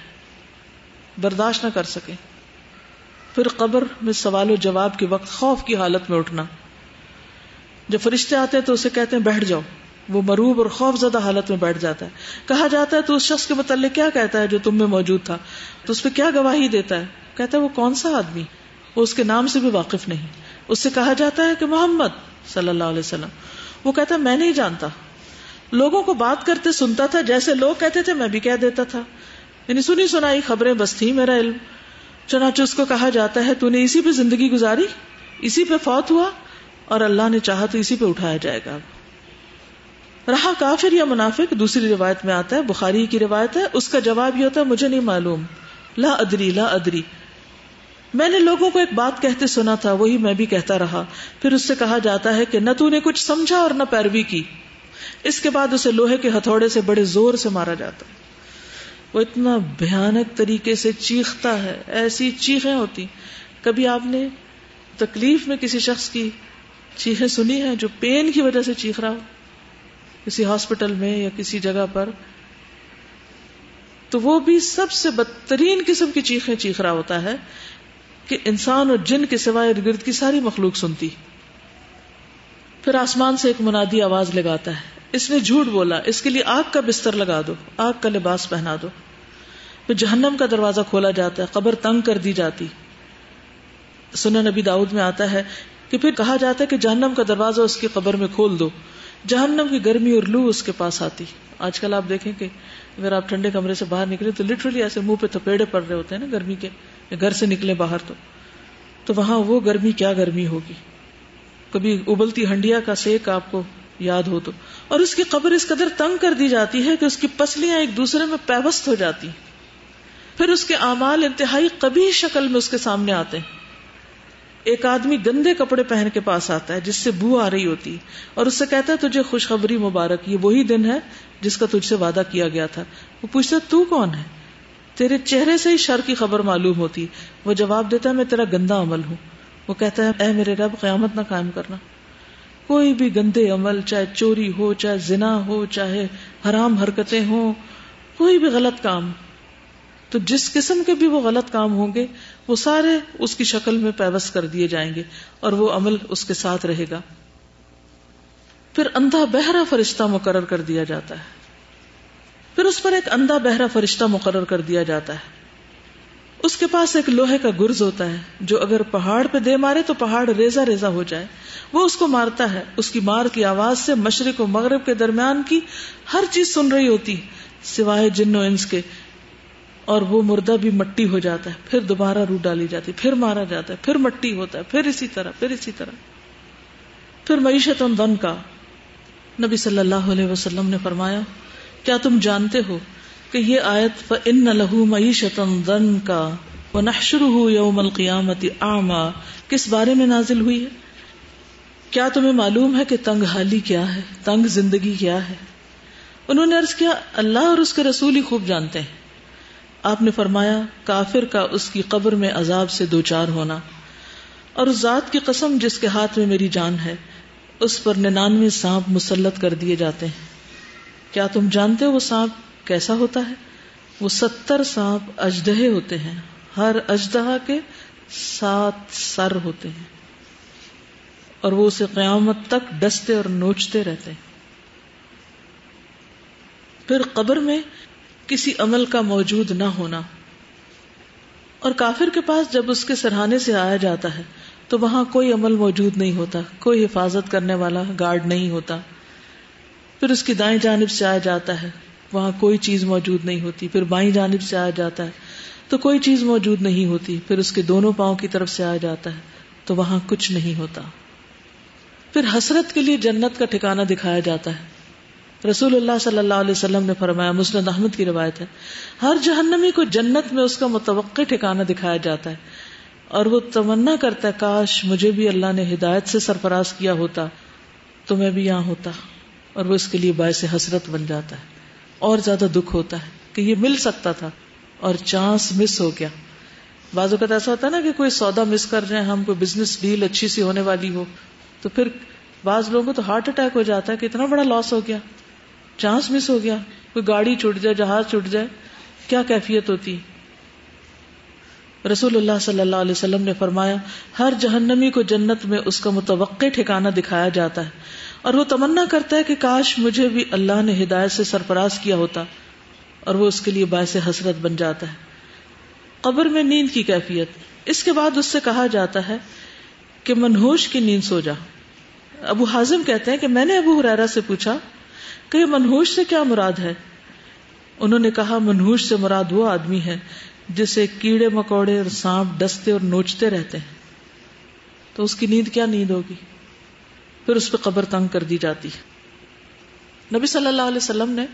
برداشت نہ کر سکے پھر قبر میں سوال و جواب کے وقت خوف کی حالت میں اٹھنا۔ جب فرشتے آتے ہیں تو اسے کہتے ہیں، بیٹھ جاؤ۔ وہ مروب اور خوف زدہ حالت میں بیٹھ جاتا ہے۔ کہا جاتا ہے تو اس شخص کے متعلق کیا کہتا ہے جو تم میں موجود تھا؟ تو اس پہ کیا گواہی دیتا ہے؟ کہتا ہے، وہ کون سا آدمی؟ وہ اس کے نام سے بھی واقف نہیں۔ اس سے کہا جاتا ہے کہ محمد صلی اللہ علیہ وسلم۔ وہ کہتا ہے، میں نہیں جانتا۔ لوگوں کو بات کرتے سنتا تھا، جیسے لوگ کہتے تھے، میں بھی کہہ دیتا تھا۔ یعنی سنی سنائی خبریں بس تھی میرا علم۔ چنانچہ اس کو کہا جاتا ہے، تو نے اسی پہ زندگی گزاری؟ اسی پہ فوت ہوا؟ اور اللہ نے چاہا تو اسی پہ اٹھایا جائے گا۔ رہا کافر یا منافق؟ دوسری روایت میں آتا ہے، بخاری کی روایت ہے۔ اس کا جواب یہ ہوتا ہے، مجھے نہیں معلوم۔ لا ادری لا ادری۔ میں نے لوگوں کو ایک بات کہتے سنا تھا، وہی میں بھی کہتا رہا۔ پھر اس سے کہا جاتا ہے کہ نہ تو نے کچھ سمجھا اور نہ پیروی کی۔ اس کے بعد اسے لوہے کے ہتھوڑے سے بڑے زور سے مارا جاتا۔ وہ اتنا بھیانک طریقے سے چیختا ہے، ایسی چیخیں ہوتی۔ کبھی آپ نے تکلیف میں کسی شخص کی چیخیں سنی ہیں جو پین کی وجہ سے چیخ رہا ہو؟ کسی ہاسپٹل میں یا کسی جگہ پر۔ تو وہ بھی سب سے بدترین قسم کی چیخیں چیخ رہا ہوتا ہے۔ کہ انسان اور جن کے سوائے ارد گرد کی ساری مخلوق سنتی پھر آسمان سے ایک منادی آواز لگاتا ہے۔ اس نے جھوٹ بولا، اس کے لیے آگ کا بستر لگا دو، آگ کا لباس پہنا دو۔ پھر جہنم کا دروازہ کھولا جاتا ہے، قبر تنگ کر دی جاتی۔ سنن نبی داؤد میں آتا ہے کہ پھر کہا جاتا ہے کہ جہنم کا دروازہ اس کی قبر میں کھول دو۔ جہنم کی گرمی اور لو اس کے پاس آتی۔ آج کل آپ دیکھیں کہ اگر آپ ٹھنڈے کمرے سے باہر نکلے تو لٹرلی ایسے منہ پہ تھپیڑے پڑ رہے ہوتے ہیں نا گرمی کے۔ گھر سے نکلے باہر تو تو وہاں وہ گرمی کیا گرمی ہوگی؟ کبھی ابلتی ہنڈیا کا سیک آپ کو یاد ہو تو۔ اور اس کی قبر اس قدر تنگ کر دی جاتی ہے کہ اس کی پسلیاں ایک دوسرے میں پیوست ہو جاتی پھر اس کے اعمال انتہائی کبھی شکل میں اس کے سامنے آتے ہیں۔ ایک آدمی گندے کپڑے پہن کے پاس آتا ہے جس سے بو آ رہی ہوتی اور اس سے کہتا ہے، تجھے خوشخبری مبارک، یہ وہی دن ہے جس کا تجھ سے وعدہ کیا گیا تھا۔ وہ پوچھتا تو کون ہے؟ تیرے چہرے سے ہی شر کی خبر معلوم ہوتی۔ وہ جواب دیتا ہے، میں تیرا گندا عمل ہوں۔ وہ کہتا ہے، اے میرے رب، قیامت نہ قائم کرنا۔ کوئی بھی گندے عمل، چاہے چوری ہو، چاہے زنا ہو، چاہے حرام حرکتیں ہوں، کوئی بھی غلط کام۔ تو جس قسم کے بھی وہ غلط کام ہوں گے، وہ سارے اس کی شکل میں پیوس کر دیے جائیں گے اور وہ عمل اس کے ساتھ رہے گا۔ پھر اندھا بہرا فرشتہ مقرر کر دیا جاتا ہے۔ پھر اس پر ایک اندھا بہرا فرشتہ مقرر کر دیا جاتا ہے۔ اس کے پاس ایک لوہے کا گرز ہوتا ہے، جو اگر پہاڑ پہ دے مارے تو پہاڑ ریزا ریزا ہو جائے۔ وہ اس کو مارتا ہے۔ اس کی مار کی آواز سے مشرق و مغرب کے درمیان کی ہر چیز سن رہی ہوتی، سوائے جن و انس کے۔ اور وہ مردہ بھی مٹی ہو جاتا ہے۔ پھر دوبارہ رو ڈالی جاتی پھر مارا جاتا ہے، پھر مٹی ہوتا ہے، پھر اسی طرح، پھر اسی طرح۔ پھر معیشت دن کا۔ نبی صلی اللہ علیہ وسلم نے فرمایا کیا تم جانتے ہو کہ یہ آیت ان لہو معیشت دن کا وہ نشر ہو یوم القیامت آما کس بارے میں نازل ہوئی ہے؟ کیا تمہیں معلوم ہے کہ تنگ حالی کیا ہے؟ تنگ زندگی کیا ہے؟ انہوں نے عرض کیا، اللہ اور اس کے رسول ہی خوب جانتے ہیں۔ آپ نے فرمایا، کافر کا اس کی قبر میں عذاب سے دو چار ہونا۔ اور اس ذات کی قسم جس کے ہاتھ میں میری جان ہے، اس پر ننانوے سانپ مسلط کر دیے جاتے ہیں۔ کیا تم جانتے ہو وہ سانپ کیسا ہوتا ہے؟ وہ ستر سانپ اجدہے ہوتے ہیں۔ ہر اجدہ کے سات سر ہوتے ہیں۔ اور وہ اسے قیامت تک ڈستے اور نوچتے رہتے ہیں۔ پھر قبر میں کسی عمل کا موجود نہ ہونا۔ اور کافر کے پاس جب اس کے سرحانے سے آیا جاتا ہے، تو وہاں کوئی عمل موجود نہیں ہوتا۔ کوئی حفاظت کرنے والا گارڈ نہیں ہوتا۔ پھر اس کی دائیں جانب سے آیا جاتا ہے۔ وہاں کوئی چیز موجود نہیں ہوتی، پھر بائیں جانب سے آیا جاتا ہے۔ تو کوئی چیز موجود نہیں ہوتی، پھر اس کے دونوں پاؤں کی طرف سے آیا جاتا ہے۔ تو وہاں کچھ نہیں ہوتا۔ پھر حسرت کے لیے جنت کا ٹھکانہ دکھایا جاتا ہے۔ رسول اللہ صلی اللہ علیہ وسلم نے فرمایا، مسند احمد کی روایت ہے، ہر جہنمی کو جنت میں اس کا متوقع ٹھکانہ دکھایا جاتا ہے۔ اور وہ تمنا کرتا ہے، کاش مجھے بھی اللہ نے ہدایت سے سرفراز کیا ہوتا، تو میں بھی یہاں ہوتا۔ اور وہ اس کے لیے باعث حسرت بن جاتا ہے اور زیادہ دکھ ہوتا ہے کہ یہ مل سکتا تھا اور چانس مس ہو گیا۔ بعض اوقات ایسا ہوتا ہے نا کہ کوئی سودا مس کر جائے ہم کوئی بزنس ڈیل اچھی سی ہونے والی ہو، تو پھر بعض لوگوں کو تو ہارٹ اٹیک ہو جاتا ہے کہ اتنا بڑا لاس ہو گیا، چانس مس ہو گیا، کوئی گاڑی چھوٹ جائے، جہاز چھوٹ جائے، کیا کیفیت ہوتی؟ رسول اللہ صلی اللہ علیہ وسلم نے فرمایا، ہر جہنمی کو جنت میں اس کا متوقع ٹھکانہ دکھایا جاتا ہے۔ اور وہ تمنا کرتا ہے کہ کاش مجھے بھی اللہ نے ہدایت سے سرفراز کیا ہوتا اور وہ اس کے لیے باعث حسرت بن جاتا ہے۔ قبر میں نیند کی کیفیت۔ اس کے بعد اس سے کہا جاتا ہے کہ منہوش کی نیند سو جا۔ ابو حازم کہتے ہیں کہ میں نے ابو حرارا سے پوچھا کہ یہ منہوش سے کیا مراد ہے؟ انہوں نے کہا منہوش سے مراد وہ آدمی ہے جسے کیڑے مکوڑے اور سانپ ڈستے اور نوچتے رہتے ہیں۔ تو اس کی نیند کیا نیند ہوگی؟ پھر اس پہ قبر تنگ کر دی جاتی ہے۔ نبی صلی اللہ علیہ وسلم نے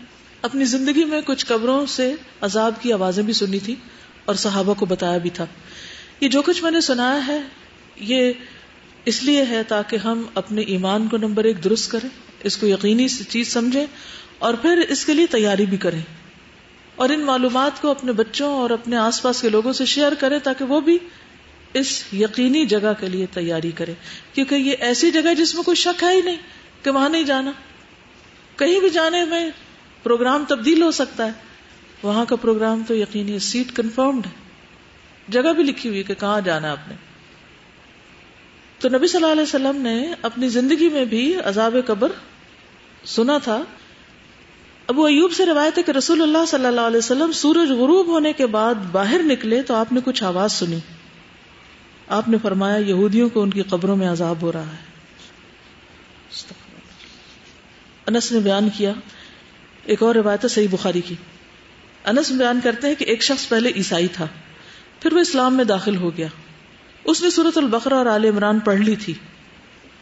اپنی زندگی میں کچھ قبروں سے عذاب کی آوازیں بھی سنی تھی اور صحابہ کو بتایا بھی تھا۔ یہ جو کچھ میں نے سنایا ہے، یہ اس لیے ہے تاکہ ہم اپنے ایمان کو نمبر ایک درست کریں، اس کو یقینی چیز سمجھیں اور پھر اس کے لیے تیاری بھی کریں۔ اور ان معلومات کو اپنے بچوں اور اپنے آس پاس کے لوگوں سے شیئر کریں تاکہ وہ بھی اس یقینی جگہ کے لیے تیاری کرے۔ کیونکہ یہ ایسی جگہ جس میں کوئی شک ہے ہی نہیں کہ وہاں نہیں جانا۔ کہیں بھی جانے میں پروگرام تبدیل ہو سکتا ہے۔ وہاں کا پروگرام تو یقینی سیٹ کنفرمڈ ہے۔ جگہ بھی لکھی ہوئی کہ کہاں جانا آپ نے۔ تو نبی صلی اللہ علیہ وسلم نے اپنی زندگی میں بھی عذاب قبر سنا تھا۔ ابو ایوب سے روایت ہے کہ رسول اللہ صلی اللہ علیہ وسلم سورج غروب ہونے کے بعد باہر نکلے تو آپ نے کچھ آواز سنی۔ آپ نے فرمایا یہودیوں کو ان کی قبروں میں عذاب ہو رہا ہے۔ انس نے بیان کیا، ایک اور روایت ہے صحیح بخاری کی۔ انس بیان کرتے ہیں کہ ایک شخص پہلے عیسائی تھا، پھر وہ اسلام میں داخل ہو گیا۔ اس نے سورت البقرہ اور عال عمران پڑھ لی تھی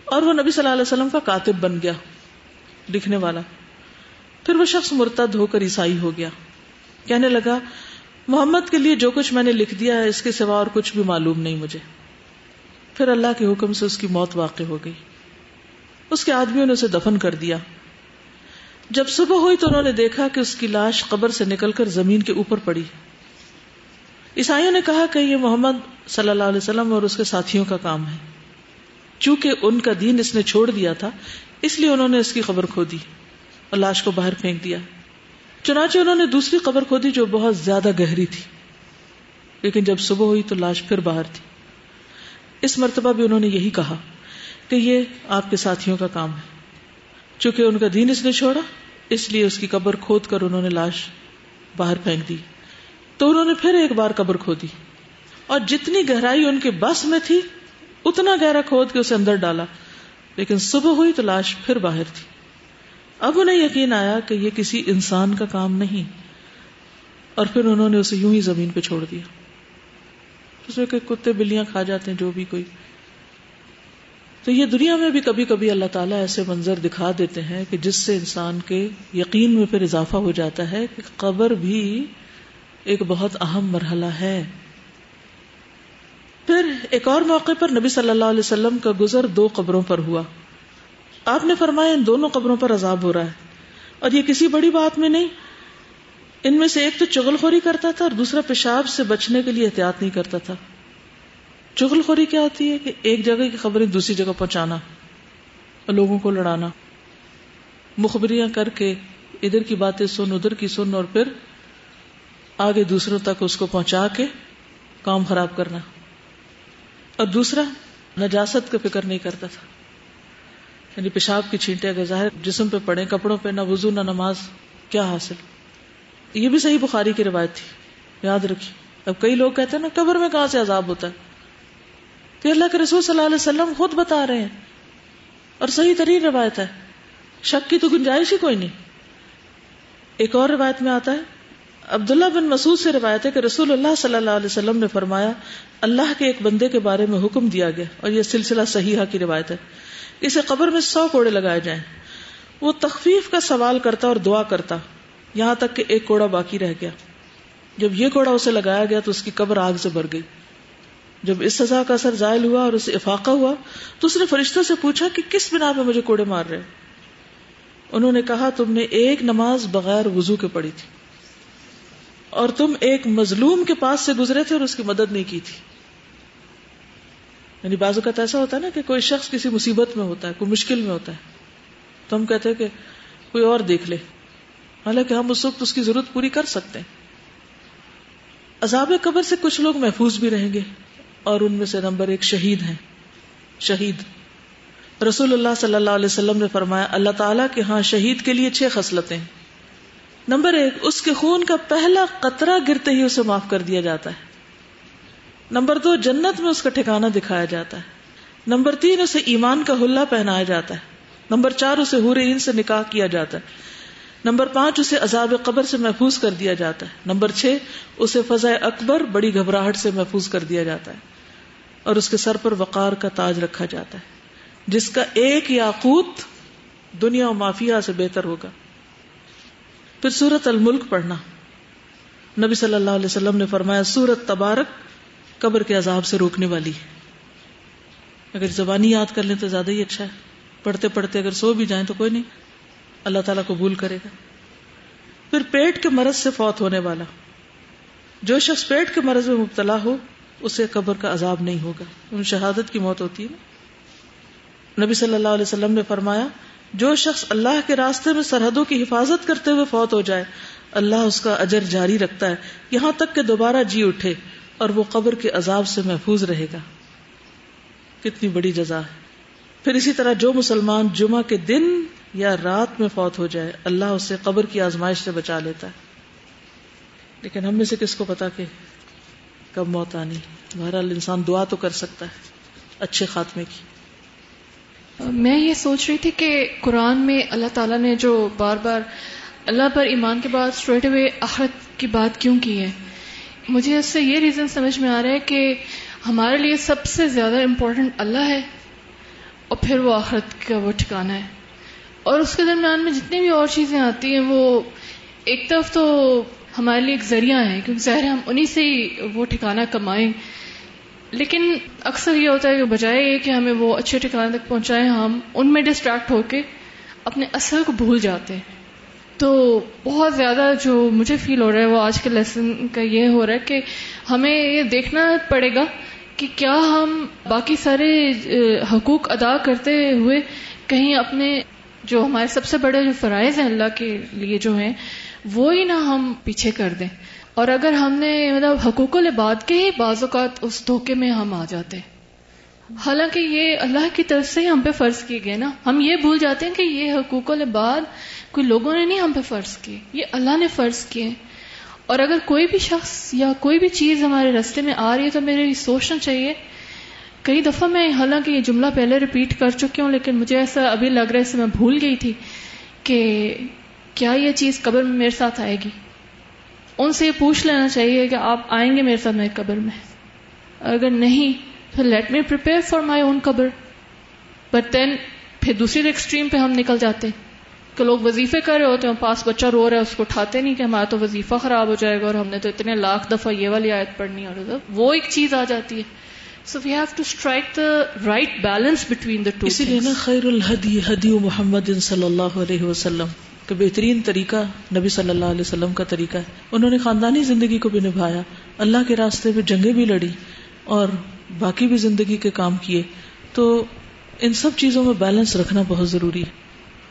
اور وہ نبی صلی اللہ علیہ وسلم کا کاتب بن گیا، لکھنے والا۔ پھر وہ شخص مرتد ہو کر عیسائی ہو گیا۔ کہنے لگا، محمد کے لیے جو کچھ میں نے لکھ دیا ہے، اس کے سوا اور کچھ بھی معلوم نہیں مجھے۔ پھر اللہ کے حکم سے اس کی موت واقع ہو گئی۔ اس کے آدمیوں نے اسے دفن کر دیا۔ جب صبح ہوئی تو انہوں نے دیکھا کہ اس کی لاش قبر سے نکل کر زمین کے اوپر پڑی۔ عیسائیوں نے کہا کہ یہ محمد صلی اللہ علیہ وسلم اور اس کے ساتھیوں کا کام ہے۔ چونکہ ان کا دین اس نے چھوڑ دیا تھا، اس لیے انہوں نے اس کی خبر کھو دی اور لاش کو باہر پھینک دیا۔ چنانچہ انہوں نے دوسری قبر کھودی جو بہت زیادہ گہری تھی۔ لیکن جب صبح ہوئی تو لاش پھر باہر تھی۔ اس مرتبہ بھی انہوں نے یہی کہا کہ یہ آپ کے ساتھیوں کا کام ہے۔ چونکہ ان کا دین اس نے چھوڑا، اس لیے اس کی قبر کھود کر انہوں نے لاش باہر پھینک دی۔ تو انہوں نے پھر ایک بار قبر کھودی۔ اور جتنی گہرائی ان کے بس میں تھی، اتنا گہرا کھود کے اسے اندر ڈالا۔ لیکن صبح ہوئی تو لاش پھر باہر تھی۔ اب انہیں یقین آیا کہ یہ کسی انسان کا کام نہیں۔ اور پھر انہوں نے اسے یوں ہی زمین پہ چھوڑ دیا۔ اس میں کہ کتے بلیاں کھا جاتے ہیں، جو بھی کوئی۔ تو یہ دنیا میں بھی کبھی کبھی اللہ تعالیٰ ایسے منظر دکھا دیتے ہیں کہ جس سے انسان کے یقین میں پھر اضافہ ہو جاتا ہے کہ قبر بھی ایک بہت اہم مرحلہ ہے۔ پھر ایک اور موقع پر نبی صلی اللہ علیہ وسلم کا گزر دو قبروں پر ہوا۔ آپ نے فرمایا ان دونوں قبروں پر عذاب ہو رہا ہے۔ اور یہ کسی بڑی بات میں نہیں ان میں سے ایک تو چغل خوری کرتا تھا اور دوسرا پیشاب سے بچنے کے لیے احتیاط نہیں کرتا تھا۔ چغل خوری کیا ہوتی ہے کہ ایک جگہ کی خبریں دوسری جگہ پہنچانا اور لوگوں کو لڑانا۔ مخبریاں کر کے ادھر کی باتیں سن، ادھر کی سن اور پھر آگے دوسروں تک اس کو پہنچا کے کام خراب کرنا۔ اور دوسرا، نجاست کا فکر نہیں کرتا تھا۔ یعنی پیشاب کی چھینٹے اگر ظاہر جسم پہ پڑے، کپڑوں پہ نہ وضو، نہ نماز، کیا حاصل؟ یہ بھی صحیح بخاری کی روایت تھی، یاد رکھی اب کئی لوگ کہتے ہیں نا، قبر میں کہاں سے عذاب ہوتا ہے؟ کہ اللہ کے رسول صلی اللہ علیہ وسلم خود بتا رہے ہیں۔ اور صحیح ترین روایت ہے۔ شک کی تو گنجائش ہی کوئی نہیں۔ ایک اور روایت میں آتا ہے۔ عبداللہ بن مسعود سے روایت ہے کہ رسول اللہ صلی اللہ علیہ وسلم نے فرمایا، اللہ کے ایک بندے کے بارے میں حکم دیا گیا۔ اور یہ سلسلہ صحیحہ کی روایت ہے۔ اسے قبر میں سو کوڑے لگائے جائیں۔ وہ تخفیف کا سوال کرتا اور دعا کرتا۔ یہاں تک کہ ایک کوڑا باقی رہ گیا۔ جب یہ کوڑا اسے لگایا گیا تو اس کی قبر آگ سے بھر گئی۔ جب اس سزا کا اثر زائل ہوا اور اسے افاقہ ہوا تو اس نے فرشتوں سے پوچھا کہ کس بنا پہ مجھے کوڑے مار رہے انہوں نے کہا، تم نے ایک نماز بغیر وضو کے پڑھی تھی اور تم ایک مظلوم کے پاس سے گزرے تھے اور اس کی مدد نہیں کی تھی۔ یعنی بازو کا ایسا ہوتا ہے نا کہ کوئی شخص کسی مصیبت میں ہوتا ہے، کوئی مشکل میں ہوتا ہے۔ تو ہم کہتے ہیں کہ کوئی اور دیکھ لے۔ حالانکہ ہم اس وقت اس کی ضرورت پوری کر سکتے ہیں۔ عذاب قبر سے کچھ لوگ محفوظ بھی رہیں گے اور ان میں سے نمبر ایک شہید ہیں۔ شہید۔ رسول اللہ صلی اللہ علیہ وسلم نے فرمایا، اللہ تعالیٰ کے ہاں شہید کے لیے چھ خصلتیں۔ نمبر ایک، اس کے خون کا پہلا قطرہ گرتے ہی اسے معاف کر دیا جاتا ہے۔ نمبر دو، جنت میں اس کا ٹھکانا دکھایا جاتا ہے۔ نمبر تین، اسے ایمان کا حلہ پہنایا جاتا ہے۔ نمبر چار، اسے حور سے نکاح کیا جاتا ہے۔ نمبر پانچ، اسے عذاب قبر سے محفوظ کر دیا جاتا ہے۔ نمبر چھ، اسے فضا اکبر، بڑی گھبراہٹ سے محفوظ کر دیا جاتا ہے۔ اور اس کے سر پر وقار کا تاج رکھا جاتا ہے۔ جس کا ایک یاقوت دنیا و مافیا سے بہتر ہوگا۔ پھر سورت الملک پڑھنا۔ نبی صلی اللہ علیہ وسلم نے فرمایا، سورت تبارک قبر کے عذاب سے روکنے والی ہے۔ اگر زبانی یاد کر لیں تو زیادہ ہی اچھا ہے۔ پڑھتے پڑھتے اگر سو بھی جائیں تو کوئی نہیں۔ اللہ تعالیٰ قبول کرے گا۔ پھر پیٹ کے مرض سے فوت ہونے والا۔ جو شخص پیٹ کے مرض میں مبتلا ہو، اسے قبر کا عذاب نہیں ہوگا۔ ان شہادت کی موت ہوتی ہے نا۔ نبی صلی اللہ علیہ وسلم نے فرمایا، جو شخص اللہ کے راستے میں سرحدوں کی حفاظت کرتے ہوئے فوت ہو جائے، اللہ اس کا اجر جاری رکھتا ہے۔ یہاں تک کہ دوبارہ جی اٹھے اور وہ قبر کے عذاب سے محفوظ رہے گا۔ کتنی بڑی جزا ہے۔ پھر اسی طرح جو مسلمان جمعہ کے دن یا رات میں فوت ہو جائے، اللہ اسے قبر کی آزمائش سے بچا لیتا ہے۔ لیکن ہم میں سے کس کو پتا کہ کب موت آنی؟ بہرحال انسان دعا تو کر سکتا ہے اچھے خاتمے کی۔ میں یہ سوچ رہی تھی کہ قرآن میں اللہ تعالیٰ نے جو بار بار اللہ پر ایمان کے بعد اسٹریٹ اوے آخرت کی بات کیوں کی ہے؟ مجھے اس سے یہ ریزن سمجھ میں آ رہا ہے کہ ہمارے لیے سب سے زیادہ امپورٹنٹ اللہ ہے اور پھر وہ آخرت کا وہ ٹھکانا ہے۔ اور اس کے درمیان میں جتنی بھی اور چیزیں آتی ہیں، وہ ایک طرف تو ہمارے لیے ایک ذریعہ ہے کیونکہ ظاہر ہم انہیں سے ہی وہ ٹھکانا کمائیں۔ لیکن اکثر یہ ہوتا ہے کہ بجائے یہ کہ ہمیں وہ اچھے ٹھکانے تک پہنچائیں، ہم ان میں ڈسٹریکٹ ہو کے اپنے اثر کو بھول جاتے ہیں۔ تو بہت زیادہ جو مجھے فیل ہو رہا ہے، وہ آج کے لیسن کا یہ ہو رہا ہے کہ ہمیں یہ دیکھنا پڑے گا کہ کیا ہم باقی سارے حقوق ادا کرتے ہوئے کہیں اپنے جو ہمارے سب سے بڑے جو فرائض ہیں اللہ کے لیے جو ہیں وہ ہی نہ ہم پیچھے کر دیں۔ اور اگر ہم نے مطلب حقوق العباد کے ہی بعض اوقات اس دھوکے میں ہم آ جاتے۔ حالانکہ یہ اللہ کی طرف سے ہی ہم پہ فرض کیے گئے نا۔ ہم یہ بھول جاتے ہیں کہ یہ حقوق العباد کوئی لوگوں نے نہیں ہم پہ فرض کیے۔ یہ اللہ نے فرض کیے اور اگر کوئی بھی شخص یا کوئی بھی چیز ہمارے رستے میں آ رہی ہے تو میرے سوچنا چاہیے کئی دفعہ میں حالانکہ یہ جملہ پہلے ریپیٹ کر چکی ہوں، لیکن مجھے ایسا ابھی لگ رہا ہے اسے میں بھول گئی تھی کہ کیا یہ چیز قبر میں میرے ساتھ آئے گی۔ ان سے یہ پوچھ لینا چاہیے کہ آپ آئیں گے میرے ساتھ میرے قبر میں۔ اگر نہیں، تو let me prepare for my own قبر۔ بٹ دین پھر دوسری ایکسٹریم پہ ہم نکل جاتے۔ کہ لوگ وظیفے کر رہے ہوتے ہیں، پاس بچہ رو رہا ہے، اس کو اٹھاتے نہیں کہ ہمارا تو وظیفہ خراب ہو جائے گا اور ہم نے تو اتنے لاکھ دفعہ یہ والی آیت پڑھنی اور وہ ایک چیز آ جاتی ہے۔ So we have to strike the right balance between the two اسی لیے نا خیر الحدی حدی محمد صلی اللہ علیہ وسلم کہ بہترین طریقہ نبی صلی اللہ علیہ وسلم کا طریقہ ہے۔ انہوں نے خاندانی زندگی کو بھی نبھایا اللہ کے راستے پہ جنگیں بھی لڑی اور باقی بھی زندگی کے کام کیے۔ تو ان سب چیزوں میں بیلنس رکھنا بہت ضروری ہے۔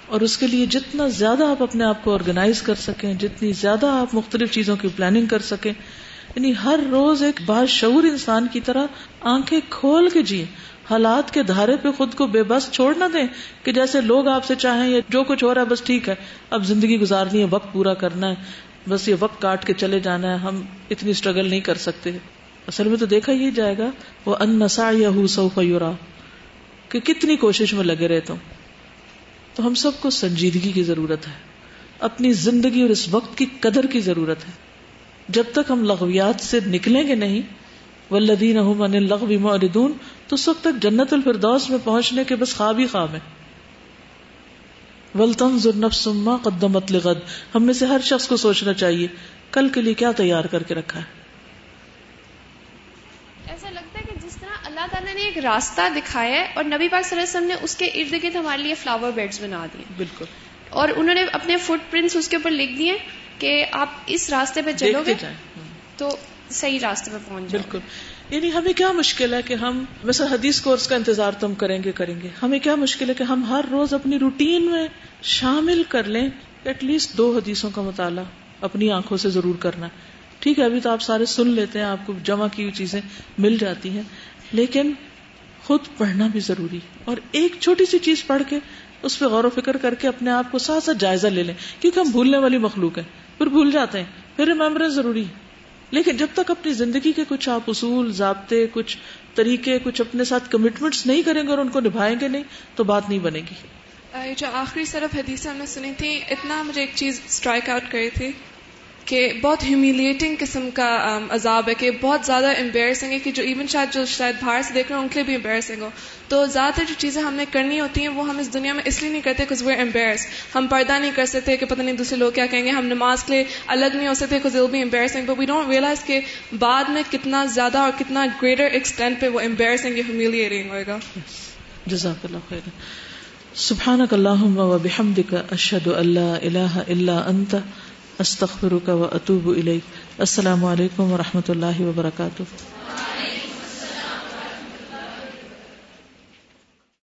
اور اس کے لیے جتنا زیادہ آپ اپنے آپ کو آرگنائز کر سکیں جتنی زیادہ آپ مختلف چیزوں کی پلاننگ کر سکیں یعنی ہر روز ایک باشعور انسان کی طرح آنکھیں کھول کے جیے، حالات کے دھارے پہ خود کو بے بس چھوڑ نہ دیں کہ جیسے لوگ آپ سے چاہیں یا جو کچھ ہو رہا ہے بس ٹھیک ہے، اب زندگی گزارنی ہے، وقت پورا کرنا ہے، بس یہ وقت کاٹ کے چلے جانا ہے، ہم اتنی اسٹرگل نہیں کر سکتے۔ اصل میں تو دیکھا ہی جائے گا، وہ ان نسا یا سو کہ کتنی کوشش میں لگے رہتا ہوں تو ہم سب کو سنجیدگی کی ضرورت ہے، اپنی زندگی اور اس وقت کی قدر کی ضرورت ہے۔ جب تک ہم لغویات سے نکلیں گے نہیں ولدین لغ معردون تو اس وقت تک جنت الفردوس میں پہنچنے کے بس خواب ہی خواب ہے ولطن ضرنف ما قدمت لغد۔ ہم میں سے ہر شخص کو سوچنا چاہیے کل کے لیے کیا تیار کر کے رکھا ہے۔ ایسا لگتا ہے کہ جس طرح اللہ تعالیٰ نے ایک راستہ دکھایا ہے اور نبی پاک صلی اللہ علیہ وسلم نے اس کے ارد گرد ہمارے لیے فلاور بیڈز بنا دیے۔ بالکل۔ اور انہوں نے اپنے فٹ پرنٹس اس کے اوپر لکھ دیے۔ کہ آپ اس راستے پہ چلو گے تو صحیح راستے پہ پہنچ بالکل۔ یعنی ہمیں کیا مشکل ہے کہ ہم ویسے حدیث کورس کا انتظار تم کریں گے کریں گے۔ ہمیں کیا مشکل ہے کہ ہم ہر روز اپنی روٹین میں شامل کر لیں ایٹ لیسٹ دو حدیثوں کا مطالعہ اپنی آنکھوں سے ضرور کرنا۔ ٹھیک ہے ابھی تو آپ سارے سن لیتے ہیں آپ کو جمع کی ہوئی چیزیں مل جاتی ہیں۔ لیکن خود پڑھنا بھی ضروری۔ اور ایک چھوٹی سی چیز پڑھ کے اس پہ غور و فکر کر کے اپنے آپ کو ساتھ ساتھ جائزہ لے لیں کیونکہ ہم بھولنے والی مخلوق ہیں۔ پھر بھول جاتے ہیں۔ پھر ریمبرنس ضروری ہے۔ لیکن جب تک اپنی زندگی کے کچھ آپ اصول، ضابطے، کچھ طریقے، کچھ اپنے ساتھ کمٹمنٹس نہیں کریں گے اور ان کو نبھائیں گے نہیں، تو بات نہیں بنے گی۔ جو آخری صرف حدیث ہم نے سنی تھی، اتنا مجھے ایک چیز اسٹرائک آؤٹ کری تھی۔ کہ بہت ہیومیلیٹنگ قسم کا عذاب ہے کہ بہت زیادہ امبیرسنگ ہے کہ جو ایون شاید جو شاید باہر سے دیکھ رہے ہیں ان کے لیے بھی امبیرسنگ ہو۔ تو زیادہ تر جو چیزیں ہم نے کرنی ہوتی ہیں، وہ ہم اس دنیا میں اس لیے نہیں کرتے کز ویئر امبیرس ہم پردہ نہیں کر سکتے کہ پتہ نہیں دوسرے لوگ کیا کہیں گے۔ ہم نماز کے لیے الگ نہیں ہو سکتے cause will be embarrassing but we don't realise کہ بعد میں کتنا زیادہ اور کتنا گریٹر ایکسٹینٹ پہ وہ امبیرسنگ یا ہیومیلیٹنگ ہوئے گا۔ جزاک اللہ خیر سبحانك اللهم وبحمدك اشهد ان لا اله الا انت۔ استغفرك و اطوب السلام علیکم و رحمۃ اللہ وبرکاتہ.